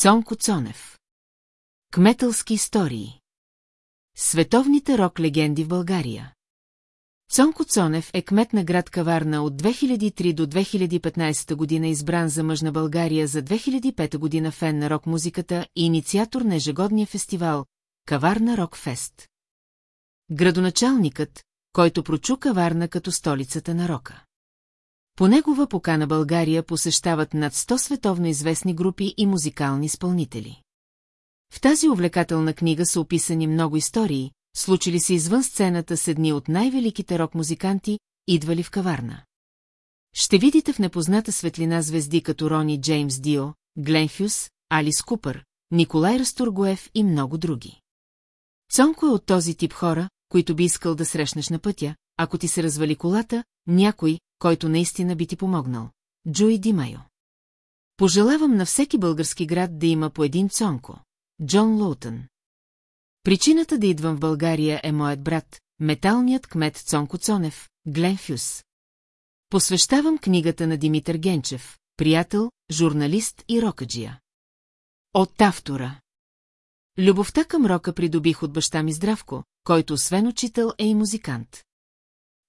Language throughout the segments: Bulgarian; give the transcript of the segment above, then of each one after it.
Цонко Цонев. Кметълски истории. Световните рок-легенди в България. Цонко Цонев е кмет на град Каварна от 2003 до 2015 година избран за мъж на България за 2005 година фен на рок-музиката и инициатор на ежегодния фестивал Каварна Рок Фест. Градоначалникът, който прочу Каварна като столицата на рока. По негова покана България посещават над 100 световно известни групи и музикални изпълнители. В тази увлекателна книга са описани много истории, случили се извън сцената с едни от най-великите рок-музиканти, идвали в каварна. Ще видите в непозната светлина звезди като Рони Джеймс Дио, Глен Хюс, Алис Купър, Николай Растургоев и много други. Цонко е от този тип хора, които би искал да срещнеш на пътя, ако ти се развали колата, някой, който наистина би ти помогнал. Джуи Димайо. Пожелавам на всеки български град да има по един цонко. Джон Лоутън. Причината да идвам в България е моят брат, металният кмет Цонко Цонев, Глен Хюс. Посвещавам книгата на Димитър Генчев, приятел, журналист и рокаджия. От автора. Любовта към рока придобих от баща ми Здравко, който освен учител е и музикант.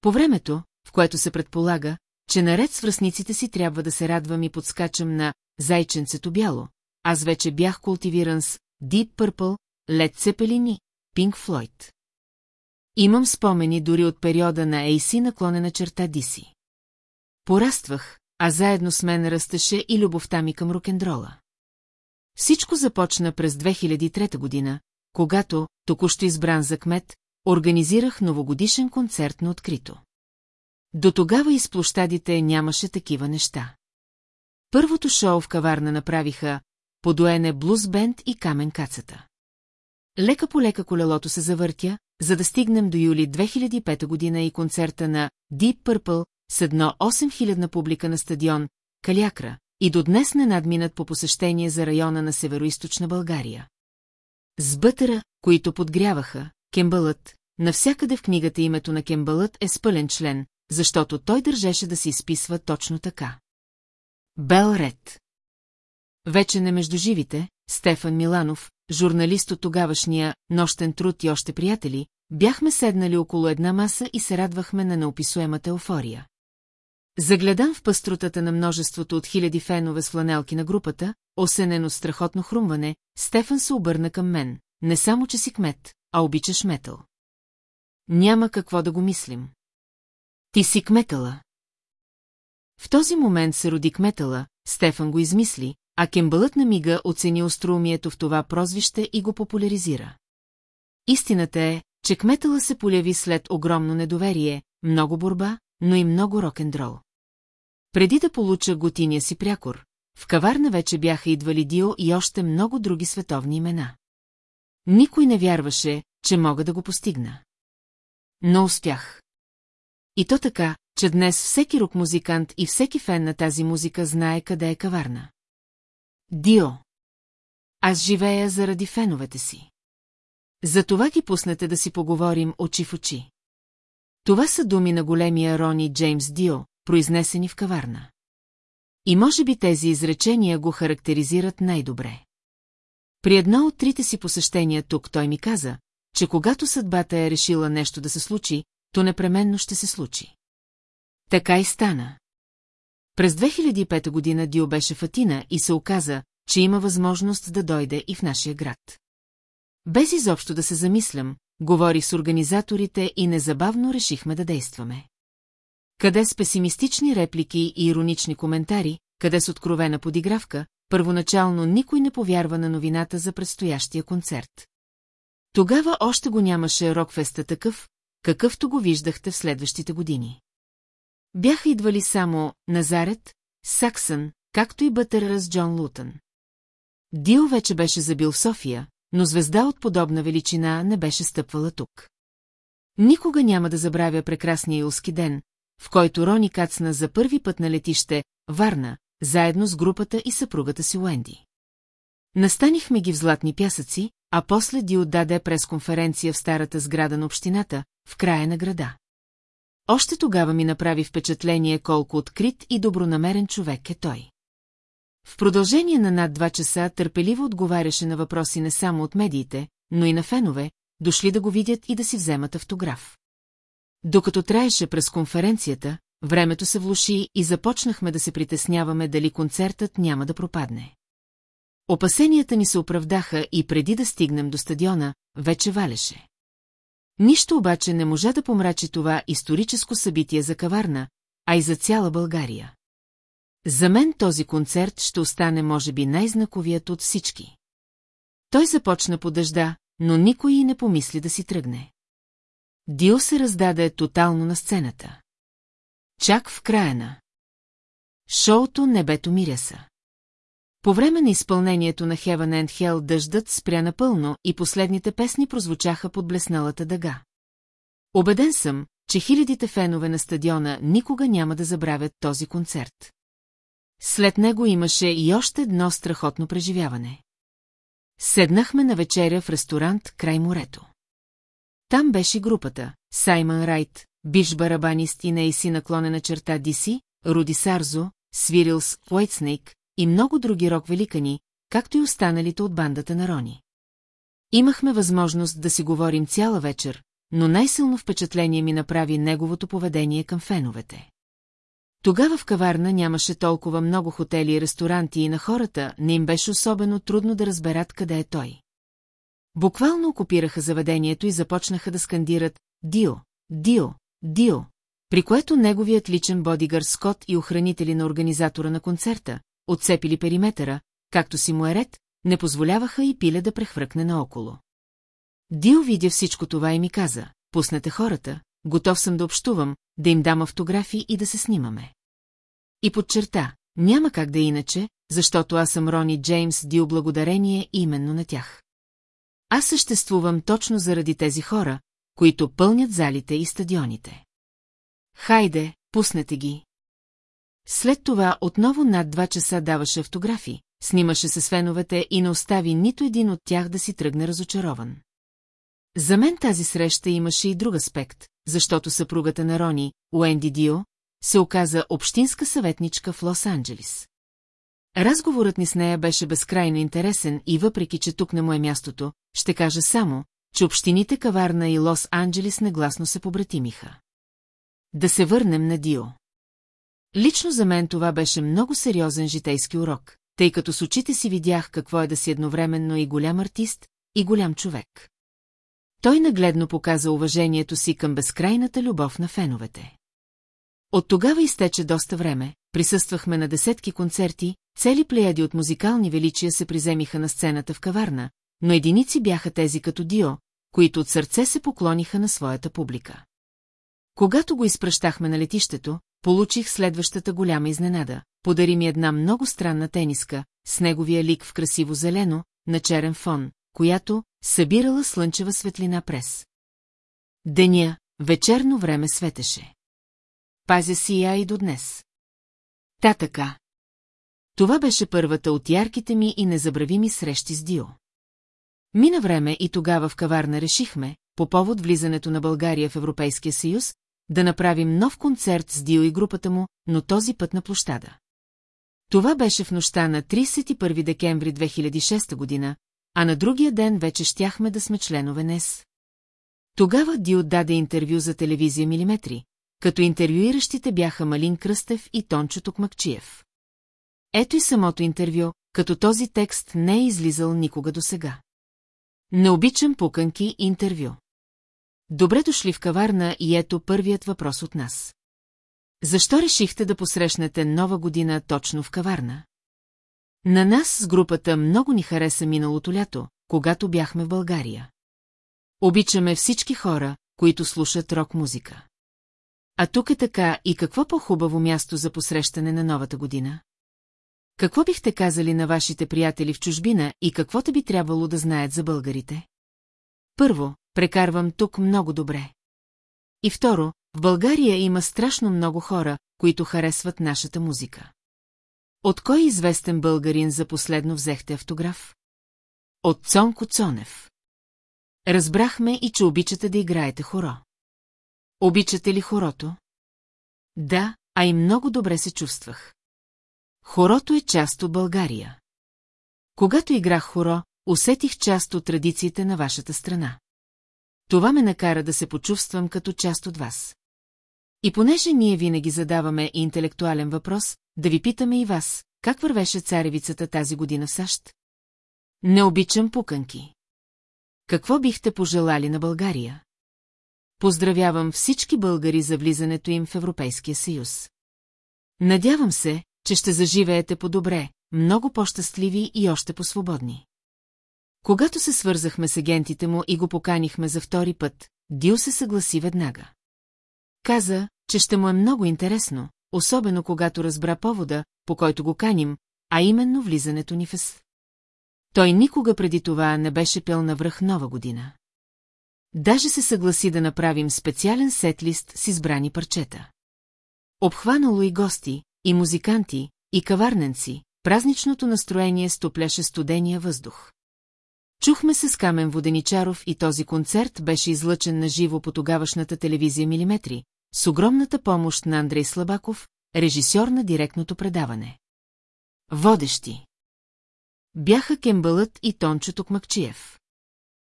По времето, в което се предполага, че наред с връзниците си трябва да се радвам и подскачам на «Зайченцето бяло», аз вече бях култивиран с Deep Purple, Led Zeppelin и Pink Floyd. Имам спомени дори от периода на AC наклонена черта Диси. Пораствах, а заедно с мен растеше и любовта ми към рокендрола. Всичко започна през 2003 година, когато, току-що избран за кмет, организирах новогодишен концерт на открито. До тогава из площадите нямаше такива неща. Първото шоу в каварна направиха подоене блуз бенд и камен кацата. Лека по лека колелото се завъртя, за да стигнем до юли 2005 година и концерта на Deep Purple с едно 8000 публика на стадион Калякра и до днес не надминат по посещение за района на североизточна България. С бътъра, които подгряваха, Кембълът, навсякъде в книгата името на Кембълът е с пълен член, защото той държеше да се изписва точно така. Бел Ред Вече не между живите, Стефан Миланов, журналист от тогавашния «Нощен труд и още приятели», бяхме седнали около една маса и се радвахме на неописуемата еуфория. Загледан в пъстротата на множеството от хиляди фенове с фланелки на групата, осенено страхотно хрумване, Стефан се обърна към мен. Не само, че си кмет, а обичаш метъл. Няма какво да го мислим. Ти си кметала. В този момент се роди кметала, Стефан го измисли, а Кембълът на мига оцени остроумието в това прозвище и го популяризира. Истината е, че кметала се поляви след огромно недоверие, много борба, но и много рок-н-дрол. Преди да получа готиния си прякор, в каварна вече бяха идвали Дио и още много други световни имена. Никой не вярваше, че мога да го постигна. Но успях. И то така, че днес всеки рок-музикант и всеки фен на тази музика знае къде е каварна. Дио. Аз живея заради феновете си. Затова ги пуснете да си поговорим очи в очи. Това са думи на големия Рони Джеймс Дио, произнесени в каварна. И може би тези изречения го характеризират най-добре. При едно от трите си посещения тук той ми каза, че когато съдбата е решила нещо да се случи, то непременно ще се случи. Така и стана. През 2005 година Дио беше в Атина и се оказа, че има възможност да дойде и в нашия град. Без изобщо да се замислям, говорих с организаторите и незабавно решихме да действаме. Къде с песимистични реплики и иронични коментари, къде с откровена подигравка, първоначално никой не повярва на новината за предстоящия концерт. Тогава още го нямаше рокфеста такъв, какъвто го виждахте в следващите години. Бяха идвали само Назарет, Саксън, както и Бътър с Джон Лутън. Дил вече беше забил София, но звезда от подобна величина не беше стъпвала тук. Никога няма да забравя прекрасния юлски ден, в който Рони кацна за първи път на летище Варна, заедно с групата и съпругата си Уенди. Настанихме ги в златни пясъци, а после Ди отдаде пресконференция в старата сграда на общината, в края на града. Още тогава ми направи впечатление колко открит и добронамерен човек е той. В продължение на над два часа търпеливо отговаряше на въпроси не само от медиите, но и на фенове, дошли да го видят и да си вземат автограф. Докато траеше през конференцията, времето се влуши и започнахме да се притесняваме дали концертът няма да пропадне. Опасенията ни се оправдаха и преди да стигнем до стадиона, вече валеше. Нищо обаче не можа да помрачи това историческо събитие за каварна, а и за цяла България. За мен този концерт ще остане може би най-знаковият от всички. Той започна по дъжда, но никой и не помисли да си тръгне. Дио се раздаде тотално на сцената. Чак в края на. Шоуто небето миряса. По време на изпълнението на Heaven and Hell дъждът спря напълно и последните песни прозвучаха под блесналата дъга. Обеден съм, че хилядите фенове на стадиона никога няма да забравят този концерт. След него имаше и още едно страхотно преживяване. Седнахме на вечеря в ресторант край морето. Там беше групата Саймън Райт, биш барабанист и нейси наклонена черта Диси, Руди Сарзо, Свирилс, Уайтснейк и много други рок-великани, както и останалите от бандата на Рони. Имахме възможност да си говорим цяла вечер, но най-силно впечатление ми направи неговото поведение към феновете. Тогава в каварна нямаше толкова много хотели и ресторанти и на хората не им беше особено трудно да разберат къде е той. Буквално окупираха заведението и започнаха да скандират «Дио! Дио! Дио!», при което неговият личен бодигър Скот и охранители на организатора на концерта, отцепили периметъра, както си му е ред, не позволяваха и пиле да прехвъркне наоколо. Дио видя всичко това и ми каза, пуснете хората, готов съм да общувам, да им дам автографи и да се снимаме. И подчерта, няма как да е иначе, защото аз съм Рони Джеймс Дио благодарение именно на тях. Аз съществувам точно заради тези хора, които пълнят залите и стадионите. Хайде, пуснете ги. След това отново над два часа даваше автографи, снимаше се с феновете и не остави нито един от тях да си тръгне разочарован. За мен тази среща имаше и друг аспект, защото съпругата на Рони, Уенди Дио, се оказа общинска съветничка в Лос-Анджелис. Разговорът ни с нея беше безкрайно интересен и въпреки, че тук не му е мястото, ще кажа само, че общините Каварна и Лос-Анджелис негласно се побратимиха. Да се върнем на Дио. Лично за мен това беше много сериозен житейски урок, тъй като с очите си видях какво е да си едновременно и голям артист, и голям човек. Той нагледно показа уважението си към безкрайната любов на феновете. От тогава изтече доста време, присъствахме на десетки концерти, цели плеяди от музикални величия се приземиха на сцената в каварна, но единици бяха тези като Дио, които от сърце се поклониха на своята публика. Когато го изпращахме на летището, получих следващата голяма изненада. Подари ми една много странна тениска, с неговия лик в красиво зелено, на черен фон, която събирала слънчева светлина през. Деня, вечерно време светеше. Пазя си я и до днес. Та така. Това беше първата от ярките ми и незабравими срещи с Дио. Мина време и тогава в каварна решихме, по повод влизането на България в Европейския съюз, да направим нов концерт с Дио и групата му, но този път на площада. Това беше в нощта на 31 декември 2006 година, а на другия ден вече щяхме да сме членове НЕС. Тогава Дио даде интервю за телевизия Милиметри, като интервюиращите бяха Малин Кръстев и Тончо Токмакчиев. Ето и самото интервю, като този текст не е излизал никога до сега. Не обичам пуканки интервю. Добре дошли в каварна и ето първият въпрос от нас. Защо решихте да посрещнете нова година точно в каварна? На нас с групата много ни хареса миналото лято, когато бяхме в България. Обичаме всички хора, които слушат рок-музика. А тук е така и какво по-хубаво място за посрещане на новата година? Какво бихте казали на вашите приятели в чужбина и каквото би трябвало да знаят за българите? Първо, прекарвам тук много добре. И второ, в България има страшно много хора, които харесват нашата музика. От кой известен българин за последно взехте автограф? От Цонко Цонев. Разбрахме и че обичате да играете хоро. Обичате ли хорото? Да, а и много добре се чувствах. Хорото е част от България. Когато играх хоро, усетих част от традициите на вашата страна. Това ме накара да се почувствам като част от вас. И понеже ние винаги задаваме интелектуален въпрос, да ви питаме и вас, как вървеше царевицата тази година в САЩ? Не обичам пуканки. Какво бихте пожелали на България? Поздравявам всички българи за влизането им в Европейския съюз. Надявам се, че ще заживеете по-добре, много по-щастливи и още по-свободни. Когато се свързахме с агентите му и го поканихме за втори път, Дил се съгласи веднага. Каза, че ще му е много интересно, особено когато разбра повода, по който го каним, а именно влизането ни в ЕС. Той никога преди това не беше пел на връх нова година. Даже се съгласи да направим специален сетлист с избрани парчета. Обхванало и гости, и музиканти, и каварненци, празничното настроение стопляше студения въздух. Чухме се с Камен Воденичаров и този концерт беше излъчен на живо по тогавашната телевизия Милиметри, с огромната помощ на Андрей Слабаков, режисьор на директното предаване. Водещи Бяха Кембълът и Тончо Токмакчиев.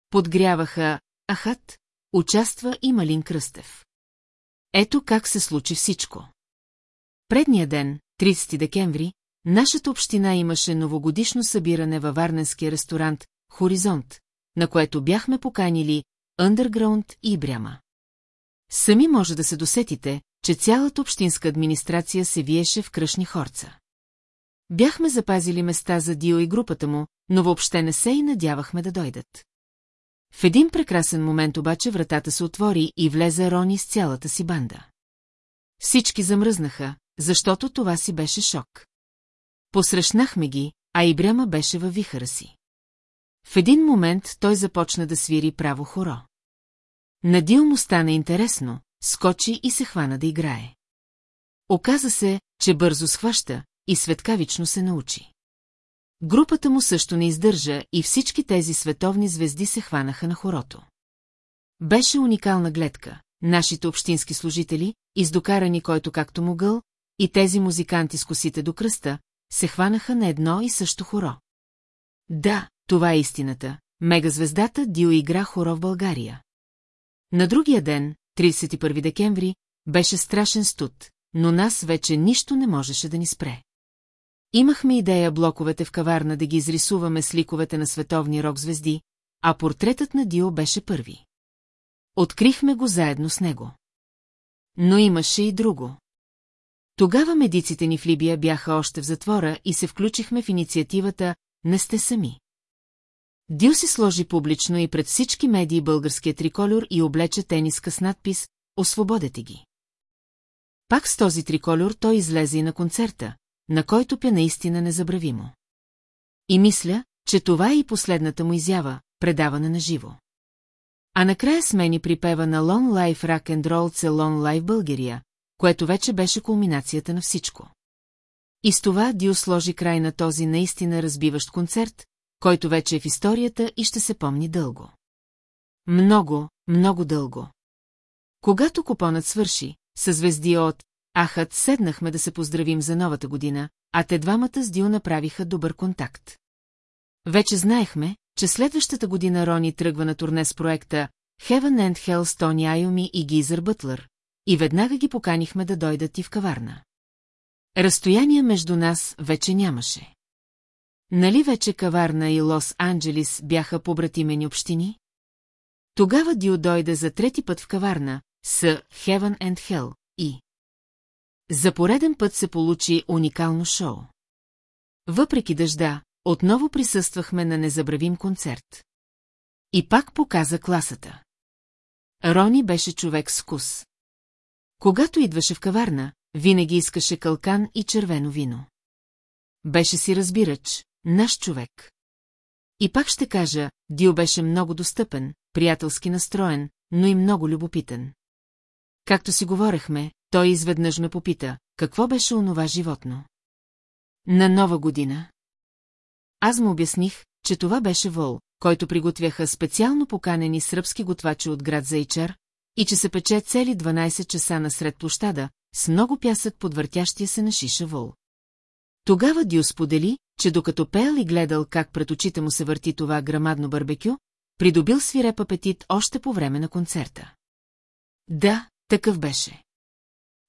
Подгряваха Ахат, участва и Малин Кръстев. Ето как се случи всичко. Предния ден, 30 декември, нашата община имаше новогодишно събиране във варненския ресторант «Хоризонт», на което бяхме поканили Underground и Бряма. Сами може да се досетите, че цялата общинска администрация се виеше в кръшни хорца. Бяхме запазили места за Дио и групата му, но въобще не се и надявахме да дойдат. В един прекрасен момент обаче вратата се отвори и влезе Рони с цялата си банда. Всички замръзнаха, защото това си беше шок. Посрещнахме ги, а и Бряма беше във вихара си. В един момент той започна да свири право хоро. Надил му стана интересно, скочи и се хвана да играе. Оказа се, че бързо схваща и светкавично се научи. Групата му също не издържа и всички тези световни звезди се хванаха на хорото. Беше уникална гледка. Нашите общински служители, издокарани който както могъл, и тези музиканти с косите до кръста, се хванаха на едно и също хоро. Да, това е истината. Мегазвездата Дио игра хоро в България. На другия ден, 31 декември, беше страшен студ, но нас вече нищо не можеше да ни спре. Имахме идея блоковете в каварна да ги изрисуваме с ликовете на световни рок-звезди, а портретът на Дио беше първи. Открихме го заедно с него. Но имаше и друго. Тогава медиците ни в Либия бяха още в затвора и се включихме в инициативата «Не сте сами». Дил си сложи публично и пред всички медии българския триколюр и облече тениска с надпис «Освободете ги». Пак с този триколюр той излезе и на концерта, на който пя наистина незабравимо. И мисля, че това е и последната му изява, предаване на живо. А накрая смени припева на Long Life Rock and Roll Long Life България, което вече беше кулминацията на всичко. И с това Дио сложи край на този наистина разбиващ концерт, който вече е в историята и ще се помни дълго. Много, много дълго. Когато купонът свърши, със звезди от Ахът седнахме да се поздравим за новата година, а те двамата с Дил направиха добър контакт. Вече знаехме, че следващата година Рони тръгва на турне с проекта Heaven and Hell с Тони Айоми и Гизър Бътлър, и веднага ги поканихме да дойдат и в каварна. Разстояние между нас вече нямаше. Нали вече Каварна и Лос-Анджелис бяха побратимени общини? Тогава Дио дойде за трети път в Каварна, с Heaven and Hell и... За пореден път се получи уникално шоу. Въпреки дъжда, отново присъствахме на незабравим концерт. И пак показа класата. Рони беше човек с вкус. Когато идваше в каварна, винаги искаше калкан и червено вино. Беше си разбирач, наш човек. И пак ще кажа, Дио беше много достъпен, приятелски настроен, но и много любопитен. Както си говорехме, той изведнъж ме попита, какво беше онова животно. На нова година. Аз му обясних, че това беше вол, който приготвяха специално поканени сръбски готвачи от град Зайчар, и че се пече цели 12 часа насред площада, с много пясък под въртящия се на шиша вол. Тогава Дю сподели, че докато пеел и гледал как пред очите му се върти това грамадно барбекю, придобил свиреп апетит още по време на концерта. Да, такъв беше.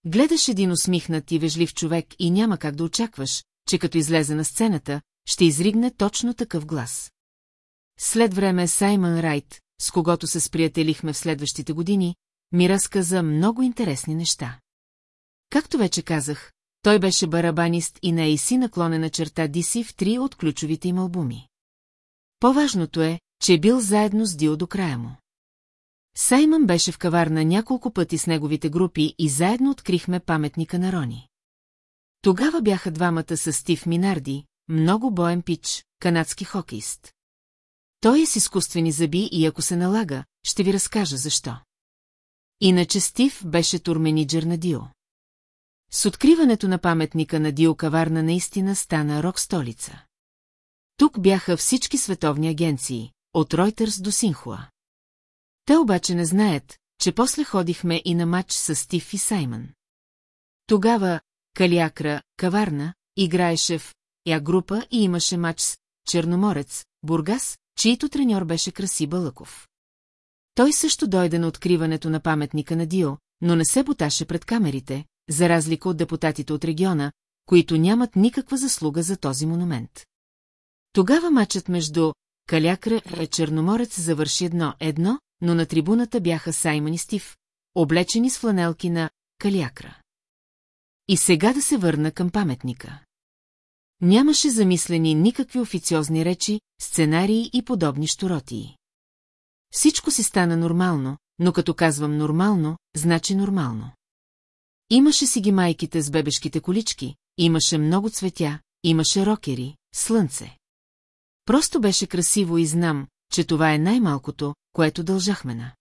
Гледаш един усмихнат и вежлив човек и няма как да очакваш, че като излезе на сцената, ще изригне точно такъв глас. След време Саймън Райт, с когото се сприятелихме в следващите години, ми разказа много интересни неща. Както вече казах, той беше барабанист и на AC наклонена черта Диси в три от ключовите им албуми. По-важното е, че е бил заедно с Дио до края му. Саймън беше в каварна няколко пъти с неговите групи и заедно открихме паметника на Рони. Тогава бяха двамата с Стив Минарди, много боен пич, канадски хокеист. Той е с изкуствени зъби и ако се налага, ще ви разкажа защо. Иначе Стив беше турмениджер на Дио. С откриването на паметника на Дио Каварна наистина стана рок-столица. Тук бяха всички световни агенции, от Reuters до Синхуа. Те обаче не знаят, че после ходихме и на матч с Стив и Саймън. Тогава Калиакра, Каварна, играеше в Я група и имаше матч с Черноморец, Бургас, чието треньор беше Краси Балъков. Той също дойде на откриването на паметника на Дио, но не се буташе пред камерите, за разлика от депутатите от региона, които нямат никаква заслуга за този монумент. Тогава матчът между Калякра и Черноморец завърши едно-едно, но на трибуната бяха Саймън и Стив, облечени с фланелки на Калякра. И сега да се върна към паметника. Нямаше замислени никакви официозни речи, сценарии и подобни щуротии. Всичко си стана нормално, но като казвам нормално, значи нормално. Имаше си ги майките с бебешките колички, имаше много цветя, имаше рокери, слънце. Просто беше красиво и знам, че това е най-малкото, което дължахме на.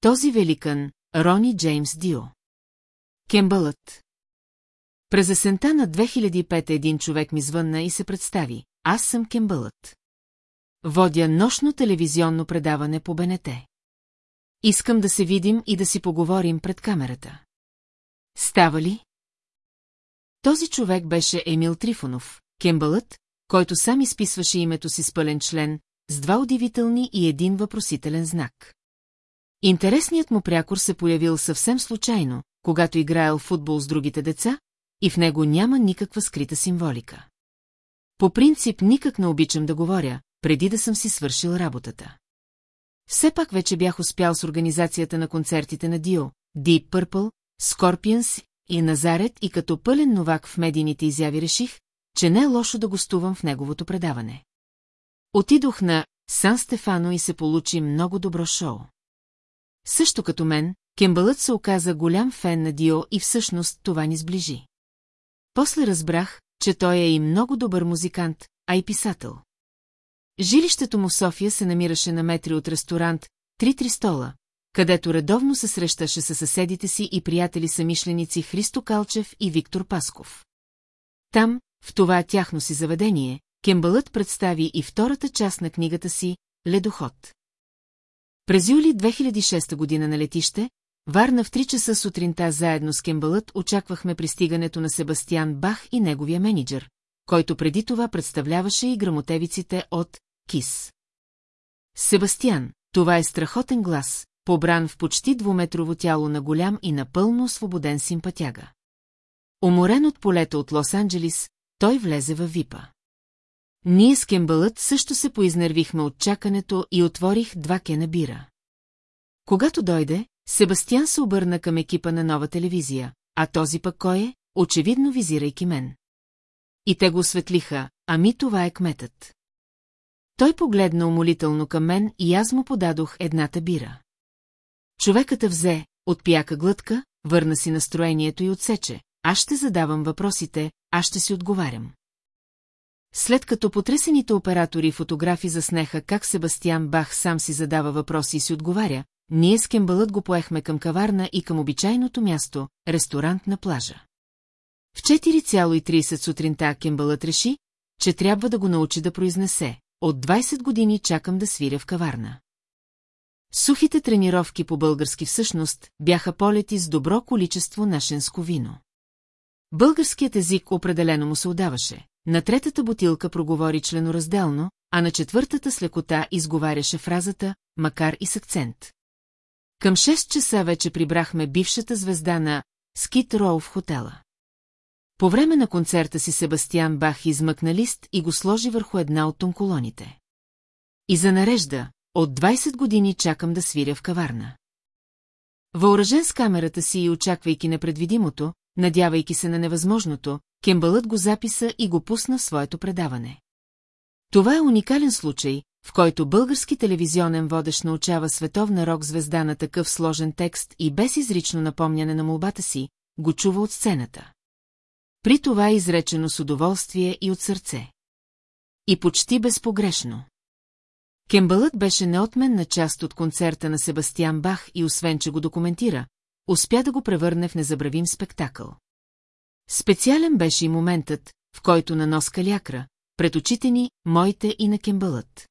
Този великан, Рони Джеймс Дио. Кембълът. През есента на 2005 един човек ми звънна и се представи. Аз съм Кембълът. Водя нощно телевизионно предаване по БНТ. Искам да се видим и да си поговорим пред камерата. Става ли? Този човек беше Емил Трифонов, Кембълът, който сам изписваше името си с пълен член, с два удивителни и един въпросителен знак. Интересният му прякор се появил съвсем случайно, когато играел футбол с другите деца, и в него няма никаква скрита символика. По принцип никак не обичам да говоря, преди да съм си свършил работата. Все пак вече бях успял с организацията на концертите на Дио, Deep Purple, Scorpions и Назарет и като пълен новак в медийните изяви реших, че не е лошо да гостувам в неговото предаване. Отидох на Сан Стефано и се получи много добро шоу. Също като мен, Кембълът се оказа голям фен на Дио и всъщност това ни сближи. После разбрах, че той е и много добър музикант, а и писател. Жилището му София се намираше на метри от ресторант «Три-три стола», където редовно се срещаше със съседите си и приятели самишленици Христо Калчев и Виктор Пасков. Там, в това тяхно си заведение, Кембълът представи и втората част на книгата си «Ледоход». През юли 2006 година на летище, Варна в 3 часа сутринта заедно с Кембълът очаквахме пристигането на Себастиан Бах и неговия менеджер, който преди това представляваше и грамотевиците от КИС. Себастиан, това е страхотен глас, побран в почти двуметрово тяло на голям и напълно освободен симпатяга. Уморен от полето от Лос-Анджелис, той влезе във випа. Ние с Кембълът също се поизнервихме от чакането и отворих два кена бира. Когато дойде, Себастиан се обърна към екипа на нова телевизия, а този пък кой е, очевидно визирайки мен. И те го осветлиха, ами това е кметът. Той погледна умолително към мен и аз му подадох едната бира. Човеката взе, отпяка глътка, върна си настроението и отсече. Аз ще задавам въпросите, аз ще си отговарям. След като потресените оператори и фотографи заснеха как Себастиан Бах сам си задава въпроси и си отговаря, ние с Кембълът го поехме към каварна и към обичайното място – ресторант на плажа. В 4,30 сутринта Кембълът реши, че трябва да го научи да произнесе. От 20 години чакам да свиря в каварна. Сухите тренировки по български всъщност бяха полети с добро количество нашенско вино. Българският език определено му се отдаваше. На третата бутилка проговори членоразделно, а на четвъртата с лекота изговаряше фразата, макар и с акцент. Към 6 часа вече прибрахме бившата звезда на Скит Роу в хотела. По време на концерта си Себастиан Бах измъкна лист и го сложи върху една от тонколоните. И занарежда, от 20 години чакам да свиря в каварна. Въоръжен с камерата си и очаквайки непредвидимото, надявайки се на невъзможното, Кембълът го записа и го пусна в своето предаване. Това е уникален случай, в който български телевизионен водещ научава световна рок-звезда на такъв сложен текст и без изрично напомняне на молбата си, го чува от сцената. При това е изречено с удоволствие и от сърце. И почти безпогрешно. Кембълът беше неотменна част от концерта на Себастиан Бах и освен, че го документира, успя да го превърне в незабравим спектакъл. Специален беше и моментът, в който на нос калякра, пред очите ни, моите и на Кембълът.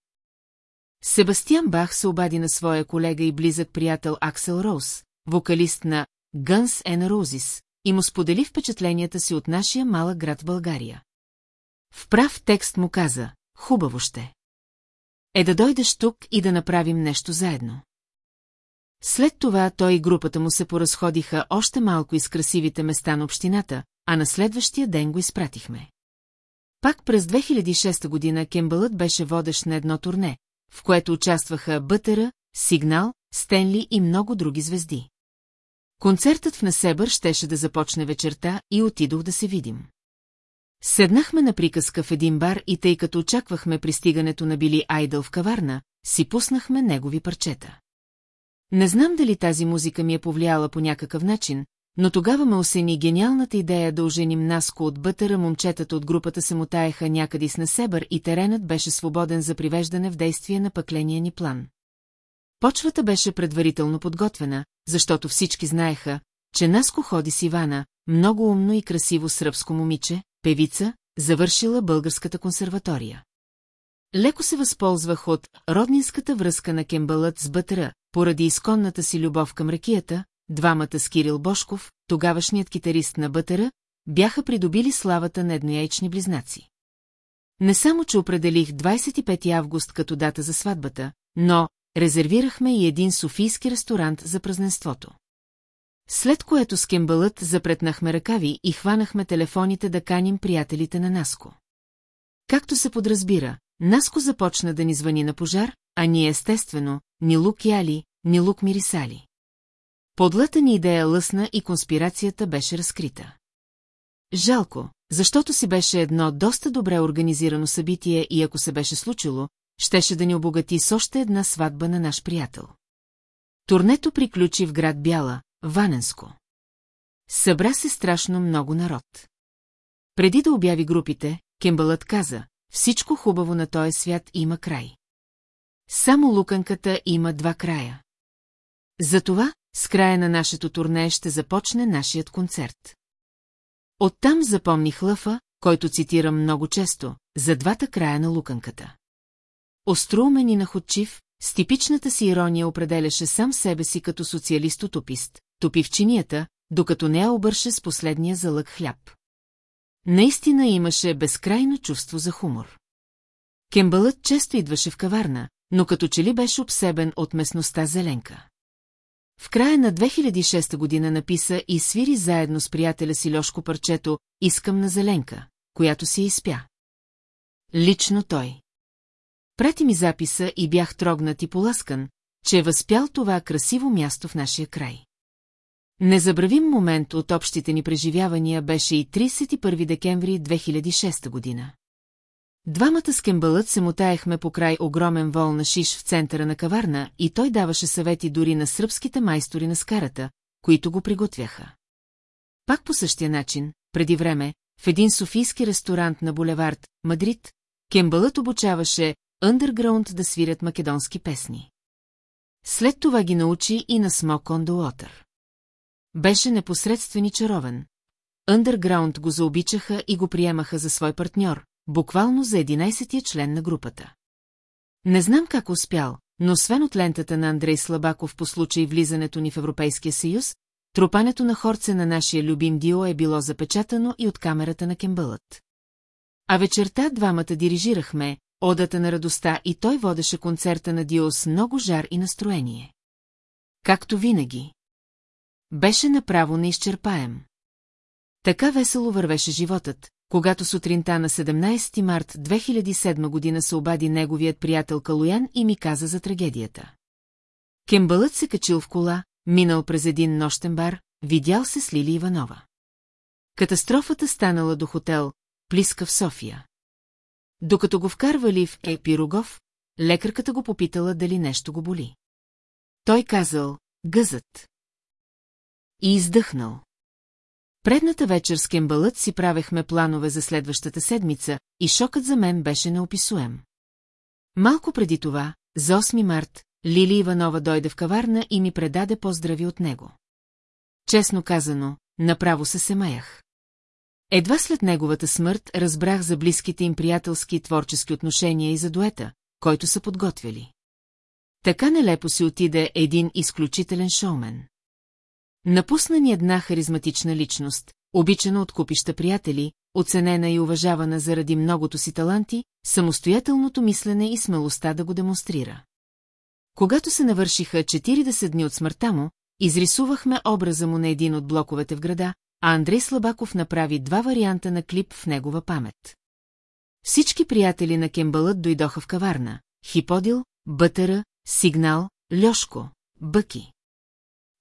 Себастиан Бах се обади на своя колега и близък приятел Аксел Роуз, вокалист на Guns N' Roses, и му сподели впечатленията си от нашия малък град България. В прав текст му каза, хубаво ще. Е да дойдеш тук и да направим нещо заедно. След това той и групата му се поразходиха още малко из красивите места на общината, а на следващия ден го изпратихме. Пак през 2006 година Кембълът беше водещ на едно турне, в което участваха Бътера, Сигнал, Стенли и много други звезди. Концертът в Несебър щеше да започне вечерта и отидох да се видим. Седнахме на приказка в един бар и тъй като очаквахме пристигането на Били Айдъл в каварна, си пуснахме негови парчета. Не знам дали тази музика ми е повлияла по някакъв начин, но тогава ме осени гениалната идея да оженим Наско от бътъра, момчетата от групата се мутаеха някъде с Несебър и теренът беше свободен за привеждане в действие на пъкления ни план. Почвата беше предварително подготвена, защото всички знаеха, че Наско ходи с Ивана, много умно и красиво сръбско момиче, певица, завършила българската консерватория. Леко се възползвах от роднинската връзка на Кембълът с Бътра, поради изконната си любов към ракията, двамата с Кирил Бошков, тогавашният китарист на Бътера, бяха придобили славата на еднояични близнаци. Не само, че определих 25 август като дата за сватбата, но резервирахме и един софийски ресторант за празненството. След което с кембълът запретнахме ръкави и хванахме телефоните да каним приятелите на Наско. Както се подразбира, Наско започна да ни звъни на пожар, а ние естествено, ни лук яли, ни лук мирисали. Подлата ни идея лъсна и конспирацията беше разкрита. Жалко, защото си беше едно доста добре организирано събитие и ако се беше случило, щеше да ни обогати с още една сватба на наш приятел. Турнето приключи в град Бяла, Ваненско. Събра се страшно много народ. Преди да обяви групите, Кембълът каза, всичко хубаво на този свят има край. Само луканката има два края. Затова, с края на нашето турне ще започне нашият концерт. Оттам запомних лъфа, който цитирам много често, за двата края на луканката. Остроумен и находчив, с типичната си ирония определяше сам себе си като социалист-утопист, топи в чинията, докато не я обърше с последния залък хляб. Наистина имаше безкрайно чувство за хумор. Кембълът често идваше в каварна, но като че ли беше обсебен от местността Зеленка. В края на 2006 година написа и свири заедно с приятеля си Лёшко парчето «Искам на Зеленка», която си изпя. Лично той. Прати ми записа и бях трогнат и поласкан, че е възпял това красиво място в нашия край. Незабравим момент от общите ни преживявания беше и 31 декември 2006 година. Двамата с кембълът се мутаехме по край огромен вол на шиш в центъра на каварна и той даваше съвети дори на сръбските майстори на скарата, които го приготвяха. Пак по същия начин, преди време, в един софийски ресторант на булевард, Мадрид, Кембълът обучаваше Underground да свирят македонски песни. След това ги научи и на Smoke on. Беше непосредствен и чаровен. Underground го заобичаха и го приемаха за свой партньор, буквално за 11-тия член на групата. Не знам как успял, но освен от лентата на Андрей Слабаков по случай влизането ни в Европейския съюз, тропането на хорце на нашия любим Дио е било запечатано и от камерата на Кембълът. А вечерта двамата дирижирахме, Одата на радостта и той водеше концерта на Дио с много жар и настроение. Както винаги. Беше направо неизчерпаем. Така весело вървеше животът, когато сутринта на 17 март 2007 година се обади неговият приятел Калуян и ми каза за трагедията. Кембълът се качил в кола, минал през един нощен бар, видял се с Лили Иванова. Катастрофата станала до хотел Плиска в София. Докато го вкарвали в Епирогов, лекарката го попитала дали нещо го боли. Той казал «Гъзът». И издъхнал. Предната вечер с Кембълът си правехме планове за следващата седмица и шокът за мен беше неописуем. Малко преди това, за 8 март, Лили Иванова дойде в каварна и ми предаде поздрави от него. Честно казано, направо се семаях. Едва след неговата смърт разбрах за близките им приятелски и творчески отношения и за дуета, който са подготвили. Така нелепо си отиде един изключителен шоумен. Напусна ни една харизматична личност, обичана от купища приятели, оценена и уважавана заради многото си таланти, самостоятелното мислене и смелостта да го демонстрира. Когато се навършиха 40 дни от смъртта му, изрисувахме образа му на един от блоковете в града, а Андрей Слабаков направи два варианта на клип в негова памет. Всички приятели на Кембълът дойдоха в каварна. Хиподил, Бътера, Сигнал, Льошко, Бъки.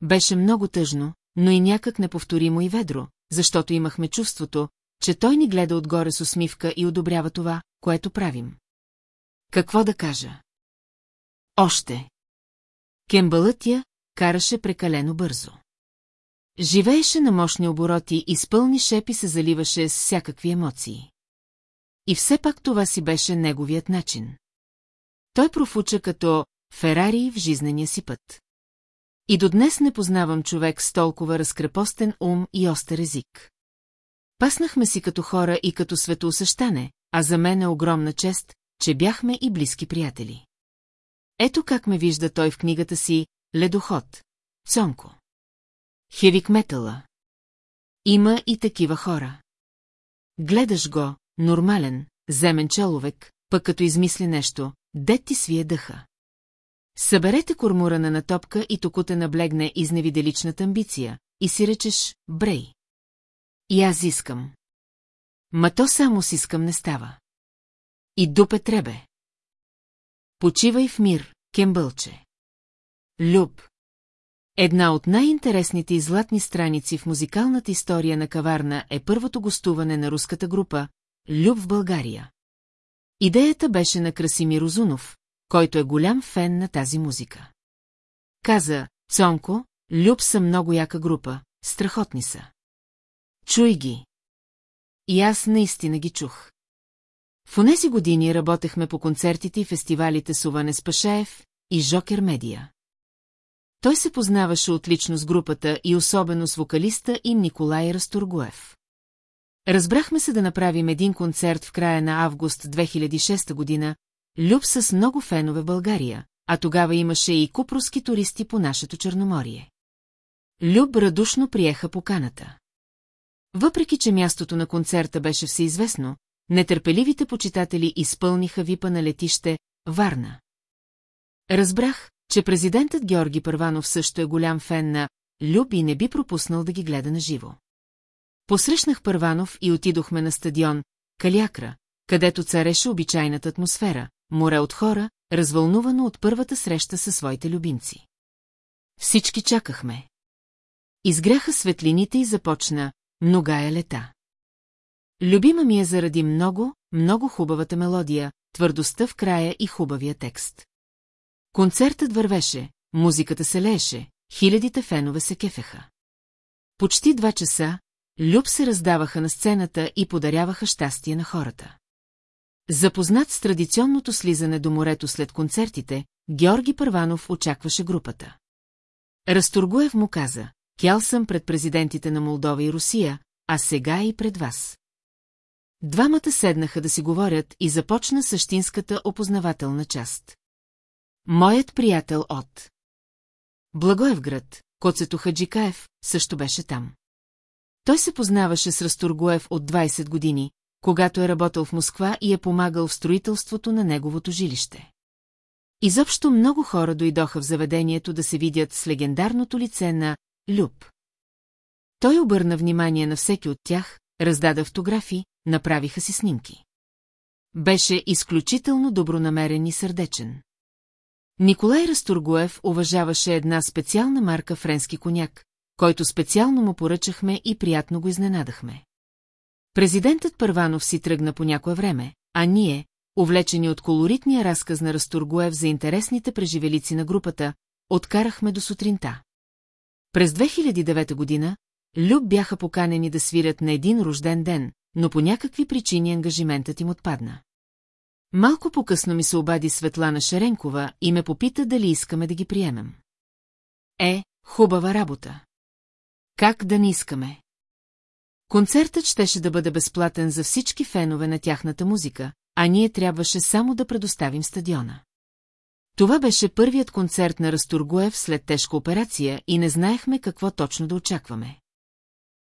Беше много тъжно, но и някак неповторимо и ведро, защото имахме чувството, че той ни гледа отгоре с усмивка и одобрява това, което правим. Какво да кажа? Още. Кембълът я караше прекалено бързо. Живееше на мощни обороти и с пълни шепи се заливаше с всякакви емоции. И все пак това си беше неговият начин. Той профуча като Ферари в жизнения си път. И до днес не познавам човек с толкова разкрепостен ум и остър език. Паснахме си като хора и като светоусъщане, а за мен е огромна чест, че бяхме и близки приятели. Ето как ме вижда той в книгата си «Ледоход», Цонко. Хевик метала. Има и такива хора. Гледаш го, нормален, земен човек, пък като измисли нещо, дет ти свие дъха. Съберете кормурана на топка и токуте наблегне изневиделичната амбиция, и си речеш «Брей». И аз искам. Ма то само си искам не става. И дупе требе. Почивай в мир, Кембълче. Люб. Една от най-интересните и златни страници в музикалната история на Каварна е първото гостуване на руската група «Люб в България». Идеята беше на Красимир Озунов, който е голям фен на тази музика. Каза, Цонко, Люб са много яка група, страхотни са. Чуй ги. И аз наистина ги чух. В онези години работехме по концертите и фестивалите с Уване Спашаев и Жокер Медия. Той се познаваше отлично с групата и особено с вокалиста им Николай Растургуев. Разбрахме се да направим един концерт в края на август 2006 година, Люб с много фенове в България, а тогава имаше и куп руски туристи по нашето Черноморие. Люб радушно приеха поканата. Въпреки, че мястото на концерта беше всеизвестно, нетърпеливите почитатели изпълниха випа на летище Варна. Разбрах, че президентът Георги Първанов също е голям фен на Люб и не би пропуснал да ги гледа на живо. Посрещнах Първанов и отидохме на стадион Калякра, където цареше обичайната атмосфера, море от хора, развълнувано от първата среща със своите любимци. Всички чакахме. Изгряха светлините и започна «Многая лета». Любима ми е заради много, много хубавата мелодия, твърдостта в края и хубавия текст. Концертът вървеше, музиката се лееше, хилядите фенове се кефеха. Почти два часа, Люб се раздаваха на сцената и подаряваха щастие на хората. Запознат с традиционното слизане до морето след концертите, Георги Първанов очакваше групата. Разторгуев му каза, кял съм пред президентите на Молдова и Русия, а сега и пред вас. Двамата седнаха да си говорят и започна същинската опознавателна част. Моят приятел от Благоевград, Коцето Хаджикаев, също беше там. Той се познаваше с Растургуев от 20 години, когато е работил в Москва и е помагал в строителството на неговото жилище. Изобщо много хора дойдоха в заведението да се видят с легендарното лице на Люб. Той обърна внимание на всеки от тях, раздаде автографи, направиха си снимки. Беше изключително добронамерен и сърдечен. Николай Растургуев уважаваше една специална марка френски коняк, който специално му поръчахме и приятно го изненадахме. Президентът Първанов си тръгна по някое време, а ние, увлечени от колоритния разказ на Растургуев за интересните преживелици на групата, откарахме до сутринта. През 2009 година Люб бяха поканени да свирят на един рожден ден, но по някакви причини ангажиментът им отпадна. Малко по-късно ми се обади Светлана Шеренкова и ме попита дали искаме да ги приемем. Е, хубава работа. Как да не искаме? Концертът щеше да бъде безплатен за всички фенове на тяхната музика, а ние трябваше само да предоставим стадиона. Това беше първият концерт на Растургуев след тежка операция и не знаехме какво точно да очакваме.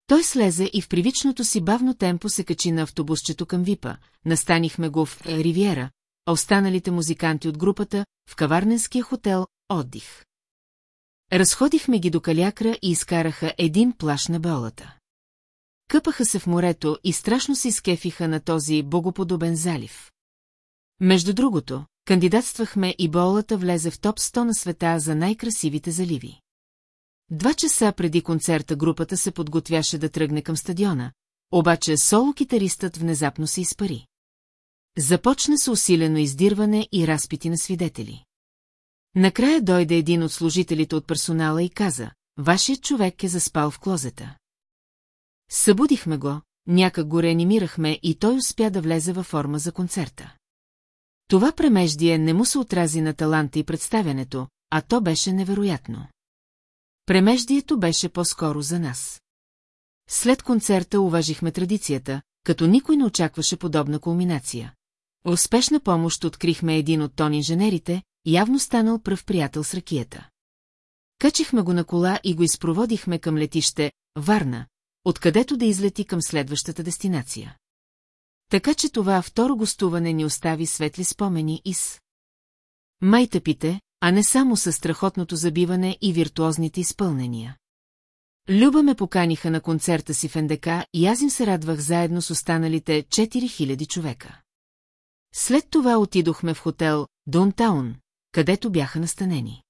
Той слезе и в привичното си бавно темпо се качи на автобусчето към Випа, настанихме го в Ривиера, а останалите музиканти от групата в каварненския хотел отдих. Разходихме ги до калякра и изкараха един плаш на Беолата. Къпаха се в морето и страшно се изкефиха на този богоподобен залив. Между другото, кандидатствахме и Боолата влезе в топ 100 на света за най-красивите заливи. Два часа преди концерта групата се подготвяше да тръгне към стадиона, обаче соло-китаристът внезапно се изпари. Започна се усилено издирване и разпити на свидетели. Накрая дойде един от служителите от персонала и каза, вашият човек е заспал в клозета. Събудихме го, някак го реанимирахме и той успя да влезе във форма за концерта. Това премеждие не му се отрази на таланта и представянето, а то беше невероятно. Премеждието беше по-скоро за нас. След концерта уважихме традицията, като никой не очакваше подобна кулминация. Успешна помощ открихме един от тон инженерите, явно станал пръв приятел с ракията. Качихме го на кола и го изпроводихме към летище Варна, откъдето да излети към следващата дестинация. Така че това второ гостуване ни остави светли спомени и с... Майтъпите, а не само със страхотното забиване и виртуозните изпълнения. Люба ме поканиха на концерта си в НДК и аз им се радвах заедно с останалите 4000 човека. След това отидохме в хотел Донтаун, където бяха настанени.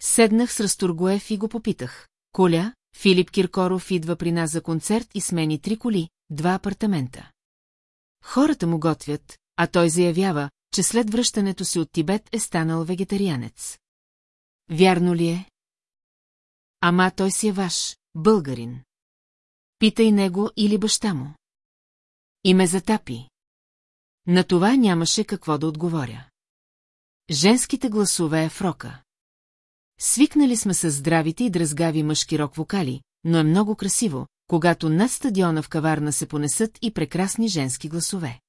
Седнах с Растургоев и го попитах. Коля, Филип Киркоров идва при нас за концерт и смени три коли, два апартамента. Хората му готвят, а той заявява, че след връщането си от Тибет е станал вегетарианец. Вярно ли е? Ама той си е ваш, българин. Питай него или баща му. И ме затапи. На това нямаше какво да отговоря. Женските гласове е в рока. Свикнали сме с здравите и дръзгави мъжки рок-вокали, но е много красиво, когато над стадиона в каварна се понесат и прекрасни женски гласове.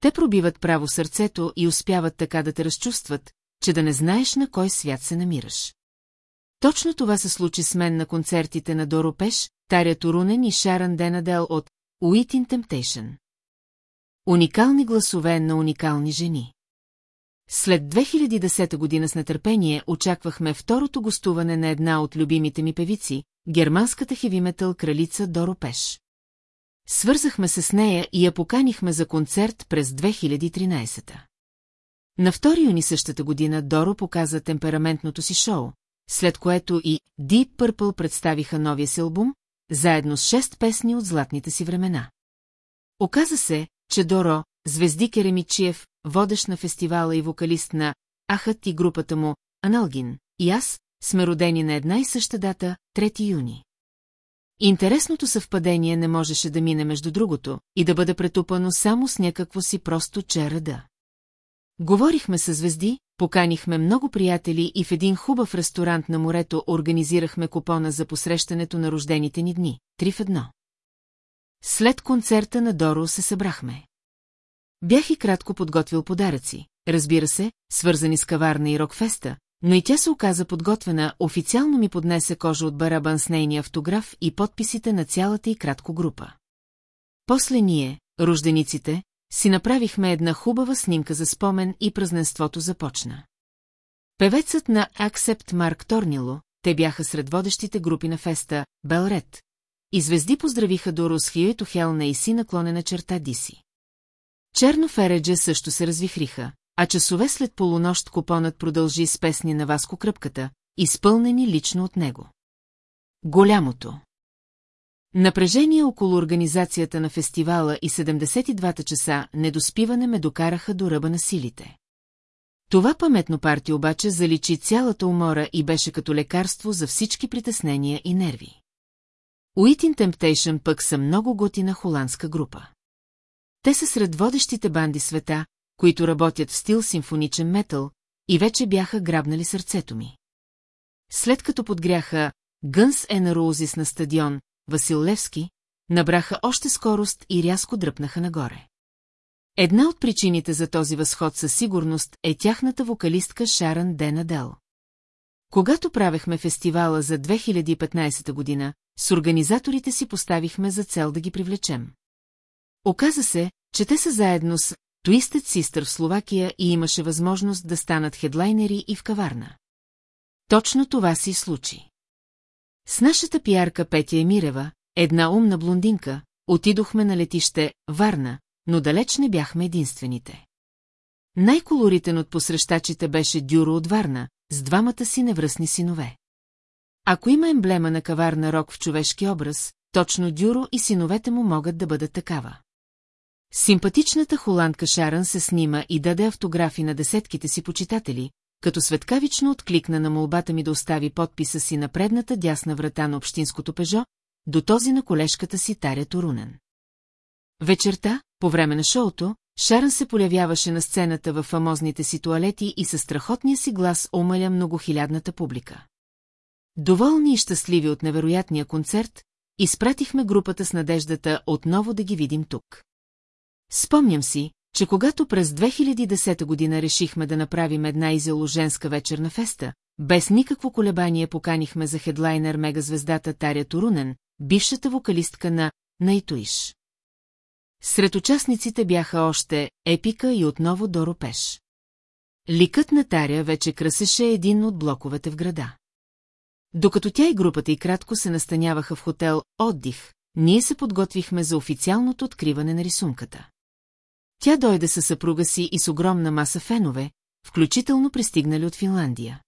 Те пробиват право сърцето и успяват така да те разчувстват, че да не знаеш на кой свят се намираш. Точно това се случи с мен на концертите на Доро Пеш, Таря Турунен и Шаран Денадел от Уит in Temptation. Уникални гласове на уникални жени. След 2010 година с нетърпение очаквахме второто гостуване на една от любимите ми певици, германската хевиметъл кралица Доро Пеш. Свързахме се с нея и я поканихме за концерт през 2013 На 2 юни същата година Доро показа темпераментното си шоу, след което и Deep Purple представиха новия си албум, заедно с 6 песни от златните си времена. Оказа се, че Доро, Звезди Керемичиев, водещ на фестивала и вокалист на Ахът и групата му, Аналгин, и аз, сме родени на една и съща дата, 3 юни. Интересното съвпадение не можеше да мине между другото и да бъде претупано само с някакво си просто черада. Говорихме с звезди, поканихме много приятели и в един хубав ресторант на морето организирахме купона за посрещането на рождените ни дни, три в едно. След концерта на Доро се събрахме. Бях и кратко подготвил подаръци, разбира се, свързани с каварна и рокфеста, но и тя се оказа подготвена, официално ми поднесе кожа от барабан с нейния автограф и подписите на цялата и кратко група. После ние, рождениците, си направихме една хубава снимка за спомен и празненството започна. Певецът на Accept Марк Торнило, те бяха сред водещите групи на феста, Белред, и звезди поздравиха Доро с Хието Хелна и си наклонена черта Диси. Черно Фередже също се развихриха, а часове след полунощ купонът продължи с песни на Васко Кръпката, изпълнени лично от него. Голямото. Напрежение около организацията на фестивала и 72-та часа недоспиване ме докараха до ръба на силите. Това паметно парти обаче заличи цялата умора и беше като лекарство за всички притеснения и нерви. Уитин Temptation пък са много готина холандска група. Те са сред водещите банди света, които работят в стил симфоничен метал, и вече бяха грабнали сърцето ми. След като подгряха Гънс Енарозис на стадион, Васил Левски, набраха още скорост и рязко дръпнаха нагоре. Една от причините за този възход със сигурност е тяхната вокалистка Шаран Денадел. Когато правехме фестивала за 2015 година, с организаторите си поставихме за цел да ги привлечем. Оказа се, че те са заедно с Twisted Sister в Словакия и имаше възможност да станат хедлайнери и в каварна. Точно това си случи. С нашата пиарка Петя Емирева, една умна блондинка, отидохме на летище Варна, но далеч не бяхме единствените. Най-колоритен от посрещачите беше Дюро от Варна, с двамата си невръстни синове. Ако има емблема на каварна рок в човешки образ, точно Дюро и синовете му могат да бъдат такава. Симпатичната холандка Шаран се снима и даде автографи на десетките си почитатели, като светкавично откликна на молбата ми да остави подписа си на предната дясна врата на общинското пежо, до този на колежката си Таря Турунен. Вечерта, по време на шоуто, Шаран се полявяваше на сцената в фамозните си туалети и със страхотния си глас омаля многохилядната публика. Доволни и щастливи от невероятния концерт, изпратихме групата с надеждата отново да ги видим тук. Спомням си, че когато през 2010 година решихме да направим една изяложенска вечерна феста, без никакво колебание поканихме за хедлайнер мегазвездата Таря Турунен, бившата вокалистка на Найтуиш. Сред участниците бяха още Епика и отново Доро Пеш. Ликът на Таря вече красеше един от блоковете в града. Докато тя и групата и кратко се настаняваха в хотел «Отдих», ние се подготвихме за официалното откриване на рисунката. Тя дойде със съпруга си и с огромна маса фенове, включително пристигнали от Финландия.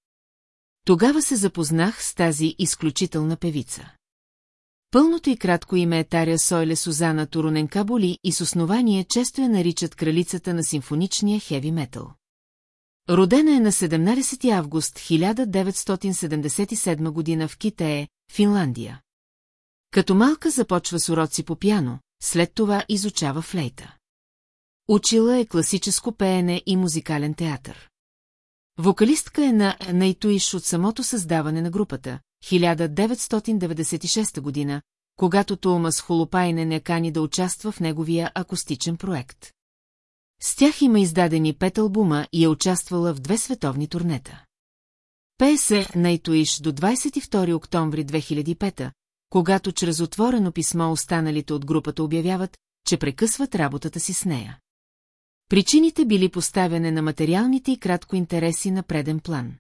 Тогава се запознах с тази изключителна певица. Пълното и кратко име е Таря Сойле Сузана Туруненкаболи и с основание често я наричат кралицата на симфоничния хеви метал. Родена е на 17 август 1977 година в Китае, Финландия. Като малка започва с уроци по пяно, след това изучава флейта. Учила е класическо пеене и музикален театър. Вокалистка е на Найтуиш от самото създаване на групата, 1996 година, когато Томас Холопайне не кани да участва в неговия акустичен проект. С тях има издадени пет албума и е участвала в две световни турнета. ПС Найтуиш до 22 октомври 2005, когато чрез отворено писмо останалите от групата обявяват, че прекъсват работата си с нея. Причините били поставяне на материалните и кратко интереси на преден план.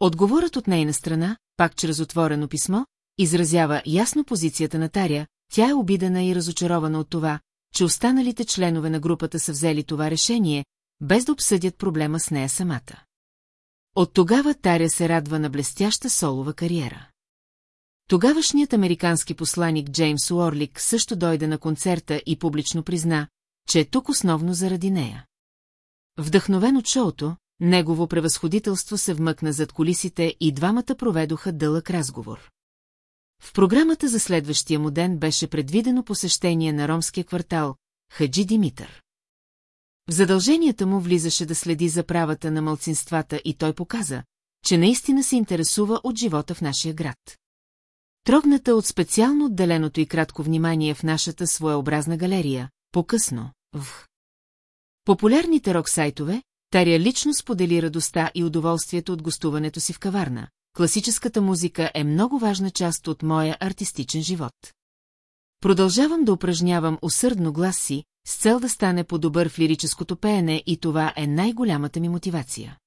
Отговорът от нейна страна, пак чрез отворено писмо, изразява ясно позицията на Таря, тя е обидена и разочарована от това, че останалите членове на групата са взели това решение, без да обсъдят проблема с нея самата. От тогава Таря се радва на блестяща солова кариера. Тогавашният американски посланик Джеймс Уорлик също дойде на концерта и публично призна, че е тук основно заради нея. Вдъхновен от шоуто, негово превъзходителство се вмъкна зад колисите и двамата проведоха дълъг разговор. В програмата за следващия му ден беше предвидено посещение на ромския квартал Хаджи Димитър. В задълженията му влизаше да следи за правата на мълцинствата и той показа, че наистина се интересува от живота в нашия град. Трогната от специално отделеното и кратко внимание в нашата своеобразна галерия, по-късно, в популярните рок-сайтове, Стария лично сподели радостта и удоволствието от гостуването си в каварна. Класическата музика е много важна част от моя артистичен живот. Продължавам да упражнявам усърдно глас си, с цел да стане по-добър в лирическото пеене и това е най-голямата ми мотивация.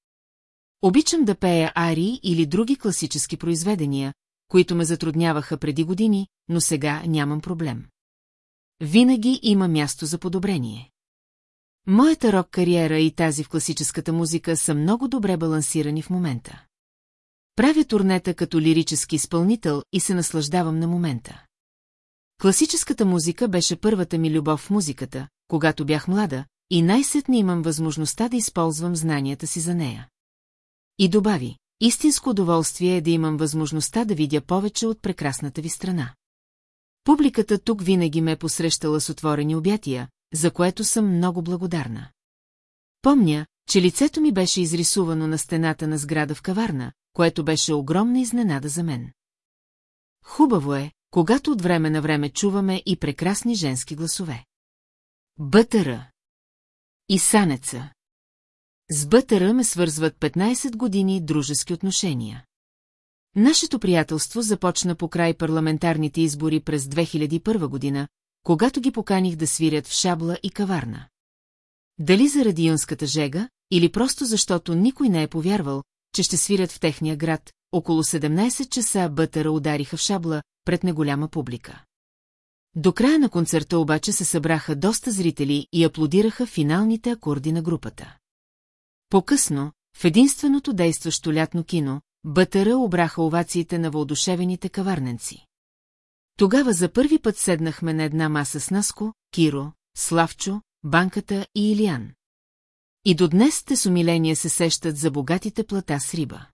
Обичам да пея арии или други класически произведения, които ме затрудняваха преди години, но сега нямам проблем. Винаги има място за подобрение. Моята рок-кариера и тази в класическата музика са много добре балансирани в момента. Правя турнета като лирически изпълнител и се наслаждавам на момента. Класическата музика беше първата ми любов в музиката, когато бях млада, и най-сетне имам възможността да използвам знанията си за нея. И добави, истинско удоволствие е да имам възможността да видя повече от прекрасната ви страна. Публиката тук винаги ме е посрещала с отворени обятия, за което съм много благодарна. Помня, че лицето ми беше изрисувано на стената на сграда в каварна, което беше огромна изненада за мен. Хубаво е, когато от време на време чуваме и прекрасни женски гласове. Бътъра и Санеца С Бътъра ме свързват 15 години дружески отношения. Нашето приятелство започна по край парламентарните избори през 2001 година, когато ги поканих да свирят в шабла и каварна. Дали заради юнската жега, или просто защото никой не е повярвал, че ще свирят в техния град, около 17 часа бътъра удариха в шабла пред неголяма публика. До края на концерта обаче се събраха доста зрители и аплодираха финалните акорди на групата. По-късно, в единственото действащо лятно кино, Бътъра обраха овациите на въодушевените каварненци. Тогава за първи път седнахме на една маса с Наско, Киро, Славчо, Банката и Илиан. И до днес те с умиление се сещат за богатите плата с риба.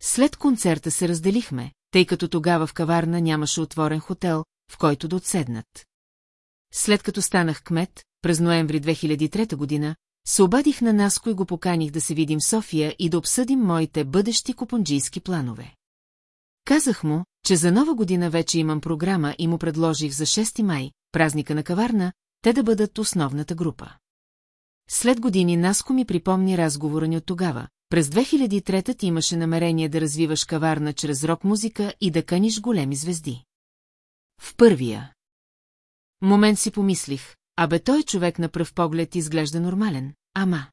След концерта се разделихме, тъй като тогава в каварна нямаше отворен хотел, в който да отседнат. След като станах кмет, през ноември 2003 година, се обадих на Наско и го поканих да се видим в София и да обсъдим моите бъдещи купонджийски планове. Казах му, че за нова година вече имам програма и му предложих за 6 май, празника на каварна, те да бъдат основната група. След години Наско ми припомни разговора ни от тогава. През 2003 ти имаше намерение да развиваш каварна чрез рок-музика и да каниш големи звезди. В първия. Момент си помислих, абе той човек на пръв поглед изглежда нормален, ама.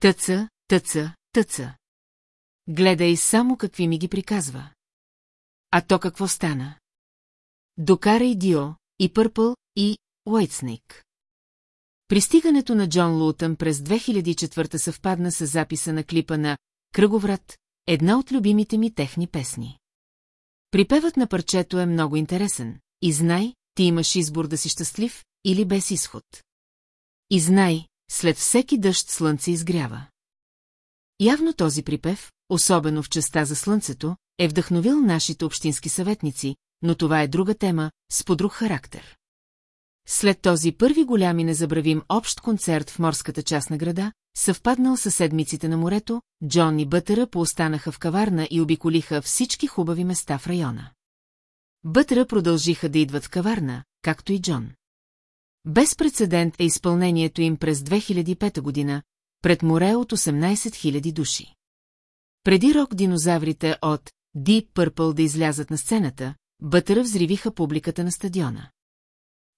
Тъца, тъца, тъца. Гледай само какви ми ги приказва. А то какво стана? Докарай Дио, и Пърпъл, и Уайтснейк. Пристигането на Джон Лутън през 2004 съвпадна с записа на клипа на «Кръговрат», една от любимите ми техни песни. Припевът на парчето е много интересен. И знай, ти имаш избор да си щастлив или без изход. И знай, след всеки дъжд слънце изгрява. Явно този припев, особено в частта за слънцето, е вдъхновил нашите общински съветници, но това е друга тема, с подруг характер. След този първи голям и незабравим общ концерт в морската част на града, съвпаднал със седмиците на морето, Джон и Бътъра поостанаха в каварна и обиколиха всички хубави места в района. Бътъра продължиха да идват в каварна, както и Джон. Без прецедент е изпълнението им през 2005 година, пред море от 18 000 души. Преди рок динозаврите от Deep Purple да излязат на сцената, Бътъра взривиха публиката на стадиона.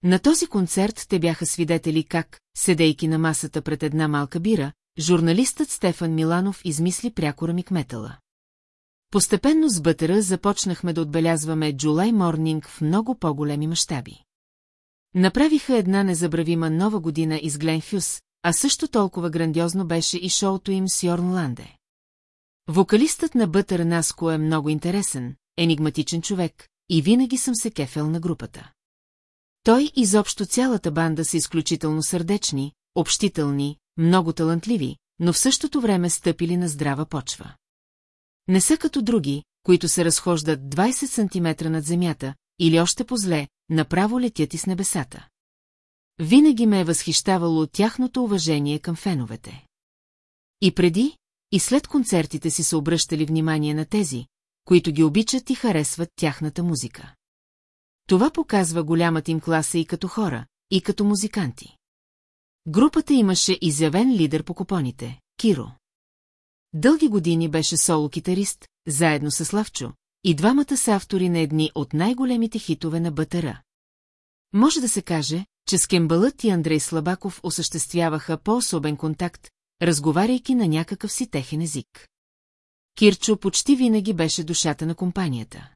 На този концерт те бяха свидетели как, седейки на масата пред една малка бира, журналистът Стефан Миланов измисли прякора ми. Постепенно с Бътера започнахме да отбелязваме Джулай Морнинг в много по-големи мащаби. Направиха една незабравима нова година из Глен Хюс, а също толкова грандиозно беше и шоуто им с Йорн Ланде. Вокалистът на Бътър Наско е много интересен, енигматичен човек, и винаги съм се кефел на групата. Той изобщо цялата банда са изключително сърдечни, общителни, много талантливи, но в същото време стъпили на здрава почва. Не са като други, които се разхождат 20 см над земята, или още по-зле, направо летят и с небесата. Винаги ме е възхищавало тяхното уважение към феновете. И преди, и след концертите си са обръщали внимание на тези, които ги обичат и харесват тяхната музика. Това показва голямата им класа и като хора, и като музиканти. Групата имаше изявен лидер по купоните – Киро. Дълги години беше соло-китарист, заедно с Славчо, и двамата са автори на едни от най-големите хитове на Бътъра. Може да се каже, че с Кембълът и Андрей Слабаков осъществяваха по-особен контакт, разговаряйки на някакъв си техен език. Кирчо почти винаги беше душата на компанията.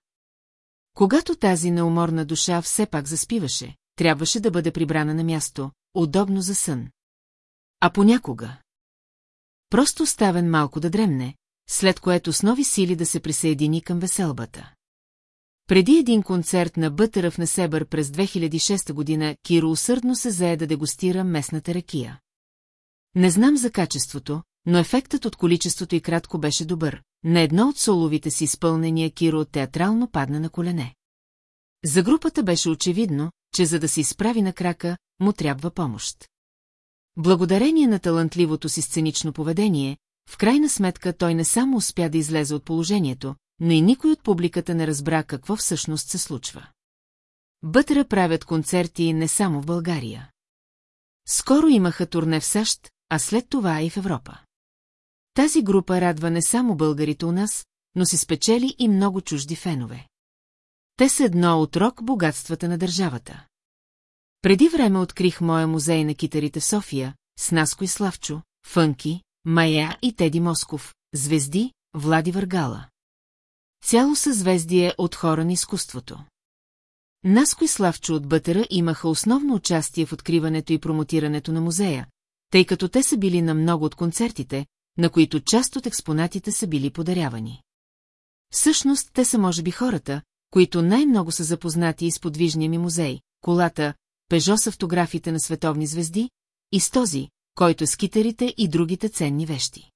Когато тази неуморна душа все пак заспиваше, трябваше да бъде прибрана на място, удобно за сън. А понякога. Просто оставен малко да дремне, след което с нови сили да се присъедини към веселбата. Преди един концерт на Бътъра в Несебър през 2006 година Киро усърдно се зае да дегустира местната ракия. Не знам за качеството, но ефектът от количеството и кратко беше добър. На едно от соловите си изпълнения Киро театрално падна на колене. За групата беше очевидно, че за да се изправи на крака, му трябва помощ. Благодарение на талантливото си сценично поведение, в крайна сметка той не само успя да излезе от положението, но и никой от публиката не разбра какво всъщност се случва. Бътра правят концерти не само в България. Скоро имаха турне в САЩ, а след това и в Европа. Тази група радва не само българите у нас, но си спечели и много чужди фенове. Те са едно от рок богатствата на държавата. Преди време открих моя музей на китарите в София, с Наско и Славчо, Фънки, Мая и Теди Москов, Звезди, Влади Въргала. Цяло съзвездие от хора на изкуството. Наско и Славчо от Бътера имаха основно участие в откриването и промотирането на музея, тъй като те са били на много от концертите, на които част от експонатите са били подарявани. Всъщност, те са може би хората, които най-много са запознати с подвижния ми музей, колата, пежо с автографите на световни звезди, и с този, който с китарите и другите ценни вещи.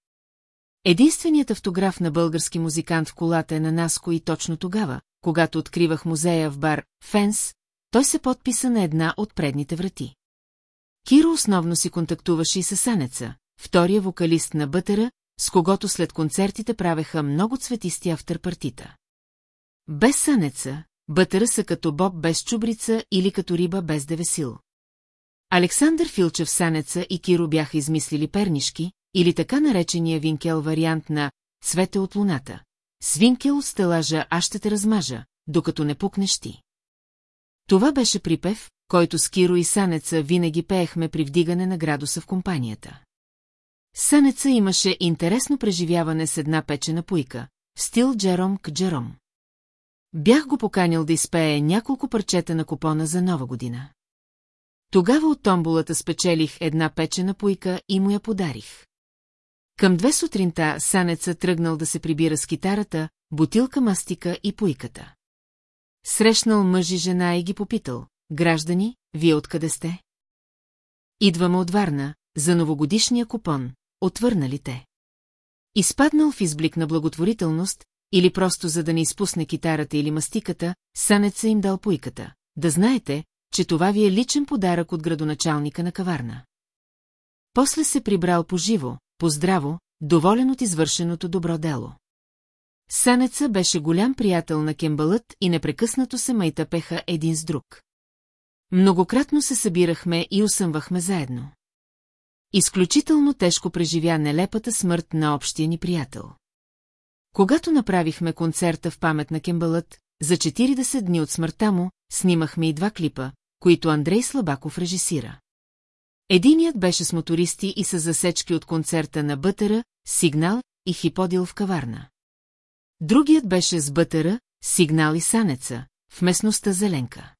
Единственият автограф на български музикант в колата е на Наско и точно тогава, когато откривах музея в бар Фенс, той се подписа на една от предните врати. Киро основно си контактуваше и с Санеца, втория вокалист на Бътера, с когото след концертите правеха много цветисти автърпартита. Без Санеца, Бътера са като боб без чубрица или като риба без девесил. Александър Филчев Санеца и Киро бяха измислили пернишки, или така наречения винкел вариант на «Цвете от луната». С винкел от стелажа аз ще те размажа, докато не пукнеш ти. Това беше припев, който с Киро и Санеца винаги пеехме при вдигане на градуса в компанията. Санеца имаше интересно преживяване с една печена пуйка, стил Джером к Джером. Бях го поканил да изпее няколко парчета на купона за нова година. Тогава от томболата спечелих една печена пуйка и му я подарих. Към две сутринта Санеца тръгнал да се прибира с китарата, бутилка мастика и пуйката. Срещнал мъж и жена и ги попитал, граждани, вие откъде сте? Идваме от Варна, за новогодишния купон, отвърнали те. Изпаднал в изблик на благотворителност, или просто за да не изпусне китарата или мастиката, Санеца им дал пуйката. Да знаете, че това ви е личен подарък от градоначалника на каварна. После се прибрал поживо, поздраво, доволен от извършеното добро дело. Санеца беше голям приятел на Кембалът и непрекъснато се майтапеха един с друг. Многократно се събирахме и усъмвахме заедно. Изключително тежко преживя нелепата смърт на общия ни приятел. Когато направихме концерта в памет на Кембалът, за 40 дни от смъртта му, снимахме и два клипа, които Андрей Слабаков режисира. Единият беше с мотористи и с засечки от концерта на Бътъра, Сигнал и Хиподил в каварна. Другият беше с Бътъра, Сигнал и Санеца, в местността Зеленка.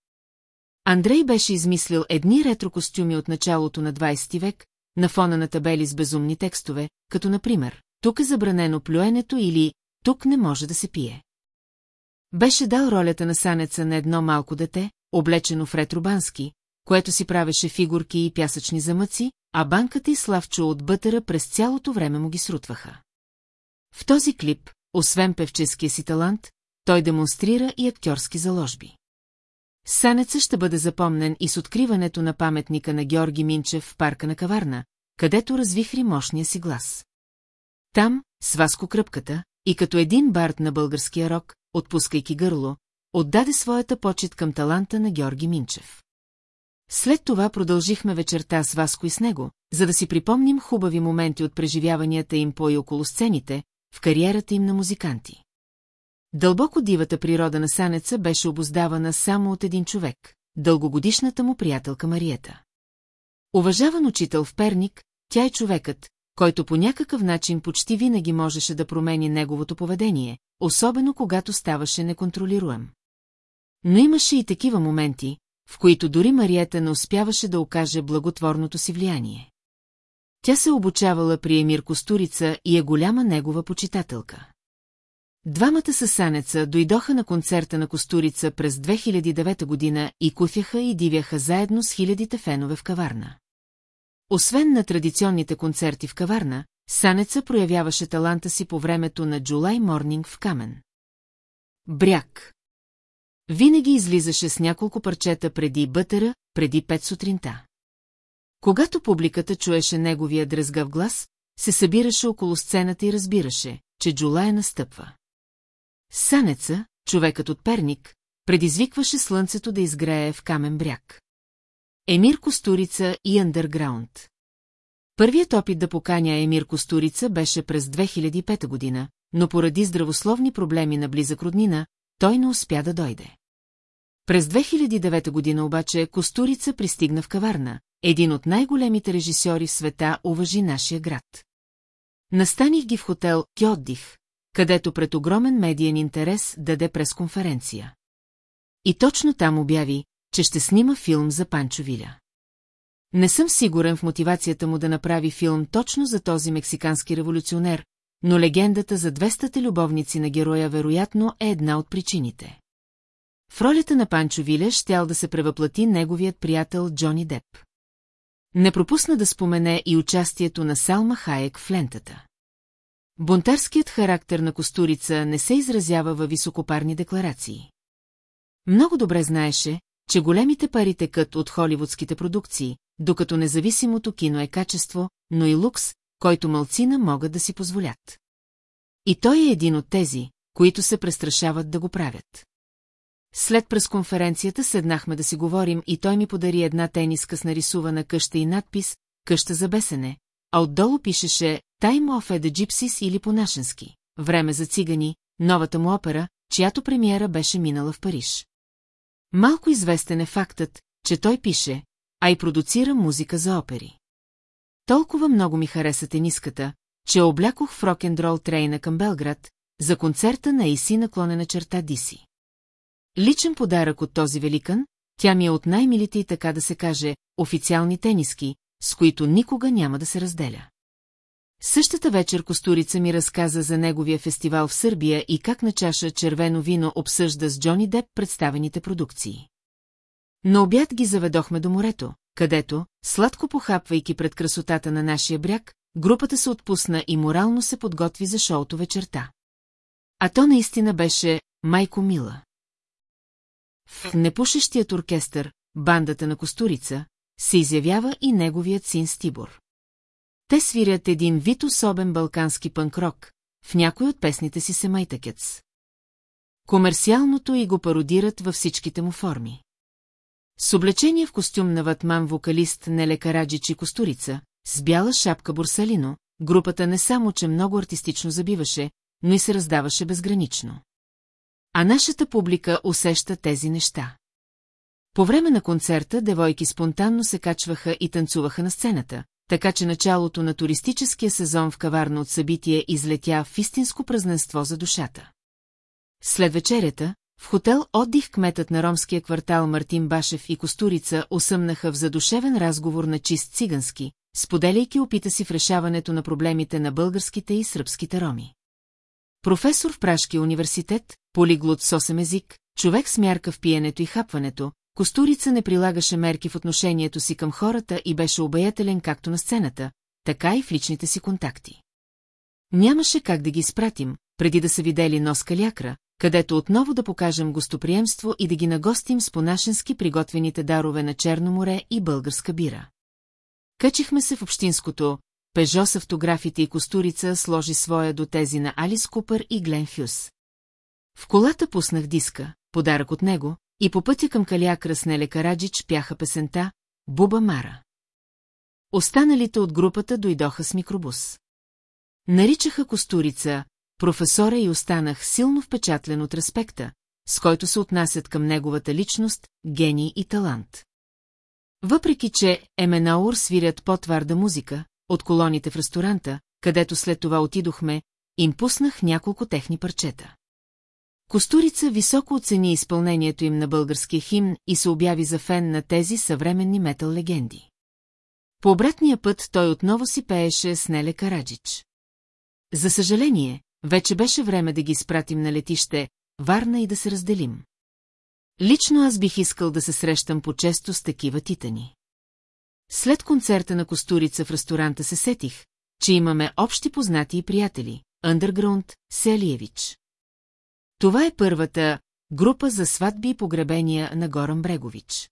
Андрей беше измислил едни ретро костюми от началото на 20 век, на фона на табели с безумни текстове, като например «Тук е забранено плюенето» или «Тук не може да се пие». Беше дал ролята на Санеца на едно малко дете, облечено в ретробански, което си правеше фигурки и пясъчни замъци, а банката и Славчо от бътера през цялото време му ги срутваха. В този клип, освен певческия си талант, той демонстрира и актьорски заложби. Санеца ще бъде запомнен и с откриването на паметника на Георги Минчев в парка на Каварна, където развихри мощния си глас. Там, с Васко Кръпката, и като един бард на българския рок, отпускайки гърло, отдаде своята почет към таланта на Георги Минчев. След това продължихме вечерта с Васко и с него, за да си припомним хубави моменти от преживяванията им по и около сцените, в кариерата им на музиканти. Дълбоко дивата природа на Санеца беше обоздавана само от един човек – дългогодишната му приятелка Мариета. Уважаван учител в Перник, тя е човекът, който по някакъв начин почти винаги можеше да промени неговото поведение, особено когато ставаше неконтролируем. Но имаше и такива моменти, в които дори Мариета не успяваше да окаже благотворното си влияние. Тя се обучавала при Емир Костурица и е голяма негова почитателка. Двамата със Санеца дойдоха на концерта на Костурица през 2009 година и куфяха и дивяха заедно с хилядите фенове в каварна. Освен на традиционните концерти в каварна, Санеца проявяваше таланта си по времето на Джулай Морнинг в Камен. Бряг Винаги излизаше с няколко парчета преди бътера, преди пет сутринта. Когато публиката чуеше неговия дръзгав глас, се събираше около сцената и разбираше, че Джулая настъпва. Санеца, човекът от Перник, предизвикваше слънцето да изгрее в камен бряг. Емир Костурица и Андерграунд. Първият опит да поканя Емир Костурица беше през 2005 година, но поради здравословни проблеми на близък роднина, той не успя да дойде. През 2009 година обаче Костурица пристигна в каварна, един от най-големите режисьори в света уважи нашия град. Настаних ги в хотел Кьотдих, където пред огромен медиен интерес даде пресконференция. И точно там обяви, че ще снима филм за Панчо Виля. Не съм сигурен в мотивацията му да направи филм точно за този мексикански революционер, но легендата за 200 любовници на героя вероятно е една от причините. В ролята на Панчо Виля щял да се превъплати неговият приятел Джони Деп. Не пропусна да спомене и участието на Салма Хаек в лентата. Бунтарският характер на Костурица не се изразява във високопарни декларации. Много добре знаеше, че големите пари текат от холивудските продукции, докато независимото кино е качество, но и лукс, който мълцина могат да си позволят. И той е един от тези, които се престрашават да го правят. След пресконференцията седнахме да си говорим и той ми подари една тениска с нарисувана къща и надпис «Къща за бесене», а отдолу пишеше «Time of the Gypsies» или по-нашенски «Време за цигани», новата му опера, чиято премиера беше минала в Париж. Малко известен е фактът, че той пише, а и продуцира музика за опери. Толкова много ми хареса тениската, че облякох в рок-н-рол трейна към Белград, за концерта на Иси наклонена черта Диси. Личен подарък от този великан, тя ми е от най-милите и така да се каже, официални тениски, с които никога няма да се разделя. Същата вечер Костурица ми разказа за неговия фестивал в Сърбия и как на чаша червено вино обсъжда с Джони Деп представените продукции. На обяд ги заведохме до морето, където, сладко похапвайки пред красотата на нашия бряг, групата се отпусна и морално се подготви за шоуто вечерта. А то наистина беше майко мила. В непушещият оркестър, бандата на Костурица, се изявява и неговият син Стибор. Те свирят един вид особен балкански панкрок, в някой от песните си се майтакец. Комерциалното и го пародират във всичките му форми. С облечение в костюм на ватман вокалист Неле Караджичи Костурица, с бяла шапка Бурсалино, групата не само, че много артистично забиваше, но и се раздаваше безгранично. А нашата публика усеща тези неща. По време на концерта девойки спонтанно се качваха и танцуваха на сцената, така че началото на туристическия сезон в каварна от събитие излетя в истинско празненство за душата. След вечерята, в хотел отдих кметът на ромския квартал Мартин Башев и Костурица осъмнаха в задушевен разговор на чист цигански, споделяйки опита си в решаването на проблемите на българските и сръбските роми. Професор в Пражкия университет, полиглот с 8 език, човек с мярка в пиенето и хапването, Костурица не прилагаше мерки в отношението си към хората и беше обаятелен както на сцената, така и в личните си контакти. Нямаше как да ги изпратим, преди да са видели нос калякра, където отново да покажем гостоприемство и да ги нагостим с понашенски приготвените дарове на Черно море и българска бира. Качихме се в общинското, Пежо с автографите и Костурица сложи своя до тези на Алис Купър и Глен Фюс. В колата пуснах диска, подарък от него, и по пътя към Каляк Раснеле Караджич пяха песента «Буба Мара». Останалите от групата дойдоха с микробус. Наричаха Костурица, професора и останах силно впечатлен от респекта, с който се отнасят към неговата личност, гений и талант. Въпреки, че Еменаур свирят по-тварда музика, от колоните в ресторанта, където след това отидохме, им пуснах няколко техни парчета. Костурица високо оцени изпълнението им на българския химн и се обяви за фен на тези съвременни метал легенди. По обратния път той отново си пееше с Неле Караджич. За съжаление, вече беше време да ги спратим на летище, Варна и да се разделим. Лично аз бих искал да се срещам по-често с такива титани. След концерта на Костурица в ресторанта се сетих, че имаме общи познати и приятели, Underground, Селиевич. Това е първата група за сватби и погребения на Горан Брегович.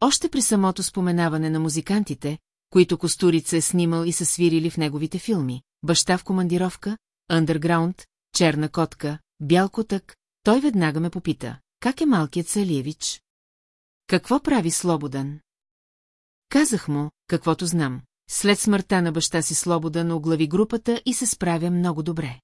Още при самото споменаване на музикантите, които Костурица е снимал и са свирили в неговите филми, Баща в командировка, Underground, Черна котка, Бял котък, той веднага ме попита, как е малкият Салиевич? Какво прави Слободан? Казах му, каквото знам. След смъртта на баща си Слободан оглави групата и се справя много добре.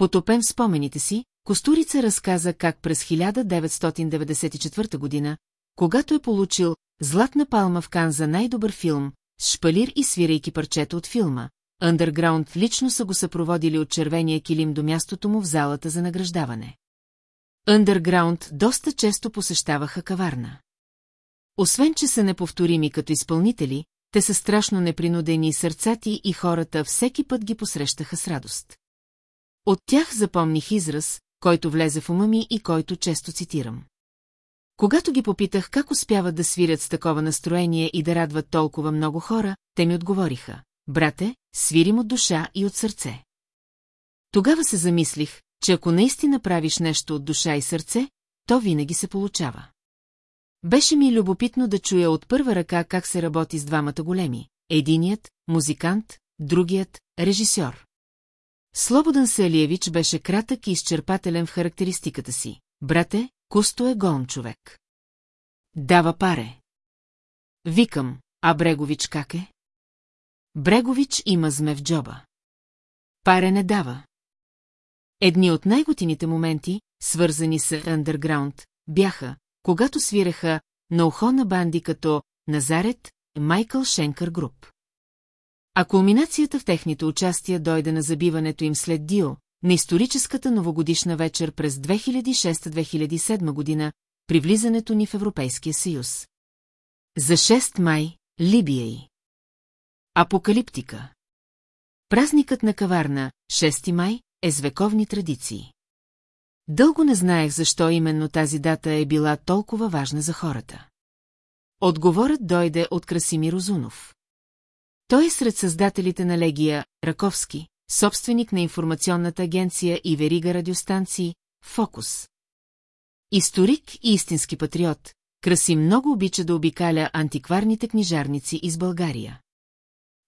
Потопен в спомените си, Костурица разказа как през 1994 година, когато е получил Златна палма в Кан за най-добър филм, с шпалир и свирайки парчета от филма, Underground лично са го съпроводили от червения килим до мястото му в залата за награждаване. Underground доста често посещаваха каварна. Освен, че са неповторими като изпълнители, те са страшно непринудени и сърцати и хората всеки път ги посрещаха с радост. От тях запомних израз, който влезе в ума ми и който често цитирам. Когато ги попитах как успяват да свирят с такова настроение и да радват толкова много хора, те ми отговориха. Брате, свирим от душа и от сърце. Тогава се замислих, че ако наистина правиш нещо от душа и сърце, то винаги се получава. Беше ми любопитно да чуя от първа ръка как се работи с двамата големи. Единият – музикант, другият – режисьор. Слободан Селиевич беше кратък и изчерпателен в характеристиката си. Брате, Кусто е голм човек. Дава паре. Викам, а Брегович как е? Брегович има зме в джоба. Паре не дава. Едни от най-готините моменти, свързани с Underground, бяха, когато свиреха на ухо на банди като Назарет, Майкъл Шенкър Груп. А кулминацията в техните участия дойде на забиването им след Дио, на историческата новогодишна вечер през 2006-2007 година, при влизането ни в Европейския съюз. За 6 май, Либия и Апокалиптика Празникът на каварна, 6 май, е с вековни традиции. Дълго не знаех защо именно тази дата е била толкова важна за хората. Отговорът дойде от Красимир Озунов. Той е сред създателите на Легия Раковски, собственик на информационната агенция и верига радиостанции «Фокус». Историк и истински патриот, Краси много обича да обикаля антикварните книжарници из България.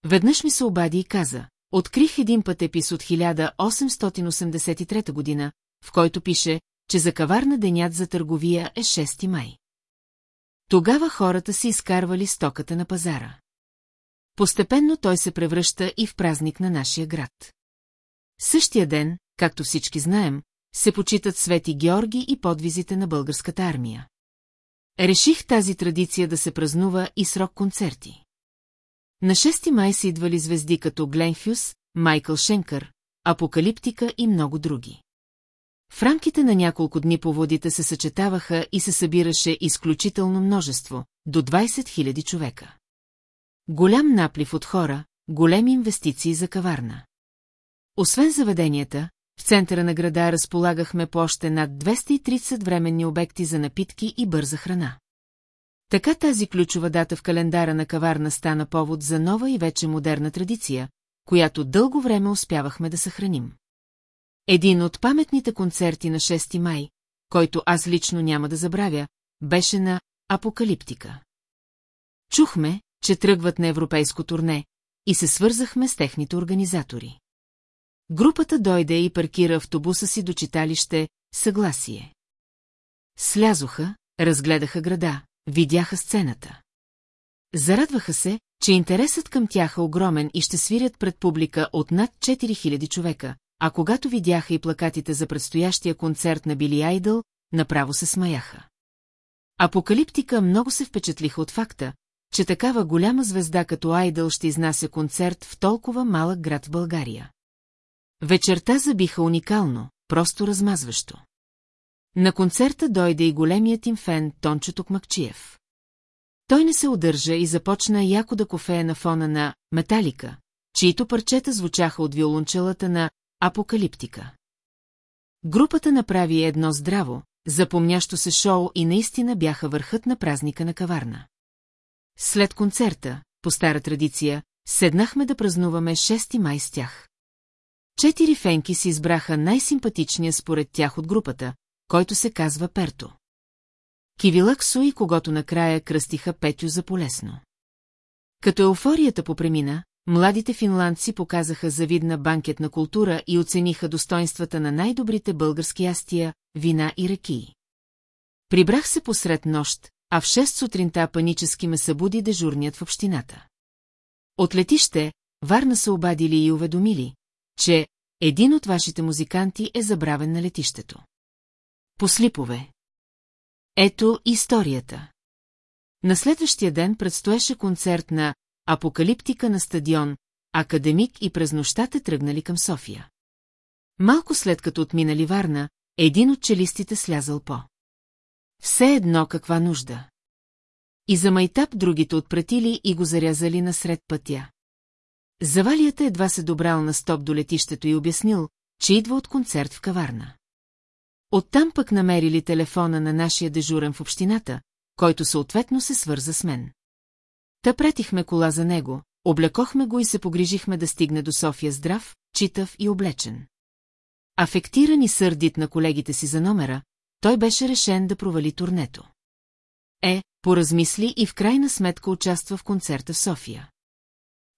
Веднъж ми се обади и каза, открих един пътепис от 1883 година, в който пише, че за каварна денят за търговия е 6 май. Тогава хората си изкарвали стоката на пазара. Постепенно той се превръща и в празник на нашия град. Същия ден, както всички знаем, се почитат Свети Георги и подвизите на българската армия. Реших тази традиция да се празнува и с рок-концерти. На 6 май са идвали звезди като Глен Хюс, Майкъл Шенкър, Апокалиптика и много други. В рамките на няколко дни поводите се съчетаваха и се събираше изключително множество, до 20 000 човека. Голям наплив от хора, големи инвестиции за каварна. Освен заведенията, в центъра на града разполагахме по още над 230 временни обекти за напитки и бърза храна. Така тази ключова дата в календара на каварна стана повод за нова и вече модерна традиция, която дълго време успявахме да съхраним. Един от паметните концерти на 6 май, който аз лично няма да забравя, беше на Апокалиптика. Чухме, че тръгват на европейско турне и се свързахме с техните организатори. Групата дойде и паркира автобуса си до читалище Съгласие. Слязоха, разгледаха града, видяха сцената. Зарадваха се, че интересът към тях е огромен и ще свирят пред публика от над 4000 човека, а когато видяха и плакатите за предстоящия концерт на Били Айдъл, направо се смаяха. Апокалиптика много се впечатлиха от факта, че такава голяма звезда като Айдъл ще изнася концерт в толкова малък град в България. Вечерта забиха уникално, просто размазващо. На концерта дойде и големият им фен Тончо Токмакчиев. Той не се удържа и започна яко да кофее на фона на «Металика», чието парчета звучаха от виолончелата на «Апокалиптика». Групата направи едно здраво, запомнящо се шоу и наистина бяха върхът на празника на каварна. След концерта, по стара традиция, седнахме да празнуваме 6 май с тях. Четири фенки си избраха най-симпатичния според тях от групата, който се казва Перто. Кивилаксо и когото накрая кръстиха Петю за полесно. Като еуфорията попремина, младите финландци показаха завидна банкетна култура и оцениха достоинствата на най-добрите български ястия, вина и реки. Прибрах се посред нощ, а в 6 сутринта панически ме събуди дежурният в общината. От летище, Варна са обадили и уведомили, че един от вашите музиканти е забравен на летището. Послипове. Ето историята. На следващия ден предстоеше концерт на Апокалиптика на стадион, Академик и през нощта тръгнали към София. Малко след като отминали Варна, един от челистите слязал по. Все едно каква нужда. И за майтап другите отпратили и го зарязали насред пътя. Завалията едва се добрал на стоп до летището и обяснил, че идва от концерт в каварна. Оттам пък намерили телефона на нашия дежурен в общината, който съответно се свърза с мен. Та претихме кола за него, облекохме го и се погрижихме да стигне до София здрав, читав и облечен. Афектиран и сърдит на колегите си за номера, той беше решен да провали турнето. Е, поразмисли и в крайна сметка участва в концерта в София.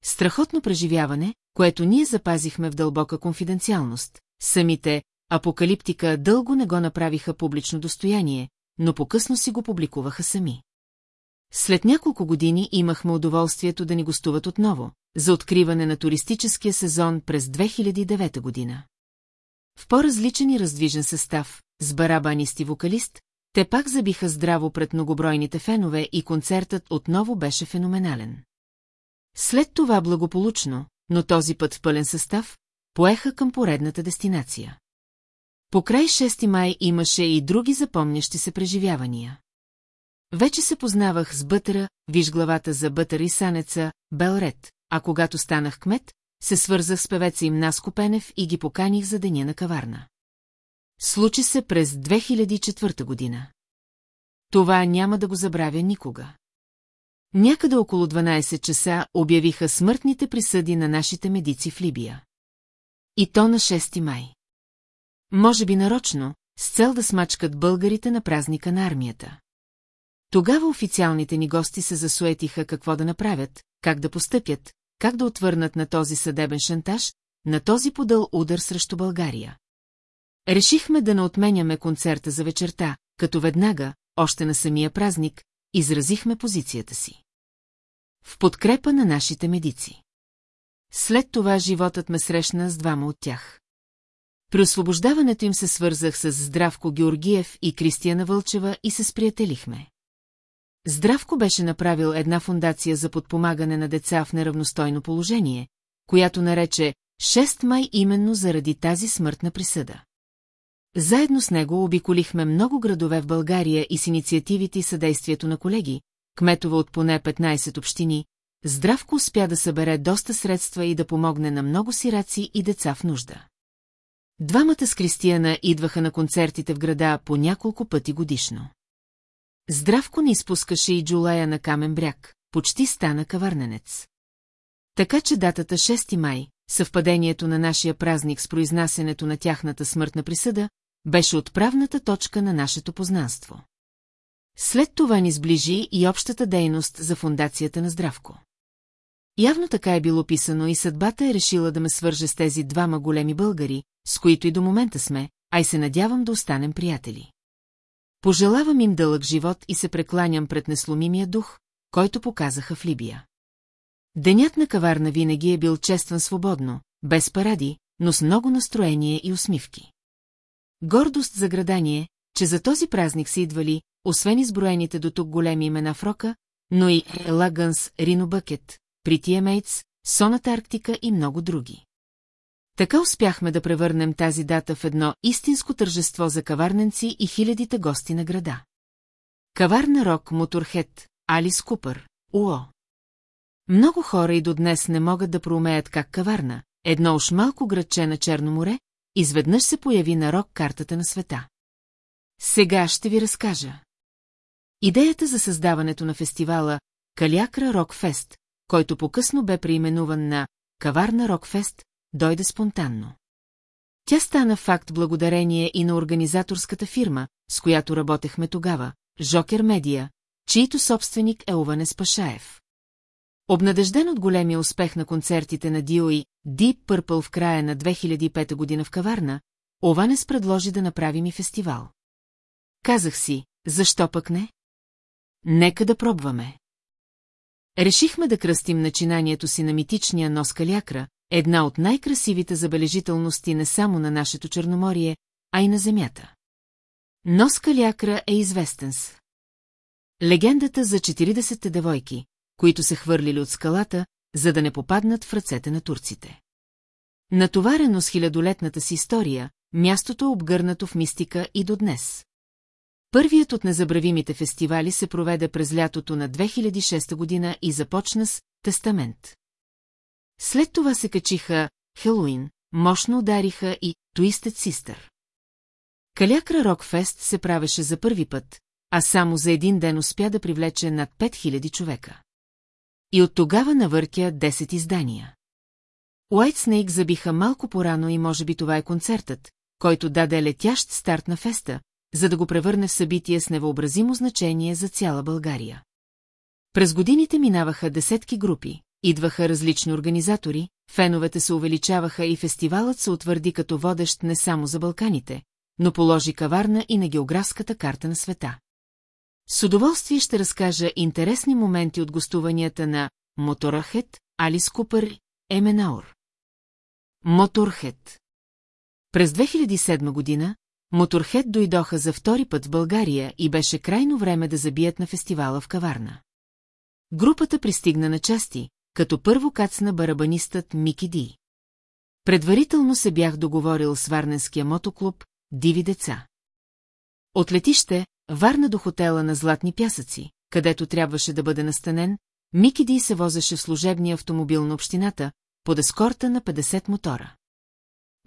Страхотно преживяване, което ние запазихме в дълбока конфиденциалност. Самите Апокалиптика дълго не го направиха публично достояние, но покъсно си го публикуваха сами. След няколко години имахме удоволствието да ни гостуват отново, за откриване на туристическия сезон през 2009 година. В по-различен и раздвижен състав, с барабанист и вокалист, те пак забиха здраво пред многобройните фенове и концертът отново беше феноменален. След това благополучно, но този път в пълен състав, поеха към поредната дестинация. Покрай 6 май имаше и други запомнящи се преживявания. Вече се познавах с Бътъра, виж главата за Бътър и Санеца, Белред, а когато станах кмет, се свързах с певеца им Наско Пенев и ги поканих за деня на каварна. Случи се през 2004 година. Това няма да го забравя никога. Някъде около 12 часа обявиха смъртните присъди на нашите медици в Либия. И то на 6 май. Може би нарочно, с цел да смачкат българите на празника на армията. Тогава официалните ни гости се засуетиха какво да направят, как да постъпят, как да отвърнат на този съдебен шантаж, на този подъл удар срещу България. Решихме да не отменяме концерта за вечерта, като веднага, още на самия празник, изразихме позицията си. В подкрепа на нашите медици. След това животът ме срещна с двама от тях. При освобождаването им се свързах с Здравко Георгиев и Кристияна Вълчева и се сприятелихме. Здравко беше направил една фундация за подпомагане на деца в неравностойно положение, която нарече 6 май именно заради тази смъртна присъда. Заедно с него обиколихме много градове в България и с инициативите и съдействието на колеги, кметова от поне 15 общини, Здравко успя да събере доста средства и да помогне на много сираци и деца в нужда. Двамата с Кристияна идваха на концертите в града по няколко пъти годишно. Здравко не изпускаше и Джулая на камен бряг, почти стана кавърненец. Така че датата 6 май, съвпадението на нашия празник с произнасенето на тяхната смъртна присъда, беше отправната точка на нашето познанство. След това ни сближи и общата дейност за фундацията на Здравко. Явно така е било писано и съдбата е решила да ме свърже с тези двама големи българи, с които и до момента сме, а и се надявам да останем приятели. Пожелавам им дълъг живот и се прекланям пред несломимия дух, който показаха в Либия. Денят на каварна винаги е бил честван свободно, без паради, но с много настроение и усмивки. Гордост за градание, че за този празник са идвали, освен изброените до тук големи имена в рока, но и Лагънс, Рино Бъкет, Прития Мейтс, Соната Арктика и много други. Така успяхме да превърнем тази дата в едно истинско тържество за каварненци и хилядите гости на града. Каварна рок Моторхет, Алис Купър, УО. Много хора и до днес не могат да проумеят как каварна, едно уж малко градче на Черно море, изведнъж се появи на рок картата на света. Сега ще ви разкажа. Идеята за създаването на фестивала Калякра Рокфест, който по-късно бе преименуван на Каварна Рокфест, дойде спонтанно. Тя стана факт благодарение и на организаторската фирма, с която работехме тогава, Жокер Медия, чийто собственик е Оване Спашаев. Обнадежден от големия успех на концертите на Дио и Deep Purple в края на 2005 година в Каварна, Ованес предложи да направим и фестивал. Казах си, защо пък не? Нека да пробваме. Решихме да кръстим начинанието си на митичния нос Калякра, една от най-красивите забележителности не само на нашето Черноморие, а и на Земята. Нос Калякра е известен с. Легендата за 40-те девойки, които се хвърлили от скалата, за да не попаднат в ръцете на турците. Натоварено с хилядолетната си история, мястото е обгърнато в мистика и до днес. Първият от незабравимите фестивали се проведе през лятото на 2006 година и започна с «Тестамент». След това се качиха Хелуин, мощно удариха и Twisted Sister. Калякра Рокфест се правеше за първи път, а само за един ден успя да привлече над 5000 човека. И от тогава навъртя 10 издания. Уайт Снейк забиха малко порано и може би това е концертът, който даде летящ старт на феста, за да го превърне в събитие с невъобразимо значение за цяла България. През годините минаваха десетки групи, идваха различни организатори, феновете се увеличаваха и фестивалът се утвърди като водещ не само за Балканите, но положи каварна и на географската карта на света. С удоволствие ще разкажа интересни моменти от гостуванията на Моторахет, Алис Купър, Еменаур. Моторхет През 2007 година Моторхет дойдоха за втори път в България и беше крайно време да забият на фестивала в Каварна. Групата пристигна на части, като първо кацна барабанистът Мики Ди. Предварително се бях договорил с Варненския мотоклуб «Диви деца». От летище, Варна до хотела на Златни пясъци, където трябваше да бъде настанен, Мики Ди се возеше в служебния автомобил на общината, под ескорта на 50 мотора.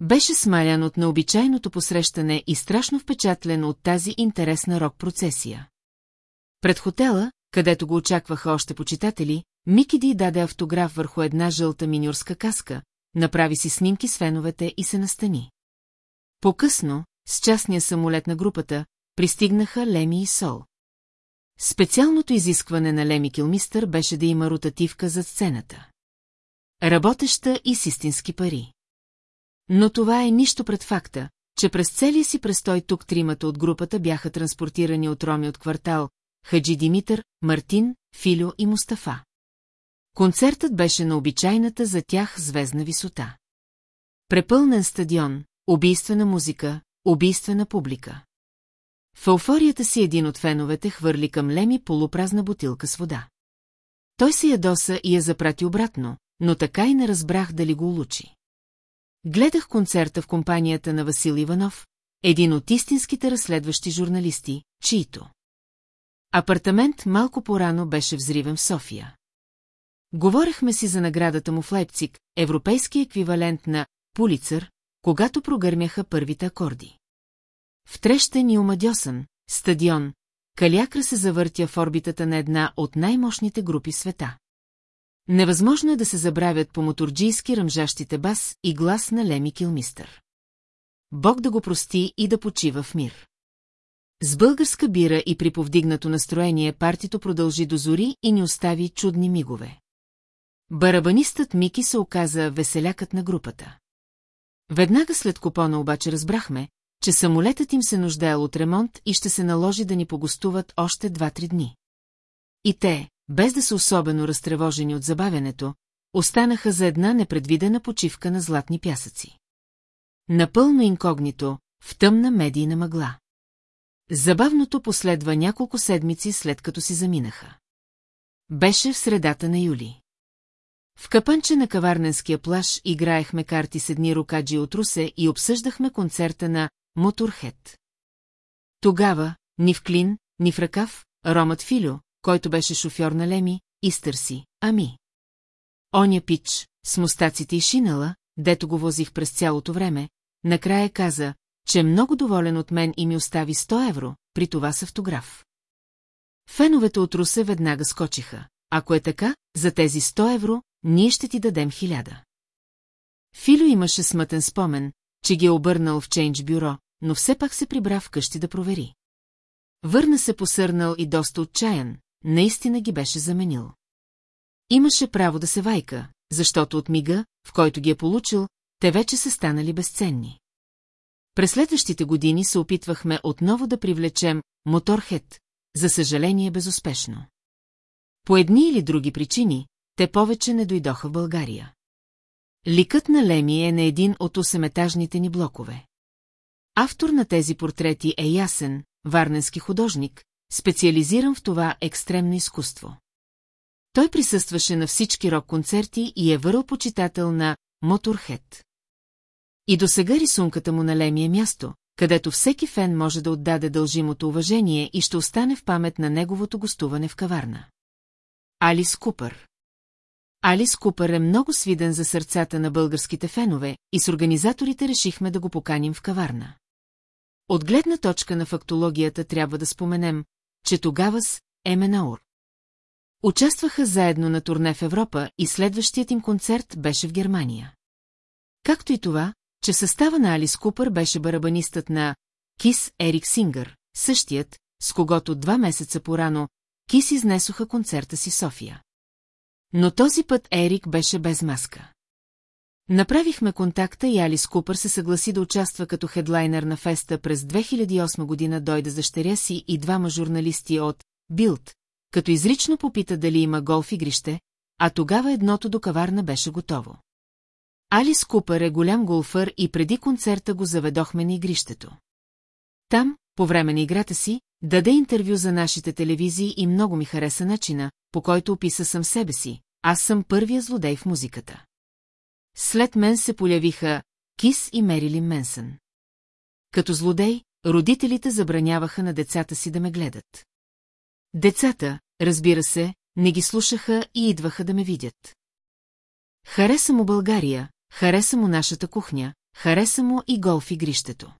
Беше смалян от необичайното посрещане и страшно впечатлен от тази интересна рок-процесия. Пред хотела, където го очакваха още почитатели, Мики Ди даде автограф върху една жълта миньорска каска, направи си снимки с феновете и се настани. По-късно, с частния самолет на групата, пристигнаха Леми и Сол. Специалното изискване на Леми Килмистър беше да има ротативка за сцената. Работеща и с истински пари. Но това е нищо пред факта, че през целия си престой тук тримата от групата бяха транспортирани от Роми от квартал, Хаджи Димитър, Мартин, Филю и Мустафа. Концертът беше на обичайната за тях звездна висота. Препълнен стадион, убийствена музика, убийствена публика. В еуфорията си един от феновете хвърли към Леми полупразна бутилка с вода. Той се ядоса и я запрати обратно, но така и не разбрах дали го улучи. Гледах концерта в компанията на Васил Иванов, един от истинските разследващи журналисти, чието. Апартамент малко по-рано беше взривен в София. Говорехме си за наградата му в Лейпциг, европейски еквивалент на Пулицър, когато прогърмяха първите акорди. В трещен и омадьосан, стадион, Калякра се завъртя в орбитата на една от най-мощните групи света. Невъзможно е да се забравят по моторджийски ръмжащите бас и глас на Леми Килмистър. Бог да го прости и да почива в мир. С българска бира и при повдигнато настроение партито продължи до зори и ни остави чудни мигове. Барабанистът Мики се оказа веселякът на групата. Веднага след купона обаче разбрахме, че самолетът им се нуждаел от ремонт и ще се наложи да ни погостуват още два-три дни. И те, без да са особено разтревожени от забавянето, останаха за една непредвидена почивка на златни пясъци. Напълно инкогнито, в тъмна медийна мъгла. Забавното последва няколко седмици след като си заминаха. Беше в средата на юли. В капънче на каварненския плаш играехме карти с едни рукаджи от Русе и обсъждахме концерта на Моторхед. Тогава, ни в клин, ни в ръкав, Ромът Филю, който беше шофьор на Леми, изтърси, ами. Оня пич, с мустаците и шинала, дето го возих през цялото време, накрая каза, че е много доволен от мен и ми остави 100 евро, при това с автограф. Феновете от Русе веднага скочиха. Ако е така, за тези 100 евро, ние ще ти дадем хиляда. Фило имаше смътен спомен, че ги е обърнал в чейндж бюро, но все пак се прибра вкъщи да провери. Върна се посърнал и доста отчаян, наистина ги беше заменил. Имаше право да се вайка, защото от мига, в който ги е получил, те вече са станали безценни. През следващите години се опитвахме отново да привлечем Моторхед, за съжаление безуспешно. По едни или други причини, те повече не дойдоха в България. Ликът на Леми е на един от осеметажните ни блокове. Автор на тези портрети е ясен, варненски художник, специализиран в това екстремно изкуство. Той присъстваше на всички рок-концерти и е върл почитател на Моторхед. И до сега рисунката му на Леми е място, където всеки фен може да отдаде дължимото уважение и ще остане в памет на неговото гостуване в каварна. Алис Купър Алис Купър е много свиден за сърцата на българските фенове и с организаторите решихме да го поканим в каварна. От гледна точка на фактологията трябва да споменем, че тогава с Еменаур. Участваха заедно на турне в Европа и следващият им концерт беше в Германия. Както и това, че състава на Алис Купър беше барабанистът на Кис Ерик Сингър, същият, с когото два месеца порано Кис изнесоха концерта си София. Но този път Ерик беше без маска. Направихме контакта и Алис Купър се съгласи да участва като хедлайнер на феста през 2008 година дойде за щеря си и двама журналисти от Билд, като изрично попита дали има голф игрище, а тогава едното до каварна беше готово. Алис Купър е голям голфър и преди концерта го заведохме на игрището. Там, по време на играта си, даде интервю за нашите телевизии и много ми хареса начина, по който описа съм себе си. Аз съм първия злодей в музиката. След мен се полявиха Кис и Мерилин Менсън. Като злодей, родителите забраняваха на децата си да ме гледат. Децата, разбира се, не ги слушаха и идваха да ме видят. Хареса му България, хареса му нашата кухня, хареса му и голф игрището.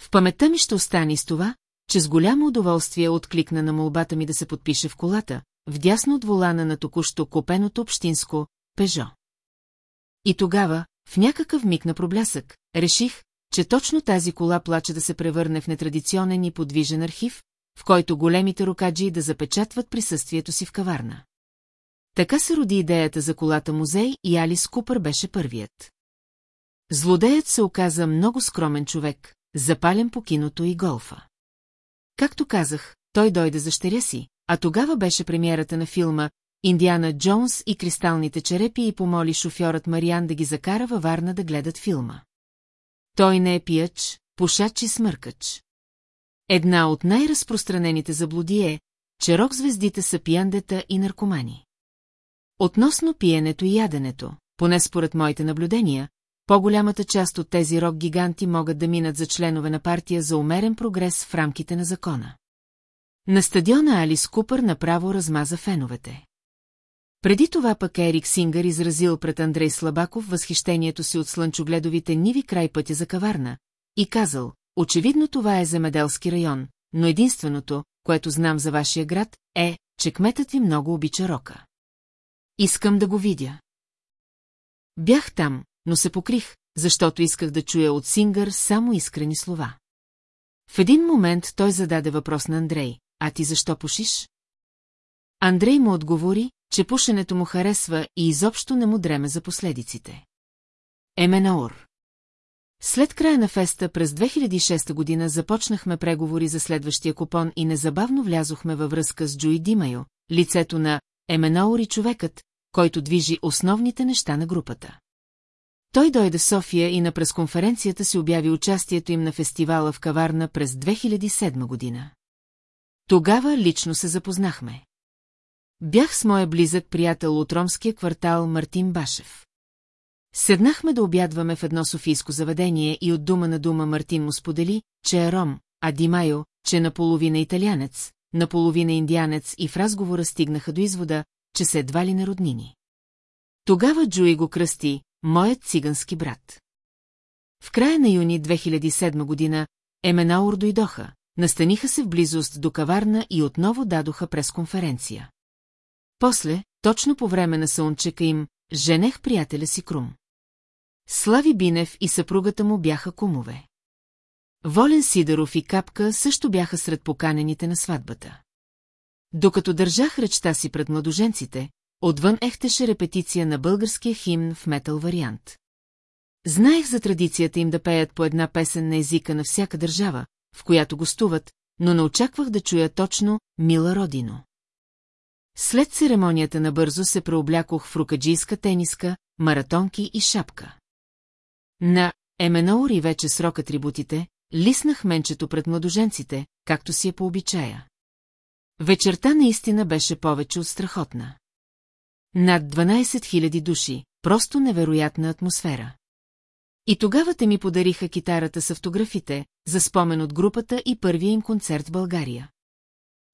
В паметта ми ще остане с това, че с голямо удоволствие откликна на молбата ми да се подпише в колата, вдясно от волана на току-що купеното общинско «Пежо». И тогава, в някакъв миг на проблясък, реших, че точно тази кола плаче да се превърне в нетрадиционен и подвижен архив, в който големите рукаджи да запечатват присъствието си в каварна. Така се роди идеята за колата музей и Алис Купър беше първият. Злодеят се оказа много скромен човек, запален по киното и голфа. Както казах, той дойде за щеря си, а тогава беше премиерата на филма Индиана Джонс и кристалните черепи и помоли шофьорът Мариан да ги закара във Варна да гледат филма. Той не е пияч, пушач и смъркач. Една от най-разпространените заблуди е, че рок-звездите са пияндета и наркомани. Относно пиенето и яденето, поне според моите наблюдения, по-голямата част от тези рок-гиганти могат да минат за членове на партия за умерен прогрес в рамките на закона. На стадиона Алис Купър направо размаза феновете. Преди това пък Ерик Сингър изразил пред Андрей Слабаков възхищението си от слънчогледовите ниви край пътя за каварна и казал, очевидно това е земеделски район, но единственото, което знам за вашия град, е, че кметът ви много обича рока. Искам да го видя. Бях там, но се покрих, защото исках да чуя от Сингър само искрени слова. В един момент той зададе въпрос на Андрей, а ти защо пушиш? Андрей му отговори, че пушенето му харесва и изобщо не му дреме за последиците. Еменаур. След края на феста през 2006 година започнахме преговори за следващия купон и незабавно влязохме във връзка с Джуи Димайо, лицето на Еменаур и човекът, който движи основните неща на групата. Той дойде в София и на пресконференцията си обяви участието им на фестивала в Каварна през 2007 година. Тогава лично се запознахме. Бях с моя близък приятел от ромския квартал Мартин Башев. Седнахме да обядваме в едно софийско заведение и от дума на дума Мартин му сподели, че е ром, а Димайо, че е наполовина италянец, наполовина индианец и в разговора стигнаха до извода, че се едва ли на роднини. Тогава Джуи го кръсти, моят цигански брат. В края на юни 2007 година Еменаур дойдоха, настаниха се в близост до каварна и отново дадоха пресконференция. После, точно по време на сънчека им, женех приятеля си Крум. Слави Бинев и съпругата му бяха кумове. Волен Сидоров и Капка също бяха сред поканените на сватбата. Докато държах речта си пред младоженците, отвън ехтеше репетиция на българския химн в метал вариант. Знаех за традицията им да пеят по една песен на езика на всяка държава, в която гостуват, но не очаквах да чуя точно «Мила Родино». След церемонията набързо се преоблякох в рукаджийска тениска, маратонки и шапка. На Еменаури вече срок атрибутите, лиснах менчето пред младоженците, както си е по обичая. Вечерта наистина беше повече от страхотна. Над 12 000 души, просто невероятна атмосфера. И тогава те ми подариха китарата с автографите, за спомен от групата и първия им концерт в България.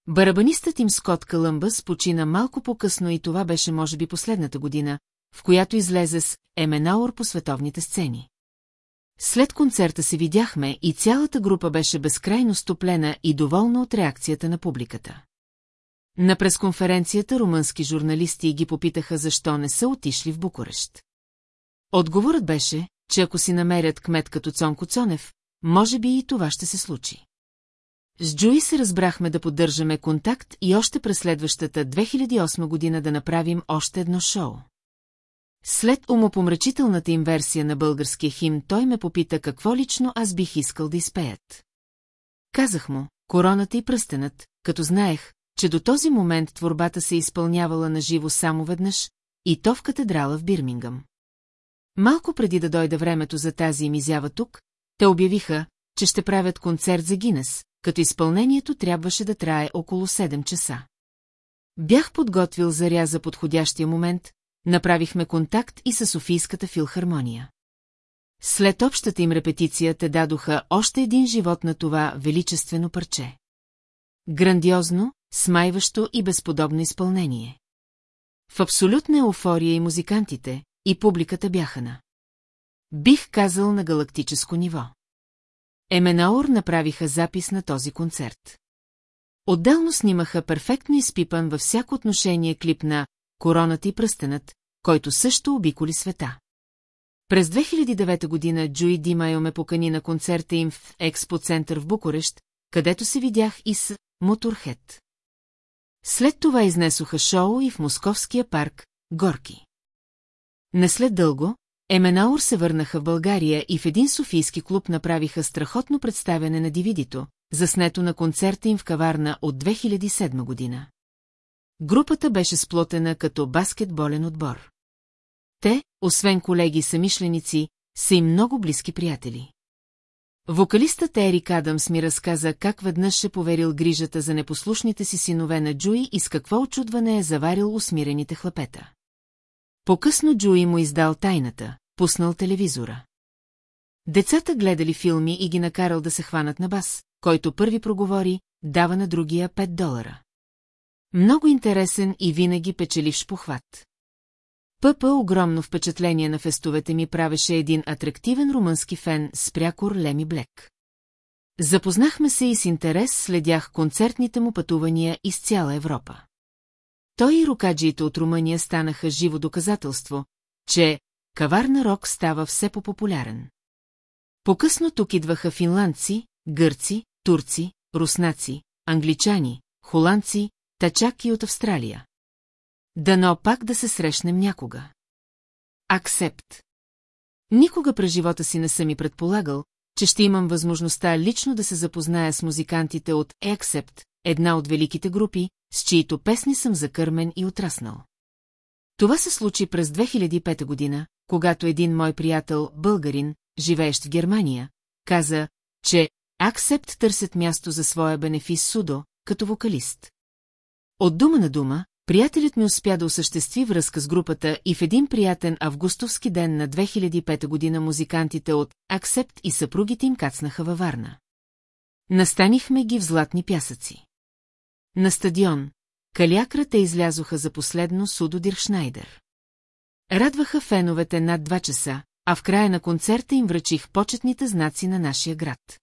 Барабанистът им Скот Калъмбъс почина малко по-късно и това беше може би последната година, в която излезе с Еменаур по световните сцени. След концерта се видяхме и цялата група беше безкрайно стоплена и доволна от реакцията на публиката. На пресконференцията румънски журналисти ги попитаха защо не са отишли в Букурещ. Отговорът беше, че ако си намерят кмет като Цонко Цонев, може би и това ще се случи. С Джуи се разбрахме да поддържаме контакт и още през следващата 2008 година да направим още едно шоу. След умопомрачителната им версия на българския хим, той ме попита какво лично аз бих искал да изпеят. Казах му, короната и пръстенът, като знаех, че до този момент творбата се изпълнявала на живо само веднъж, и то в катедрала в Бирмингъм. Малко преди да дойде времето за тази им изява тук, те обявиха, че ще правят концерт за Гинес, като изпълнението трябваше да трае около 7 часа. Бях подготвил заря за подходящия момент, направихме контакт и с Софийската филхармония. След общата им репетиция те дадоха още един живот на това величествено парче. Грандиозно, смайващо и безподобно изпълнение. В абсолютна еуфория и музикантите, и публиката бяха на. Бих казал на галактическо ниво. Еменаур направиха запис на този концерт. Отделно снимаха перфектно изпипан във всяко отношение клип на «Короната и пръстенът», който също обиколи света. През 2009 година Джуи Димайо ме покани на концерта им в Експо Център в Букурещ, където се видях и с Моторхед. След това изнесоха шоу и в Московския парк Горки. Не след дълго, Еменаур се върнаха в България и в един софийски клуб направиха страхотно представяне на дивидито, заснето на концерта им в каварна от 2007 година. Групата беше сплотена като баскетболен отбор. Те, освен колеги самишленици, са и много близки приятели. Вокалистът Ерик Адамс ми разказа как веднъж е поверил грижата за непослушните си синове на Джуи и с какво очудване е заварил усмирените хлапета. По-късно Джуи му издал тайната, пуснал телевизора. Децата гледали филми и ги накарал да се хванат на бас, който първи проговори, дава на другия 5 долара. Много интересен и винаги печеливш похват. ПП огромно впечатление на фестовете ми правеше един атрактивен румънски фен с прякор Леми Блек. Запознахме се и с интерес следях концертните му пътувания из цяла Европа. Той и рукаджиите от Румъния станаха живо доказателство, че каварна рок става все по-популярен. По-късно тук идваха финландци, гърци, турци, руснаци, англичани, холандци, тачаки от Австралия. Дано пак да се срещнем някога. Аксепт. Никога през живота си не съм и предполагал, че ще имам възможността лично да се запозная с музикантите от Ексепт, една от великите групи, с чието песни съм закърмен и отраснал. Това се случи през 2005 година, когато един мой приятел, българин, живеещ в Германия, каза, че Аксепт търсят място за своя бенефис Судо, като вокалист. От дума на дума, приятелят ми успя да осъществи връзка с групата и в един приятен августовски ден на 2005 година музикантите от Аксепт и съпругите им кацнаха във Варна. Настанихме ги в златни пясъци. На стадион, Калякра те излязоха за последно Судо Диршнайдер. Радваха феновете над два часа, а в края на концерта им връчих почетните знаци на нашия град.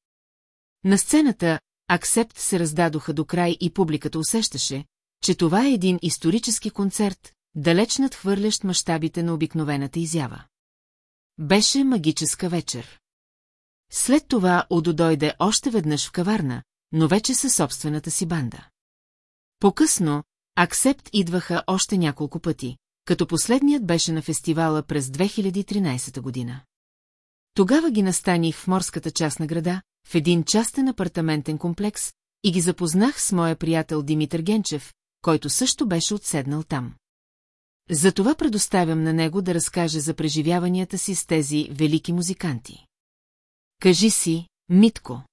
На сцената Аксепт се раздадоха до край и публиката усещаше, че това е един исторически концерт, далеч надхвърлящ мащабите на обикновената изява. Беше магическа вечер. След това Одо дойде още веднъж в каварна, но вече със собствената си банда. По-късно, Аксепт идваха още няколко пъти, като последният беше на фестивала през 2013 година. Тогава ги настаних в морската част на града, в един частен апартаментен комплекс, и ги запознах с моя приятел Димитър Генчев, който също беше отседнал там. Затова предоставям на него да разкаже за преживяванията си с тези велики музиканти. Кажи си, Митко.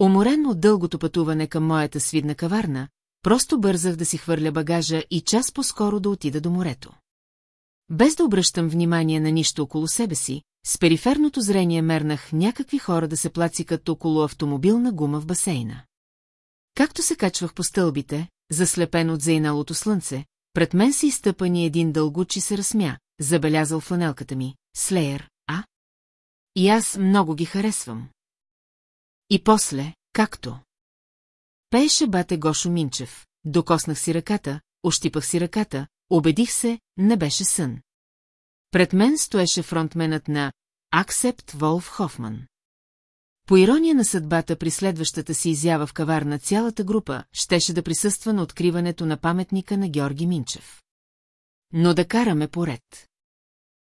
Уморен от дългото пътуване към моята свидна каварна, просто бързах да си хвърля багажа и час по-скоро да отида до морето. Без да обръщам внимание на нищо около себе си, с периферното зрение мернах някакви хора да се плацикат около автомобилна гума в басейна. Както се качвах по стълбите, заслепен от заиналото слънце, пред мен се изтъпани един дългучи се разсмя, забелязал фланелката ми, Слеер, а? И аз много ги харесвам. И после, както? Пееше бате Гошо Минчев. Докоснах си ръката, ощипах си ръката, убедих се, не беше сън. Пред мен стоеше фронтменът на Аксепт Волф Хофман. По ирония на съдбата при следващата си изява в каварна цялата група щеше да присъства на откриването на паметника на Георги Минчев. Но да караме поред.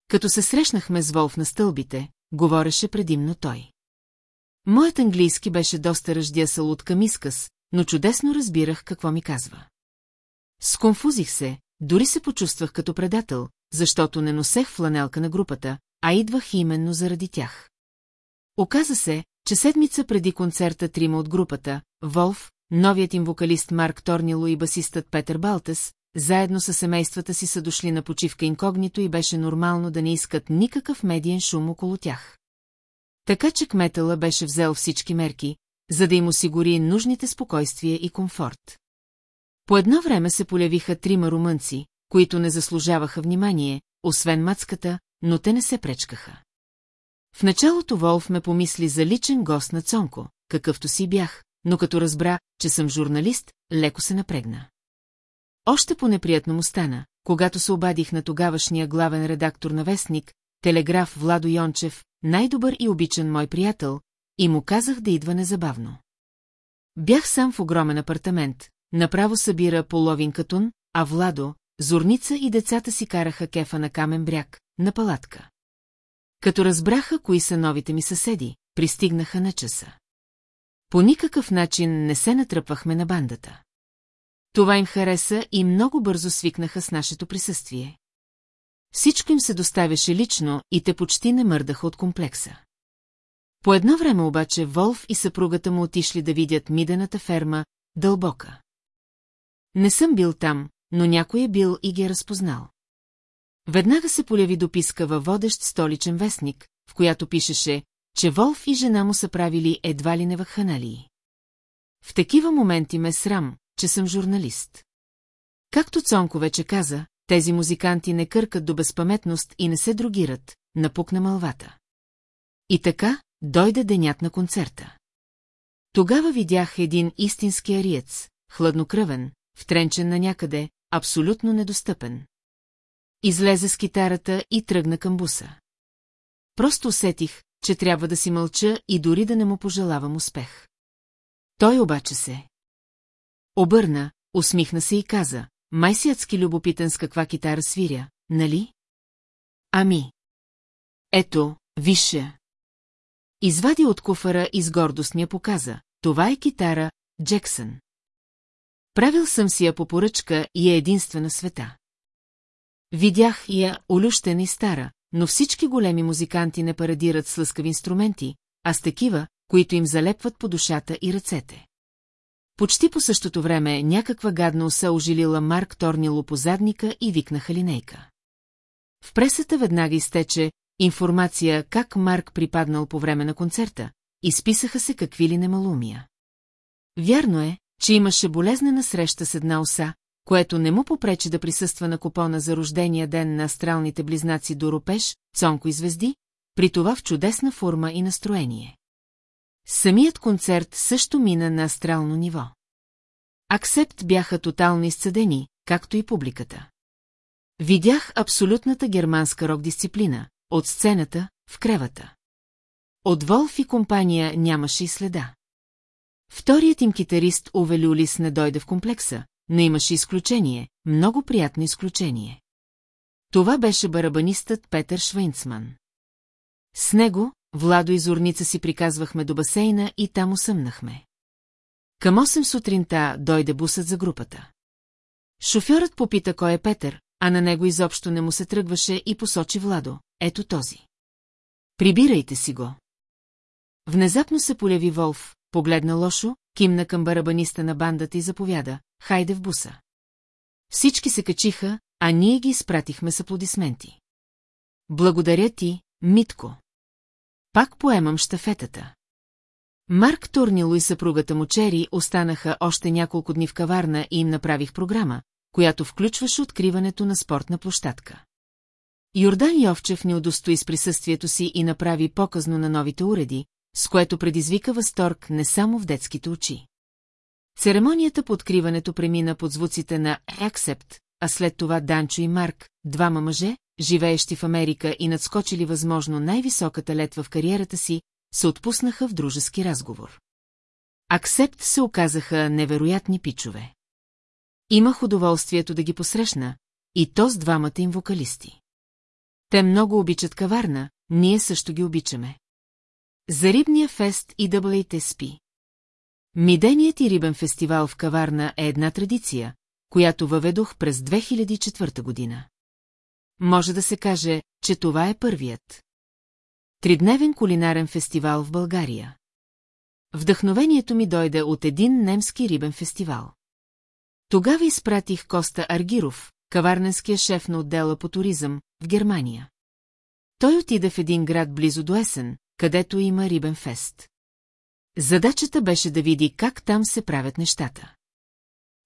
Като се срещнахме с Волф на стълбите, говореше предимно той. Моят английски беше доста ръждясал от към изказ, но чудесно разбирах какво ми казва. Сконфузих се, дори се почувствах като предател, защото не носех фланелка на групата, а идвах именно заради тях. Оказа се, че седмица преди концерта трима от групата, Волф, новият им вокалист Марк Торнило и басистът Петър Балтес, заедно с семействата си са дошли на почивка инкогнито и беше нормално да не искат никакъв медиен шум около тях. Така че кметела беше взел всички мерки, за да им осигури нужните спокойствие и комфорт. По едно време се полявиха трима румънци, които не заслужаваха внимание, освен мацката, но те не се пречкаха. В началото Волф ме помисли за личен гост на Цонко, какъвто си бях, но като разбра, че съм журналист, леко се напрегна. Още по-неприятно му стана, когато се обадих на тогавашния главен редактор на Вестник, телеграф Владо Йончев, най-добър и обичан мой приятел, и му казах да идва незабавно. Бях сам в огромен апартамент, направо събира половин катун, а Владо, Зорница и децата си караха кефа на камен бряг, на палатка. Като разбраха кои са новите ми съседи, пристигнаха на часа. По никакъв начин не се натръпвахме на бандата. Това им хареса и много бързо свикнаха с нашето присъствие. Всичко им се доставяше лично и те почти не мърдаха от комплекса. По едно време обаче Волф и съпругата му отишли да видят мидената ферма, дълбока. Не съм бил там, но някой е бил и ги е разпознал. Веднага се поляви дописка във водещ столичен вестник, в която пишеше, че Волф и жена му са правили едва ли не вакханалии. В такива моменти ме срам, че съм журналист. Както Цонко вече каза, тези музиканти не къркат до безпаметност и не се другират, напукна мълвата. И така, дойде денят на концерта. Тогава видях един истински ариец, хладнокръвен, втренчен на някъде, абсолютно недостъпен. Излезе с китарата и тръгна към буса. Просто усетих, че трябва да си мълча и дори да не му пожелавам успех. Той обаче се. Обърна, усмихна се и каза, май си адски любопитен с каква китара свиря, нали? Ами. Ето, више. Извади от куфара и с гордост ми я показа. Това е китара Джексън. Правил съм си я по поръчка и е единствена света. Видях я олющена и стара, но всички големи музиканти не парадират с лъскави инструменти, а с такива, които им залепват по душата и ръцете. Почти по същото време някаква гадна уса ожилила Марк Торнило по задника и викнаха линейка. В пресата веднага изтече информация как Марк припаднал по време на концерта, изписаха се какви ли немалумия. Вярно е, че имаше болезнена среща с една оса, което не му попречи да присъства на купона за рождения ден на астралните близнаци Доропеш, Цонко и Звезди, при това в чудесна форма и настроение. Самият концерт също мина на астрално ниво. Аксепт бяха тотално изцедени, както и публиката. Видях абсолютната германска рок-дисциплина, от сцената, в кревата. От Волф и компания нямаше и следа. Вторият им китарист Уве Люлис не дойде в комплекса, но имаше изключение, много приятно изключение. Това беше барабанистът Петър Швейнцман. С него, Владо и Зорница си приказвахме до басейна и там усъмнахме. Към 8 сутринта дойде бусът за групата. Шофьорът попита кой е Петър, а на него изобщо не му се тръгваше и посочи Владо. Ето този. Прибирайте си го. Внезапно се поляви Волф, погледна лошо, кимна към барабаниста на бандата и заповяда. Хайде в буса. Всички се качиха, а ние ги изпратихме с аплодисменти. Благодаря ти, Митко. Пак поемам штафетата. Марк Турнило и съпругата му Чери останаха още няколко дни в каварна и им направих програма, която включваше откриването на спортна площадка. Йордан Йовчев ни удостои с присъствието си и направи показно на новите уреди, с което предизвика възторг не само в детските очи. Церемонията по откриването премина под звуците на «Аксепт», а след това Данчо и Марк, двама мъже, живеещи в Америка и надскочили възможно най-високата летва в кариерата си, се отпуснаха в дружески разговор. Аксепт се оказаха невероятни пичове. Имах удоволствието да ги посрещна, и то с двамата им вокалисти. Те много обичат каварна, ние също ги обичаме. За рибния фест и WTSP. Миденият и рибен фестивал в каварна е една традиция, която въведох през 2004 година. Може да се каже, че това е първият. Тридневен кулинарен фестивал в България. Вдъхновението ми дойде от един немски рибен фестивал. Тогава изпратих Коста Аргиров, каварненския шеф на отдела по туризъм, в Германия. Той отида в един град близо до Есен, където има рибен фест. Задачата беше да види как там се правят нещата.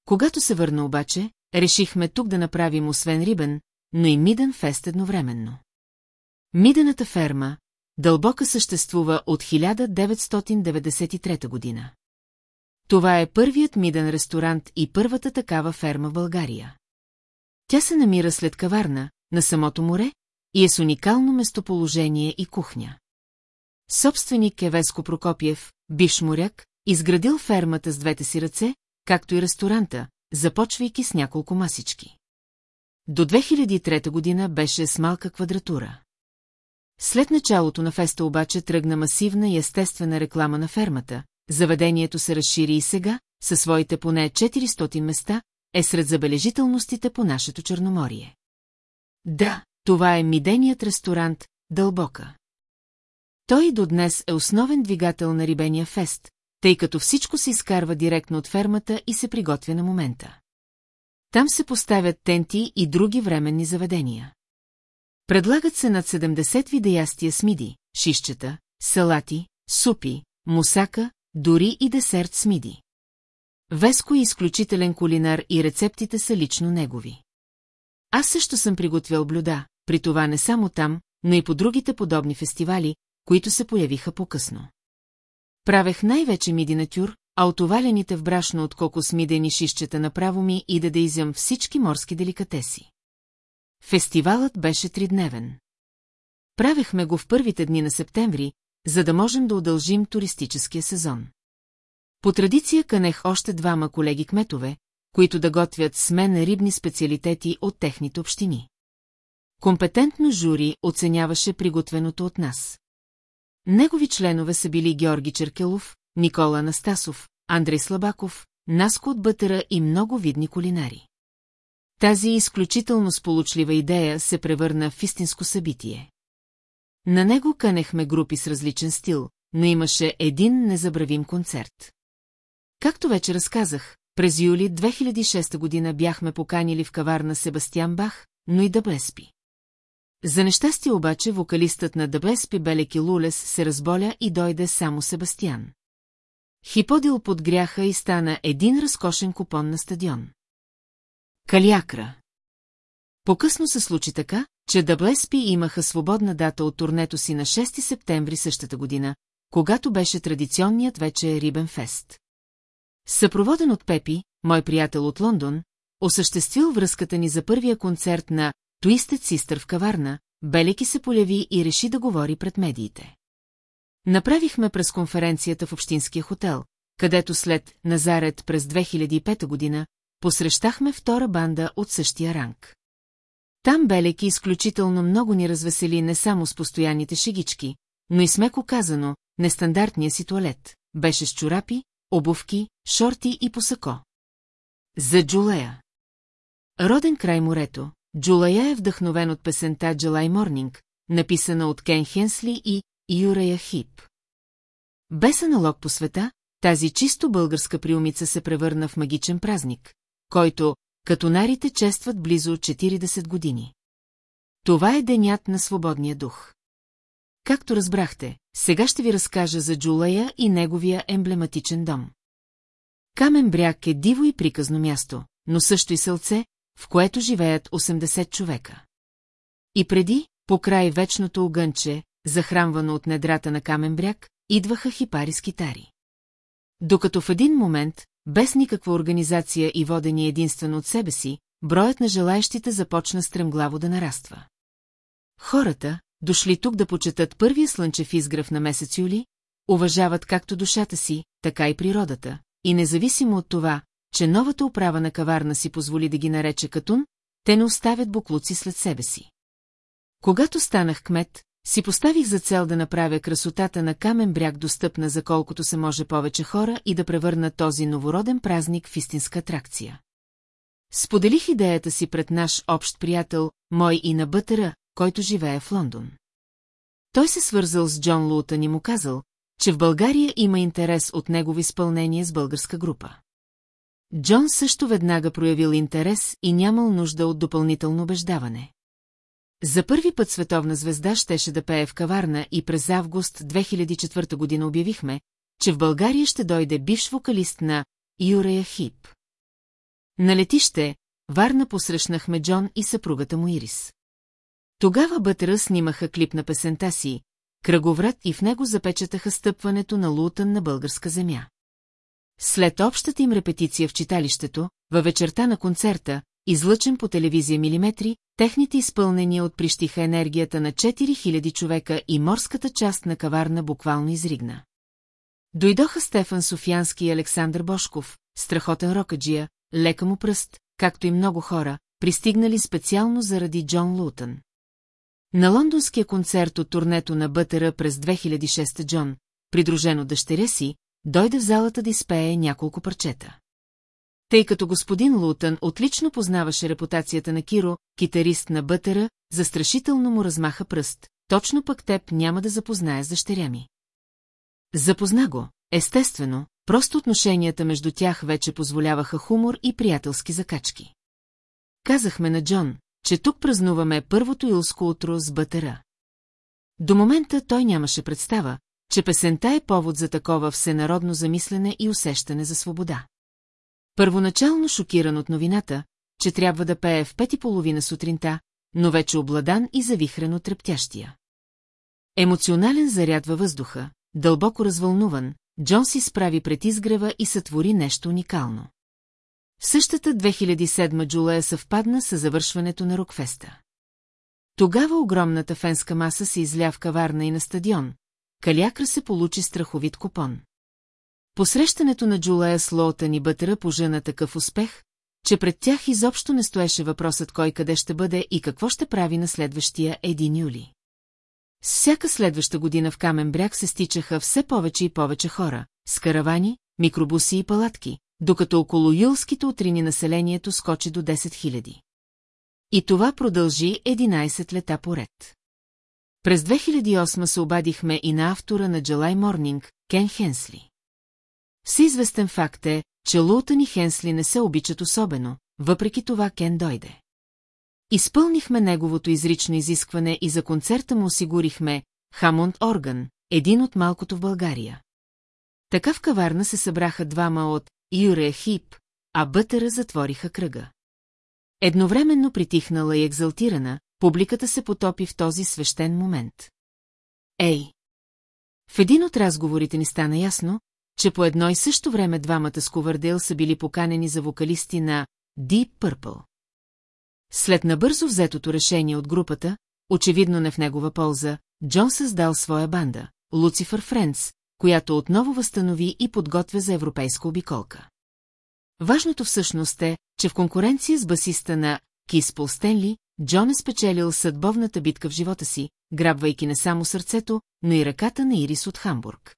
Когато се върна обаче, решихме тук да направим освен рибен, но и миден фест едновременно. Мидената ферма, дълбока съществува от 1993 година. Това е първият миден ресторант и първата такава ферма в България. Тя се намира след каварна, на самото море, и е с уникално местоположение и кухня. Собственик е Веско Прокопиев, бивш моряк, изградил фермата с двете си ръце, както и ресторанта, започвайки с няколко масички. До 2003 година беше с малка квадратура. След началото на феста обаче тръгна масивна и естествена реклама на фермата, заведението се разшири и сега, със своите поне 400 места, е сред забележителностите по нашето Черноморие. Да, това е миденият ресторант «Дълбока». Той до днес е основен двигател на рибения фест, тъй като всичко се изкарва директно от фермата и се приготвя на момента. Там се поставят тенти и други временни заведения. Предлагат се над 70 вида ястия с миди, шишчета, салати, супи, мусака, дори и десерт с миди. Веско е изключителен кулинар и рецептите са лично негови. Аз също съм приготвял блюда, при това не само там, но и по другите подобни фестивали, които се появиха по-късно. Правех най-вече миди на тюр, а отовалените в брашно от кокос мидени шишчета направо ми и да изям всички морски деликатеси. Фестивалът беше тридневен. Правехме го в първите дни на септември, за да можем да удължим туристическия сезон. По традиция канех още двама колеги кметове, които да готвят с мен рибни специалитети от техните общини. Компетентно жури оценяваше приготвеното от нас. Негови членове са били Георги Черкелов, Никола Анастасов, Андрей Слабаков, Наско от Бътера и много видни кулинари. Тази изключително сполучлива идея се превърна в истинско събитие. На него канехме групи с различен стил, но имаше един незабравим концерт. Както вече разказах, през юли 2006 година бяхме поканили в каварна Себастиан Бах, но и да Блеспи. За нещастие обаче вокалистът на Дъблеспи Белеки Лулес се разболя и дойде само Себастиан. Хиподил подгряха и стана един разкошен купон на стадион. Калиакра По-късно се случи така, че Дъблеспи имаха свободна дата от турнето си на 6 септември същата година, когато беше традиционният вече Рибен Фест. Съпроводен от Пепи, мой приятел от Лондон, осъществил връзката ни за първия концерт на Twisted Sister в каварна, Белеки се поляви и реши да говори пред медиите. Направихме през конференцията в Общинския хотел, където след Назарет през 2005 година посрещахме втора банда от същия ранг. Там Белеки изключително много ни развесели не само с постоянните шегички, но и смеко казано, нестандартния си туалет. Беше с чорапи, обувки, шорти и посако. За Джулея. Роден край морето, Джулая е вдъхновен от песента July Morning, написана от Кен Хенсли и Юрая Хип. Без аналог по света, тази чисто българска приумица се превърна в магичен празник, който, като нарите честват близо 40 години. Това е денят на свободния дух. Както разбрахте, сега ще ви разкажа за Джулая и неговия емблематичен дом. Камен бряг е диво и приказно място, но също и селце, в което живеят 80 човека. И преди, по край вечното огънче, захранвано от недрата на камен бряг, идваха хипари с китари. Докато в един момент, без никаква организация и водени единствено от себе си, броят на желаящите започна стремглаво да нараства. Хората, дошли тук да почетат първия слънчев изгръв на месец юли, уважават както душата си, така и природата, и независимо от това, че новата управа на каварна си позволи да ги нарече Катун, те не оставят буклуци след себе си. Когато станах кмет, си поставих за цел да направя красотата на камен бряг достъпна за колкото се може повече хора и да превърна този новороден празник в истинска атракция. Споделих идеята си пред наш общ приятел, мой и на Бътъра, който живее в Лондон. Той се свързал с Джон Лутън и му казал, че в България има интерес от негово изпълнение с българска група. Джон също веднага проявил интерес и нямал нужда от допълнително убеждаване. За първи път световна звезда щеше да пее в каварна и през август 2004 година обявихме, че в България ще дойде бивш вокалист на Юрея Хип. На летище, Варна посрещнахме Джон и съпругата му Ирис. Тогава Бътра снимаха клип на песента си, кръговрат и в него запечатаха стъпването на Лутън на българска земя. След общата им репетиция в читалището, във вечерта на концерта, излъчен по телевизия милиметри, техните изпълнения отприщиха енергията на 4000 човека и морската част на каварна буквално изригна. Дойдоха Стефан Софиянски и Александър Бошков, страхотен рокаджия, лека му пръст, както и много хора, пристигнали специално заради Джон Лутън. На лондонския концерт от турнето на Бътера през 2006 Джон, придружен от дъщеря си, дойде в залата да изпее няколко парчета. Тъй като господин Лутън отлично познаваше репутацията на Киро, китарист на Бътера, застрашително му размаха пръст, точно пък теб няма да запознае с дъщеря ми. Запозна го, естествено, просто отношенията между тях вече позволяваха хумор и приятелски закачки. Казахме на Джон, че тук празнуваме първото илско утро с Бътера. До момента той нямаше представа, че песента е повод за такова всенародно замислене и усещане за свобода. Първоначално шокиран от новината, че трябва да пее в пет и половина сутринта, но вече обладан и завихрен от трептящия. Емоционален заряд във въздуха, дълбоко развълнуван, Джон си справи пред изгрева и сътвори нещо уникално. В същата 2007 Джулея съвпадна с завършването на Рокфеста. Тогава огромната фенска маса се изля в каварна и на стадион, Калякра се получи страховит купон. Посрещането на Джулая с Лоутън и Бътъра пожена такъв успех, че пред тях изобщо не стоеше въпросът кой къде ще бъде и какво ще прави на следващия 1 юли. С всяка следваща година в Камен бряг се стичаха все повече и повече хора, с каравани, микробуси и палатки, докато около юлските утрини населението скочи до 10 000. И това продължи 11 лета поред. През 2008 се обадихме и на автора на July Morning, Кен Хенсли. Всеизвестен факт е, че Лултън и Хенсли не се обичат особено, въпреки това Кен дойде. Изпълнихме неговото изрично изискване и за концерта му осигурихме Хамонд Орган, един от малкото в България. Така в каварна се събраха двама от Юрея Хип, а Бътера затвориха кръга. Едновременно притихнала и екзалтирана, публиката се потопи в този свещен момент. Ей! В един от разговорите ни стана ясно, че по едно и също време двамата с Ковърдел са били поканени за вокалисти на Deep Purple. След набързо взетото решение от групата, очевидно не в негова полза, Джон създал своя банда, Луцифър Френдс, която отново възстанови и подготвя за европейска обиколка. Важното всъщност е, че в конкуренция с басиста на Кис Пол Стенли, Джон е спечелил съдбовната битка в живота си, грабвайки не само сърцето, но и ръката на Ирис от Хамбург.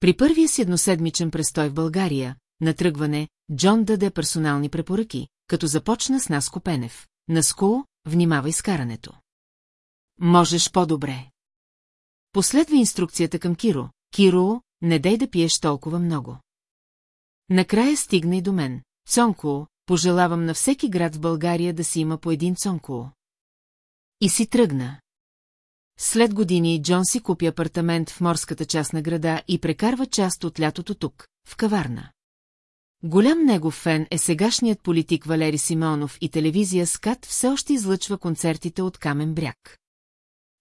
При първия си едноседмичен престой в България, на тръгване, Джон даде персонални препоръки, като започна с Наско Пенев. Наско, внимавай с карането. Можеш по-добре. Последва инструкцията към Киро. Киро, не дай да пиеш толкова много. Накрая стигна и до мен. Цонко, пожелавам на всеки град в България да си има по един цонко. И си тръгна. След години Джон си купи апартамент в морската част на града и прекарва част от лятото тук, в каварна. Голям негов фен е сегашният политик Валери Симеонов и телевизия Скат все още излъчва концертите от Камен бряг.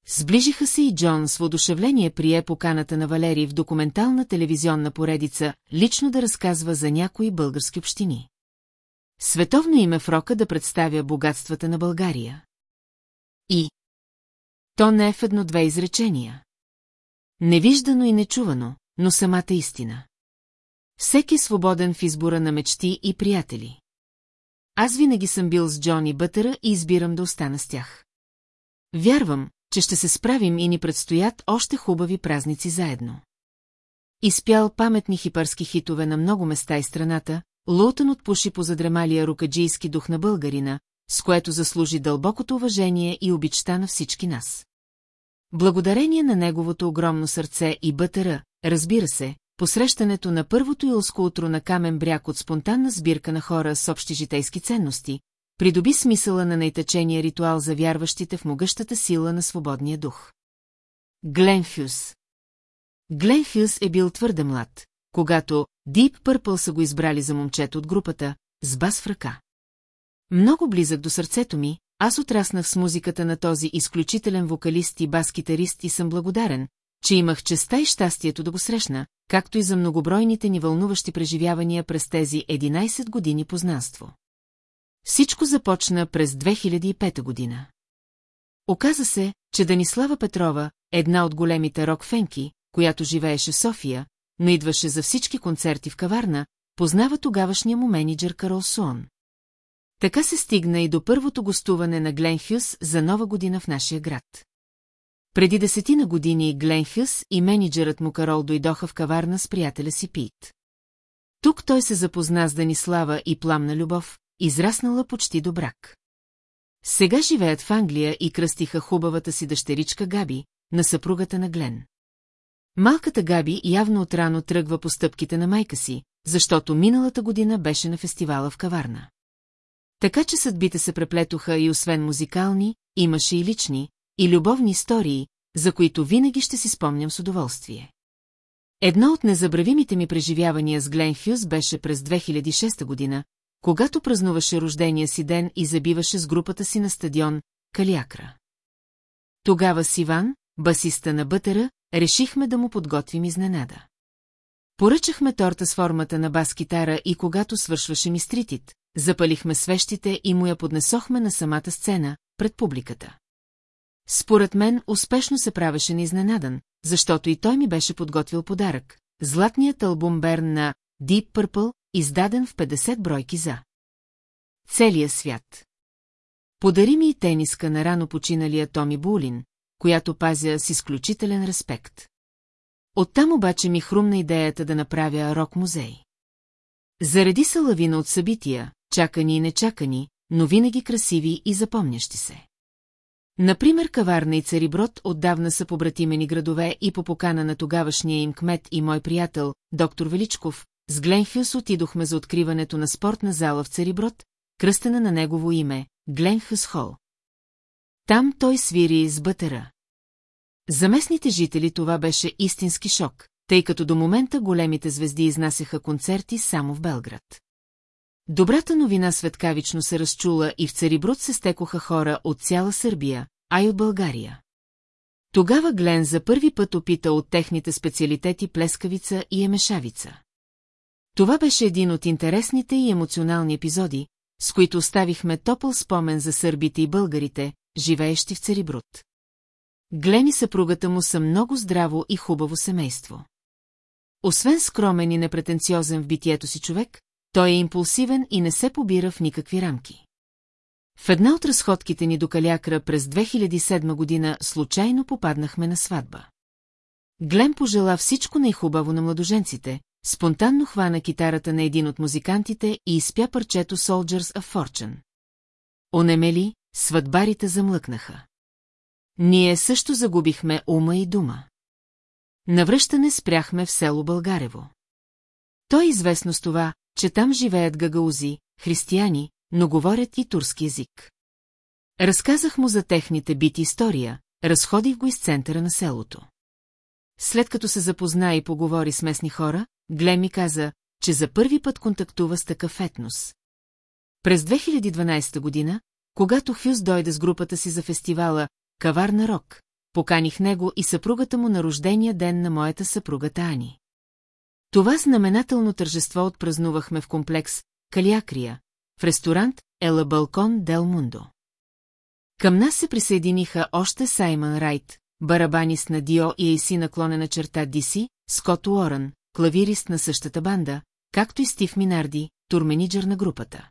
Сближиха се и Джон с воодушевление прие поканата на Валери в документална телевизионна поредица, лично да разказва за някои български общини. Световно име в рока да представя богатствата на България. И то не е в едно-две изречения. Невиждано и нечувано, но самата истина. Всеки е свободен в избора на мечти и приятели. Аз винаги съм бил с Джони Бътъра и избирам да остана с тях. Вярвам, че ще се справим и ни предстоят още хубави празници заедно. Изпял паметни хипарски хитове на много места и страната, Лоутън отпуши по задремалия рукаджийски дух на българина, с което заслужи дълбокото уважение и обичта на всички нас. Благодарение на неговото огромно сърце и бътъра, разбира се, посрещането на първото илско утро на камен бряг от спонтанна сбирка на хора с общи житейски ценности, придоби смисъла на нейтъчения ритуал за вярващите в могъщата сила на свободния дух. Гленфюс Гленфюс е бил твърде млад, когато Дип Пърпъл са го избрали за момчето от групата, с бас в ръка. Много близък до сърцето ми, аз отраснах с музиката на този изключителен вокалист и бас-китарист и съм благодарен, че имах честа и щастието да го срещна, както и за многобройните ни вълнуващи преживявания през тези 11 години познанство. Всичко започна през 2005 година. Оказа се, че Данислава Петрова, една от големите рок-фенки, която живееше в София, но идваше за всички концерти в каварна, познава тогавашния му менеджер Карол Суон. Така се стигна и до първото гостуване на Глен Хюс за нова година в нашия град. Преди десетина години Глен Хюс и менеджерът му Карол дойдоха в каварна с приятеля си Пит. Тук той се запозна с Данислава и пламна любов, израснала почти до брак. Сега живеят в Англия и кръстиха хубавата си дъщеричка Габи, на съпругата на Глен. Малката Габи явно отрано тръгва по стъпките на майка си, защото миналата година беше на фестивала в Каварна. Така че съдбите се преплетоха и освен музикални, имаше и лични, и любовни истории, за които винаги ще си спомням с удоволствие. Едно от незабравимите ми преживявания с Глен Хюз беше през 2006 година, когато празнуваше рождения си ден и забиваше с групата си на стадион Калиакра. Тогава с Иван, басиста на Бътера, решихме да му подготвим изненада. Поръчахме торта с формата на бас-китара и когато свършваше мистритит, запалихме свещите и му я поднесохме на самата сцена, пред публиката. Според мен успешно се правеше неизненадан, защото и той ми беше подготвил подарък – златният албум Берн на Deep Purple, издаден в 50 бройки за. целия свят. Подари ми и тениска на рано починалия Томи Булин, която пазя с изключителен респект. Оттам обаче ми хрумна идеята да направя рок-музей. Зареди са лавина от събития, чакани и нечакани, но винаги красиви и запомнящи се. Например, Каварна и Цариброд отдавна са побратимени градове и по покана на тогавашния им кмет и мой приятел, доктор Величков, с Гленхюс отидохме за откриването на спортна зала в Цариброд, кръстена на негово име, Гленхюс Хол. Там той свири с бътера. За местните жители това беше истински шок, тъй като до момента големите звезди изнасяха концерти само в Белград. Добрата новина светкавично се разчула и в Цариброд се стекоха хора от цяла Сърбия, а и от България. Тогава Глен за първи път опита от техните специалитети плескавица и емешавица. Това беше един от интересните и емоционални епизоди, с които оставихме топъл спомен за сърбите и българите, живеещи в Цариброд. Глен и съпругата му са много здраво и хубаво семейство. Освен скромен и непретенциозен в битието си човек, той е импулсивен и не се побира в никакви рамки. В една от разходките ни до Калякра през 2007 година случайно попаднахме на сватба. Глен пожела всичко най-хубаво на младоженците, спонтанно хвана китарата на един от музикантите и изпя парчето Soldiers of Fortune. Онемели, сватбарите замлъкнаха. Ние също загубихме ума и дума. Навръщане спряхме в село Българево. Той е известно с това, че там живеят гагаузи, християни, но говорят и турски език. Разказах му за техните бити история, разходих го из центъра на селото. След като се запозна и поговори с местни хора, Глем ми каза, че за първи път контактува с такъв етнос. През 2012 година, когато Хюс дойде с групата си за фестивала Каварна Рок, поканих него и съпругата му на рождения ден на моята съпруга Ани. Това знаменателно тържество отпразнувахме в комплекс Калиакрия, в ресторант Ела Балкон Дел Мундо. Към нас се присъединиха още Саймън Райт, барабанист на Дио и Ейси наклонена черта Диси, Скот Уорън, клавирист на същата банда, както и Стив Минарди, турмениджър на групата.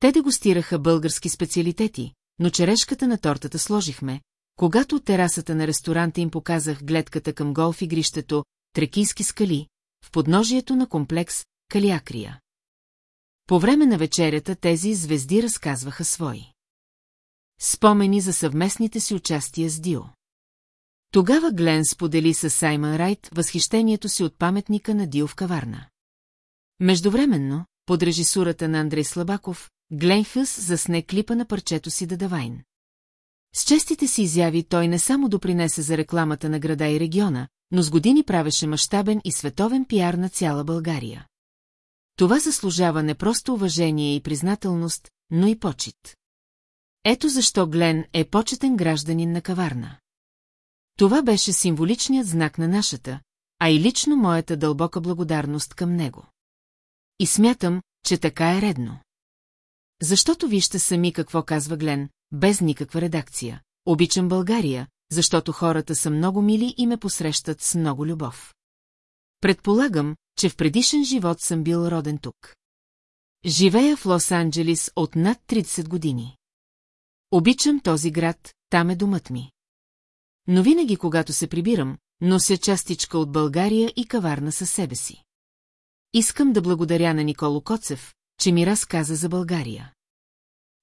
Те дегустираха български специалитети, но черешката на тортата сложихме, когато от терасата на ресторанта им показах гледката към голф игрището Трекийски скали, в подножието на комплекс Калиакрия. По време на вечерята тези звезди разказваха свои. Спомени за съвместните си участия с Дио. Тогава Глен сподели с Саймън Райт възхищението си от паметника на Дио в каварна. Междувременно, под режисурата на Андрей Слабаков, Глен Хъс засне клипа на парчето си Дадавайн. С честите си изяви той не само допринесе за рекламата на града и региона, но с години правеше мащабен и световен пиар на цяла България. Това заслужава не просто уважение и признателност, но и почет. Ето защо Глен е почетен гражданин на каварна. Това беше символичният знак на нашата, а и лично моята дълбока благодарност към него. И смятам, че така е редно. Защото вижте сами какво казва Глен, без никаква редакция. Обичам България, защото хората са много мили и ме посрещат с много любов. Предполагам, че в предишен живот съм бил роден тук. Живея в Лос-Анджелис от над 30 години. Обичам този град, там е домът ми. Но винаги, когато се прибирам, нося частичка от България и каварна със себе си. Искам да благодаря на Николо Коцев, че ми разказа за България.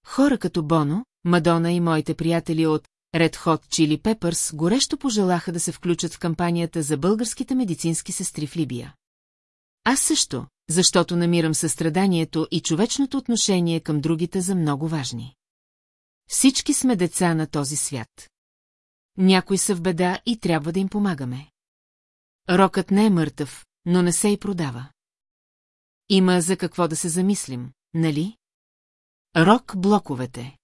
Хора като Боно, Мадона и моите приятели от Red Hot Chili Peppers горещо пожелаха да се включат в кампанията за българските медицински сестри в Либия. Аз също, защото намирам състраданието и човечното отношение към другите за много важни. Всички сме деца на този свят. Някои са в беда и трябва да им помагаме. Рокът не е мъртъв, но не се и продава. Има за какво да се замислим, нали? Рок-блоковете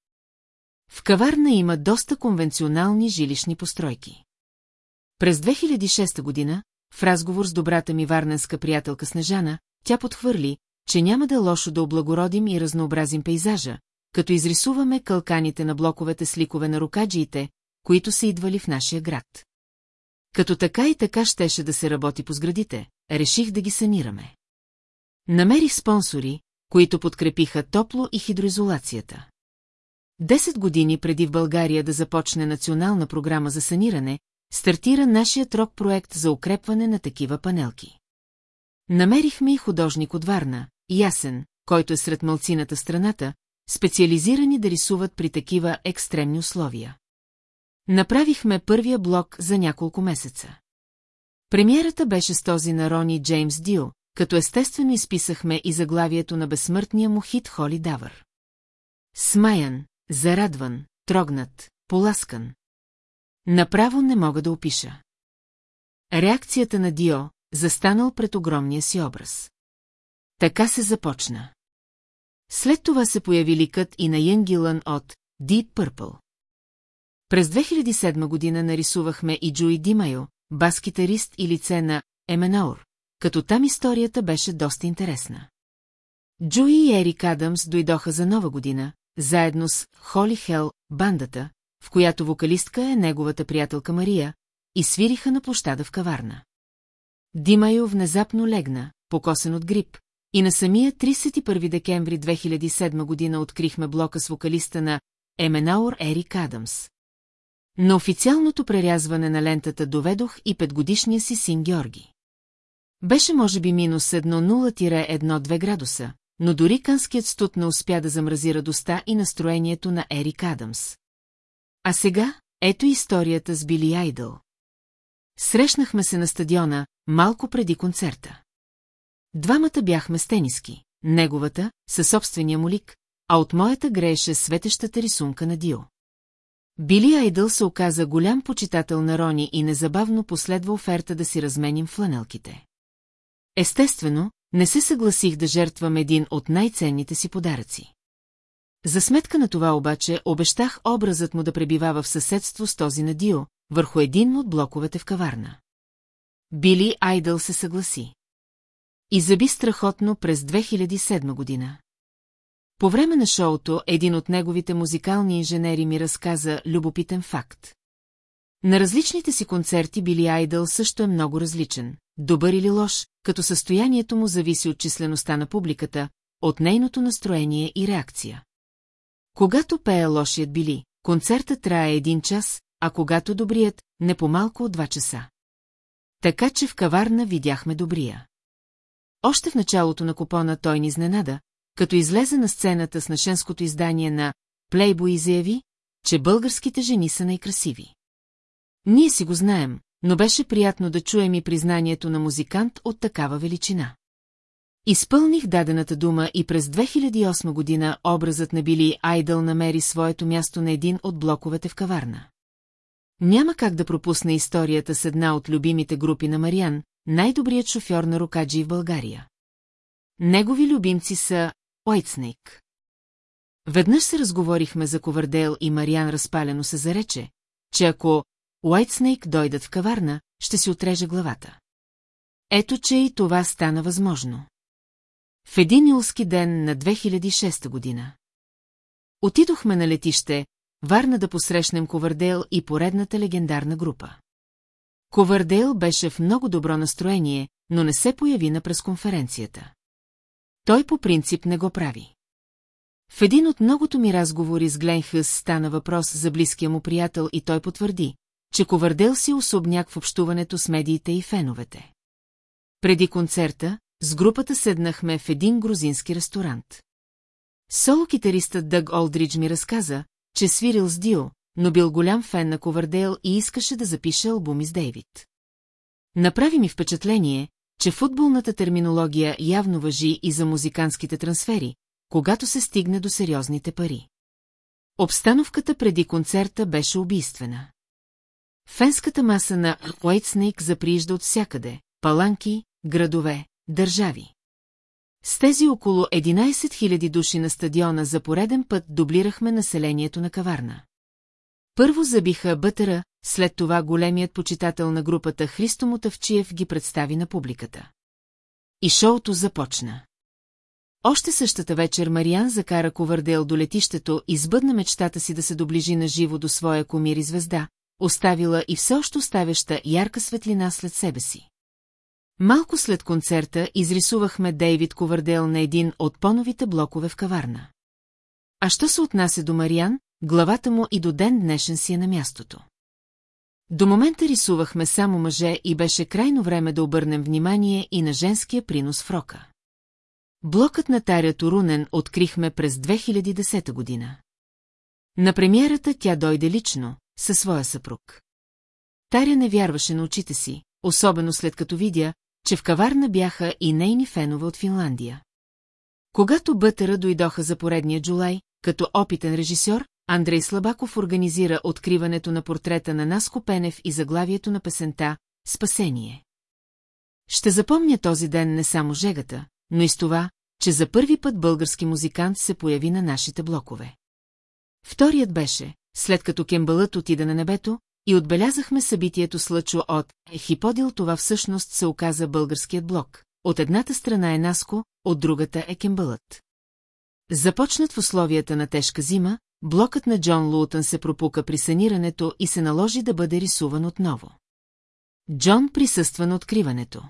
В каварна има доста конвенционални жилищни постройки. През 2006 година, в разговор с добрата ми варненска приятелка Снежана, тя подхвърли, че няма да е лошо да облагородим и разнообразим пейзажа, като изрисуваме калканите на блоковете с ликове на рукаджиите, които са идвали в нашия град. Като така и така щеше да се работи по сградите, реших да ги санираме. Намерих спонсори, които подкрепиха топло и хидроизолацията. Десет години преди в България да започне национална програма за саниране, стартира нашият рок-проект за укрепване на такива панелки. Намерихме и художник от Варна, Ясен, който е сред мълцината страната, специализирани да рисуват при такива екстремни условия. Направихме първия блок за няколко месеца. Премиерата беше с този на Рони Джеймс Дил, като естествено изписахме и заглавието на безсмъртния му хит Холи Давър. Смаян, зарадван, трогнат, поласкан. Направо не мога да опиша. Реакцията на Дио, застанал пред огромния си образ. Така се започна. След това се появи ликът и на Янгилън от Deep Purple. През 2007 година нарисувахме и Джуи Димайо, бас-китарист и лице на Еменаур, като там историята беше доста интересна. Джуи и Ерик Адамс дойдоха за нова година, заедно с Холи Хел, бандата, в която вокалистка е неговата приятелка Мария, и свириха на площада в каварна. Димайо внезапно легна, покосен от грип, и на самия 31 декември 2007 година открихме блока с вокалиста на Еменаур Ерик Адамс. На официалното прерязване на лентата доведох и петгодишния си син Георги. Беше може би минус 1,0-1,2 градуса, но дори канският студ не успя да замрази радостта и настроението на Ерик Адамс. А сега, ето историята с Били Айдъл. Срещнахме се на стадиона, малко преди концерта. Двамата бяхме с тениски, неговата, със собствения му лик, а от моята грееше светещата рисунка на Дио. Били Айдъл се оказа голям почитател на Рони и незабавно последва оферта да си разменим фланелките. Естествено, не се съгласих да жертвам един от най-ценните си подаръци. За сметка на това обаче обещах образът му да пребивава в съседство с този на Дио, върху един от блоковете в каварна. Били Айдъл се съгласи. И заби страхотно през 2007 година. По време на шоуто един от неговите музикални инженери ми разказа любопитен факт. На различните си концерти Били Айдъл също е много различен, добър или лош, като състоянието му зависи от числеността на публиката, от нейното настроение и реакция. Когато пее лошият Били, концертът трае един час, а когато добрият, не по-малко от два часа. Така че в каварна видяхме добрия. Още в началото на купона той ни изненада, като излезе на сцената с нашенското издание на Плейбо и заяви, че българските жени са най-красиви. Ние си го знаем, но беше приятно да чуем и признанието на музикант от такава величина. Изпълних дадената дума и през 2008 година образът на Били Айдъл намери своето място на един от блоковете в каварна. Няма как да пропусне историята с една от любимите групи на Мариан, най-добрият шофьор на рокаджи в България. Негови любимци са Уайтснейк. Веднъж се разговорихме за Ковардейл и Мариан разпалено се зарече, че ако Уайтснейк дойдат в каварна, ще си отреже главата. Ето, че и това стана възможно. В един юлски ден на 2006 година. Отидохме на летище, Варна да посрещнем Ковардейл и поредната легендарна група. Ковардейл беше в много добро настроение, но не се появи на пресконференцията. Той по принцип не го прави. В един от многото ми разговори с Глен Хъс стана въпрос за близкия му приятел и той потвърди, че Ковардел си особняк в общуването с медиите и феновете. Преди концерта, с групата седнахме в един грузински ресторант. Соло-китаристът Дъг Олдридж ми разказа, че свирил с Дио, но бил голям фен на Ковардейл и искаше да запише албуми с Дейвид. Направи ми впечатление, че футболната терминология явно въжи и за музиканските трансфери, когато се стигне до сериозните пари. Обстановката преди концерта беше убийствена. Фенската маса на Уайтснейк заприижда от всякъде – паланки, градове, държави. С тези около 11 000 души на стадиона за пореден път дублирахме населението на каварна. Първо забиха бътъра, след това големият почитател на групата Христо Мотавчиев ги представи на публиката. И шоуто започна. Още същата вечер Мариан закара Ковардел до летището и сбъдна мечтата си да се доближи на живо до своя комир и звезда, оставила и все още оставяща ярка светлина след себе си. Малко след концерта изрисувахме Дейвид Ковардел на един от поновите блокове в каварна. А що се отнася до Мариан, главата му и до ден днешен си е на мястото. До момента рисувахме само мъже и беше крайно време да обърнем внимание и на женския принос в рока. Блокът на Таря Турунен открихме през 2010 година. На премиерата тя дойде лично, със своя съпруг. Таря не вярваше на очите си, особено след като видя, че в каварна бяха и нейни фенове от Финландия. Когато Бътъра дойдоха за поредния Джулай, като опитен режисьор, Андрей Слабаков организира откриването на портрета на Наско Пенев и заглавието на песента «Спасение». Ще запомня този ден не само жегата, но и с това, че за първи път български музикант се появи на нашите блокове. Вторият беше, след като Кембълът отида на небето, и отбелязахме събитието с Лъчо от Хиподил, това всъщност се оказа българският блок. От едната страна е Наско, от другата е Кембълът. Започнат в условията на тежка зима, блокът на Джон Луутън се пропука при санирането и се наложи да бъде рисуван отново. Джон присъства на откриването.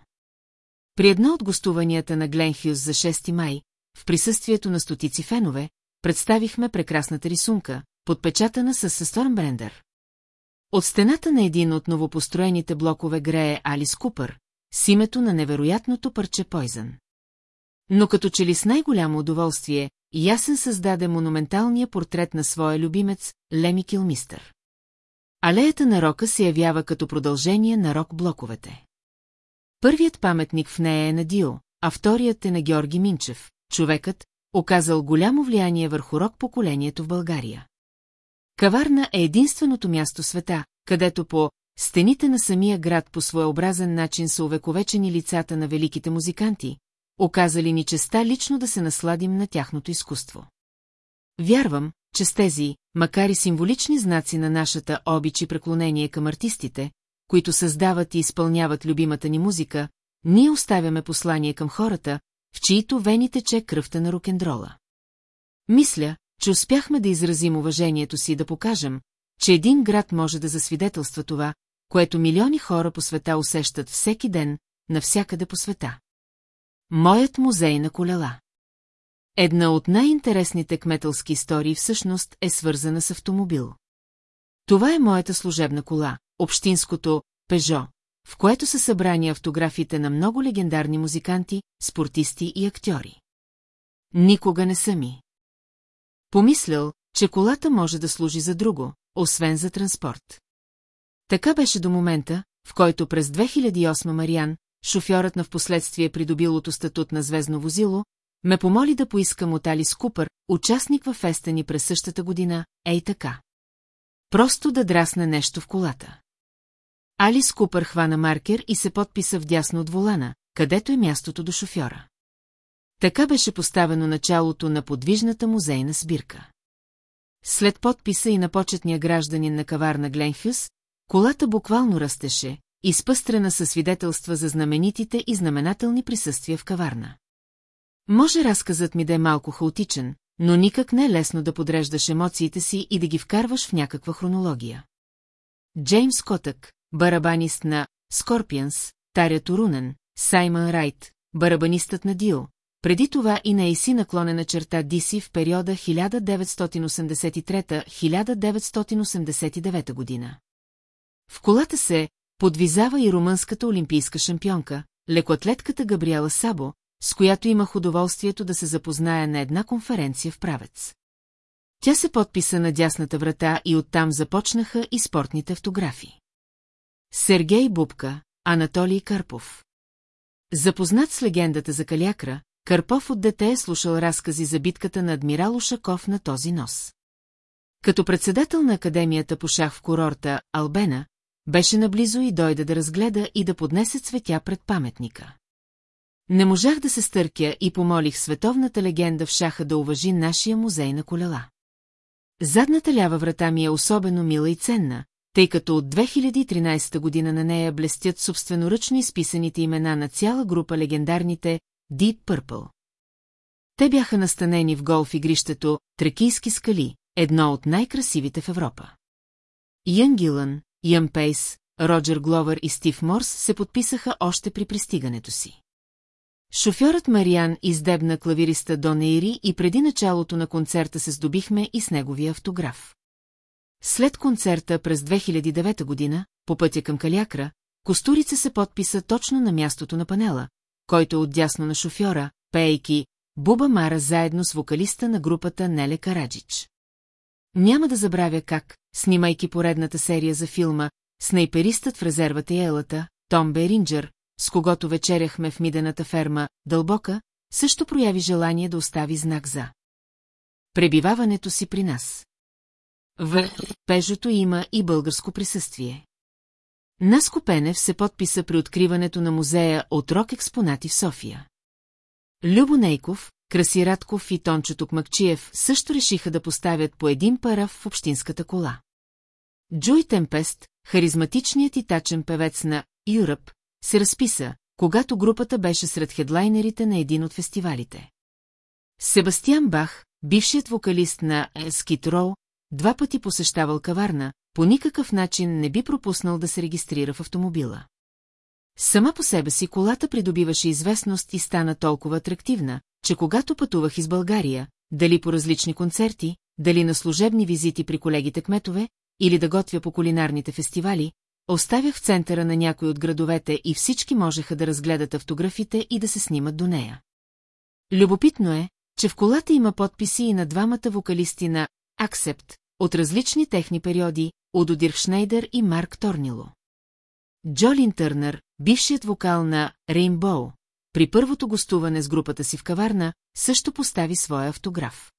При едно от гостуванията на Гленхюс за 6 май, в присъствието на стотици фенове, представихме прекрасната рисунка, подпечатана с Брендер. От стената на един от новопостроените блокове грее Алис Купър, с името на невероятното парче Пойзън. Но като че ли с най-голямо удоволствие, Ясен създаде монументалния портрет на своя любимец, Леми Килмистър. Алеята на Рока се явява като продължение на рок-блоковете. Първият паметник в нея е на Дио, а вторият е на Георги Минчев, човекът, оказал голямо влияние върху рок-поколението в България. Каварна е единственото място света, където по стените на самия град по своеобразен начин са увековечени лицата на великите музиканти, оказали ни честа лично да се насладим на тяхното изкуство. Вярвам, че с тези, макар и символични знаци на нашата обич и преклонение към артистите, които създават и изпълняват любимата ни музика, ние оставяме послание към хората, в чието вени тече кръвта на рокендрола. Мисля, че успяхме да изразим уважението си и да покажем, че един град може да засвидетелства това, което милиони хора по света усещат всеки ден, навсякъде по света. Моят музей на колела. Една от най-интересните кметълски истории всъщност е свързана с автомобил. Това е моята служебна кола, общинското Пежо, в което са събрани автографите на много легендарни музиканти, спортисти и актьори. Никога не са ми. Помислял, че колата може да служи за друго, освен за транспорт. Така беше до момента, в който през 2008 Мариан, шофьорът на впоследствие придобилото статут на звездно возило, ме помоли да поискам от Алис Купър, участник във феста ни през същата година, ей така. Просто да драсне нещо в колата. Алис Купър хвана маркер и се подписа вдясно от волана, където е мястото до шофьора. Така беше поставено началото на подвижната музейна сбирка. След подписа и на почетния гражданин на каварна Гленхюс, колата буквално растеше, изпъстрена със свидетелства за знаменитите и знаменателни присъствия в каварна. Може разказът ми да е малко хаотичен, но никак не е лесно да подреждаш емоциите си и да ги вкарваш в някаква хронология. Джеймс Котък, барабанист на Скорпионс, Таря Турунен, Саймън Райт, барабанистът на Дил, преди това и на Ейси наклонена черта Диси в периода 1983-1989 година. В колата се подвизава и румънската олимпийска шампионка, лекоатлетката Габриела Сабо, с която имах удоволствието да се запозная на една конференция в Правец. Тя се подписа на дясната врата и оттам започнаха и спортните автографи. Сергей Бубка, Анатолий Карпов. Запознат с легендата за Калякра, Карпов от дете е слушал разкази за битката на адмирал Ушаков на този нос. Като председател на Академията по шах в курорта Албена, беше наблизо и дойде да разгледа и да поднесе цветя пред паметника. Не можах да се стъркя и помолих световната легенда в шаха да уважи нашия музей на колела. Задната лява врата ми е особено мила и ценна, тъй като от 2013 година на нея блестят собственоръчно изписаните имена на цяла група легендарните Deep Purple. Те бяха настанени в голф игрището Тракийски скали, едно от най-красивите в Европа. Ян Гилън, Ян Пейс, Роджер Гловър и Стив Морс се подписаха още при пристигането си. Шофьорът Мариан издебна клавириста до Нейри и преди началото на концерта се здобихме и с неговия автограф. След концерта през 2009 година, по пътя към Калякра, Костурица се подписа точно на мястото на панела, който е отдясно на шофьора, пейки Буба Мара заедно с вокалиста на групата Неле Караджич. Няма да забравя как, снимайки поредната серия за филма, снайперистът в резервата Елата, Том Беринджер, с когото вечеряхме в мидената ферма, дълбока, също прояви желание да остави знак за пребиваването си при нас. В Пежото има и българско присъствие. Наско Пенев се подписа при откриването на музея от рок експонати в София. Любо Нейков, Краси Радков и Тончо Токмакчиев също решиха да поставят по един параф в общинската кола. Джой Темпест, харизматичният и тачен певец на Юръп, се разписа, когато групата беше сред хедлайнерите на един от фестивалите. Себастиан Бах, бившият вокалист на Скит Роу, два пъти посещавал каварна, по никакъв начин не би пропуснал да се регистрира в автомобила. Сама по себе си колата придобиваше известност и стана толкова атрактивна, че когато пътувах из България, дали по различни концерти, дали на служебни визити при колегите кметове, или да готвя по кулинарните фестивали, оставях в центъра на някой от градовете и всички можеха да разгледат автографите и да се снимат до нея. Любопитно е, че в колата има подписи и на двамата вокалисти на Аксепт, от различни техни периоди, Удо Дирхшнейдер и Марк Торнило. Джолин Търнър, бившият вокал на Рейнбоу, при първото гостуване с групата си в каварна, също постави своя автограф.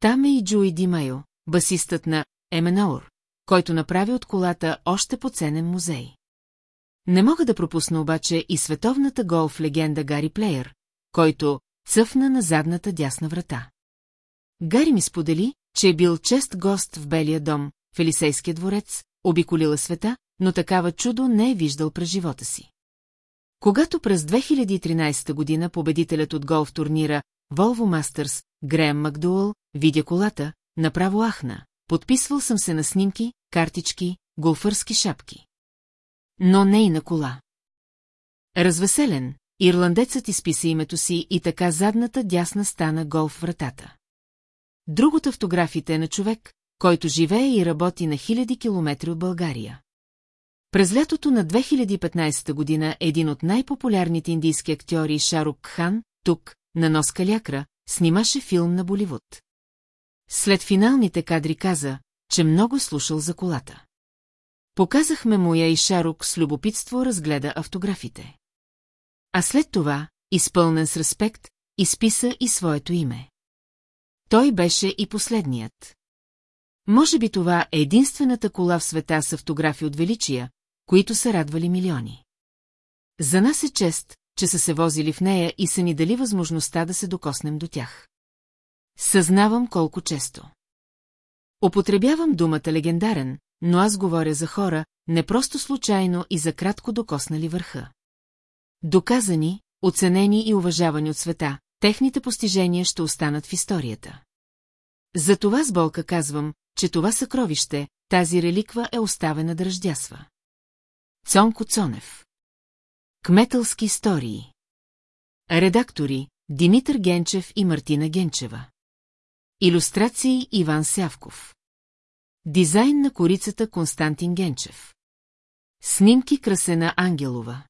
Там е и Джуи Ди Майо, басистът на Еменаур, който направи от колата още по-ценен музей. Не мога да пропусна обаче и световната голф легенда Гари Плеер, който цъфна на задната дясна врата. Гари ми сподели, че е бил чест гост в Белия дом, в Елисейския дворец, обиколила света, но такава чудо не е виждал през живота си. Когато през 2013 година победителят от голф турнира Volvo Masters, Греъм Макдуъл, видя колата, направо ахна. Подписвал съм се на снимки, картички, голфърски шапки. Но не и на кола. Развеселен, ирландецът изписа името си и така задната дясна стана голф вратата. Друг от автографите е на човек, който живее и работи на хиляди километри от България. През лятото на 2015 година един от най-популярните индийски актьори Шарук Хан, тук, на нос Калякра, снимаше филм на Боливуд. След финалните кадри каза, че много слушал за колата. Показахме му я и Шарук с любопитство разгледа автографите. А след това, изпълнен с респект, изписа и своето име. Той беше и последният. Може би това е единствената кола в света с автографи от величия, които са радвали милиони. За нас е чест, че са се возили в нея и са ни дали възможността да се докоснем до тях. Съзнавам колко често. Употребявам думата легендарен, но аз говоря за хора, не просто случайно и за кратко докоснали върха. Доказани, оценени и уважавани от света, техните постижения ще останат в историята. Затова с болка казвам, че това съкровище, тази реликва е оставена да ръждясва. Цонко Цонев. Кметълски истории. Редактори Димитър Генчев и Мартина Генчева. Илюстрации Иван Сявков. Дизайн на корицата Константин Генчев. Снимки Красена Ангелова.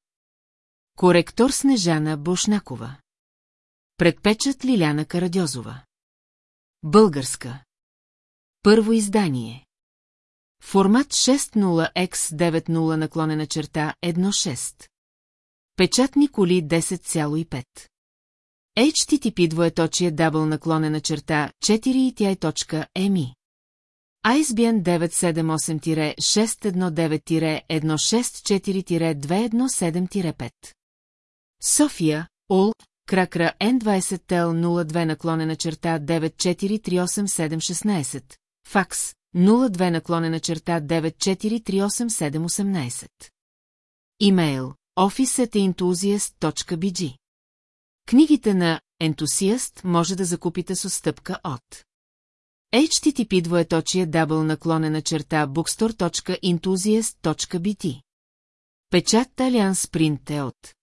Коректор Снежана Бошнакова Предпечат Лиляна Карадьозова. Българска. Първо издание. Формат 60X90 наклонена черта 1.6 Печатни коли 10,5 HTTP двоеточие дабл наклонена черта 4 ISBN 978-619-164-217-5 София, Ол, Кракра N20Tel 02 наклонена черта 9438716 Факс 02 наклонена черта 9438718 Имейл office.enthusiast.bg Книгите на Ентусиаст може да закупите с отстъпка от HTTP двоеточие дабл наклонена черта bookstore.enthusiast.bt Печат Алианс Принт е от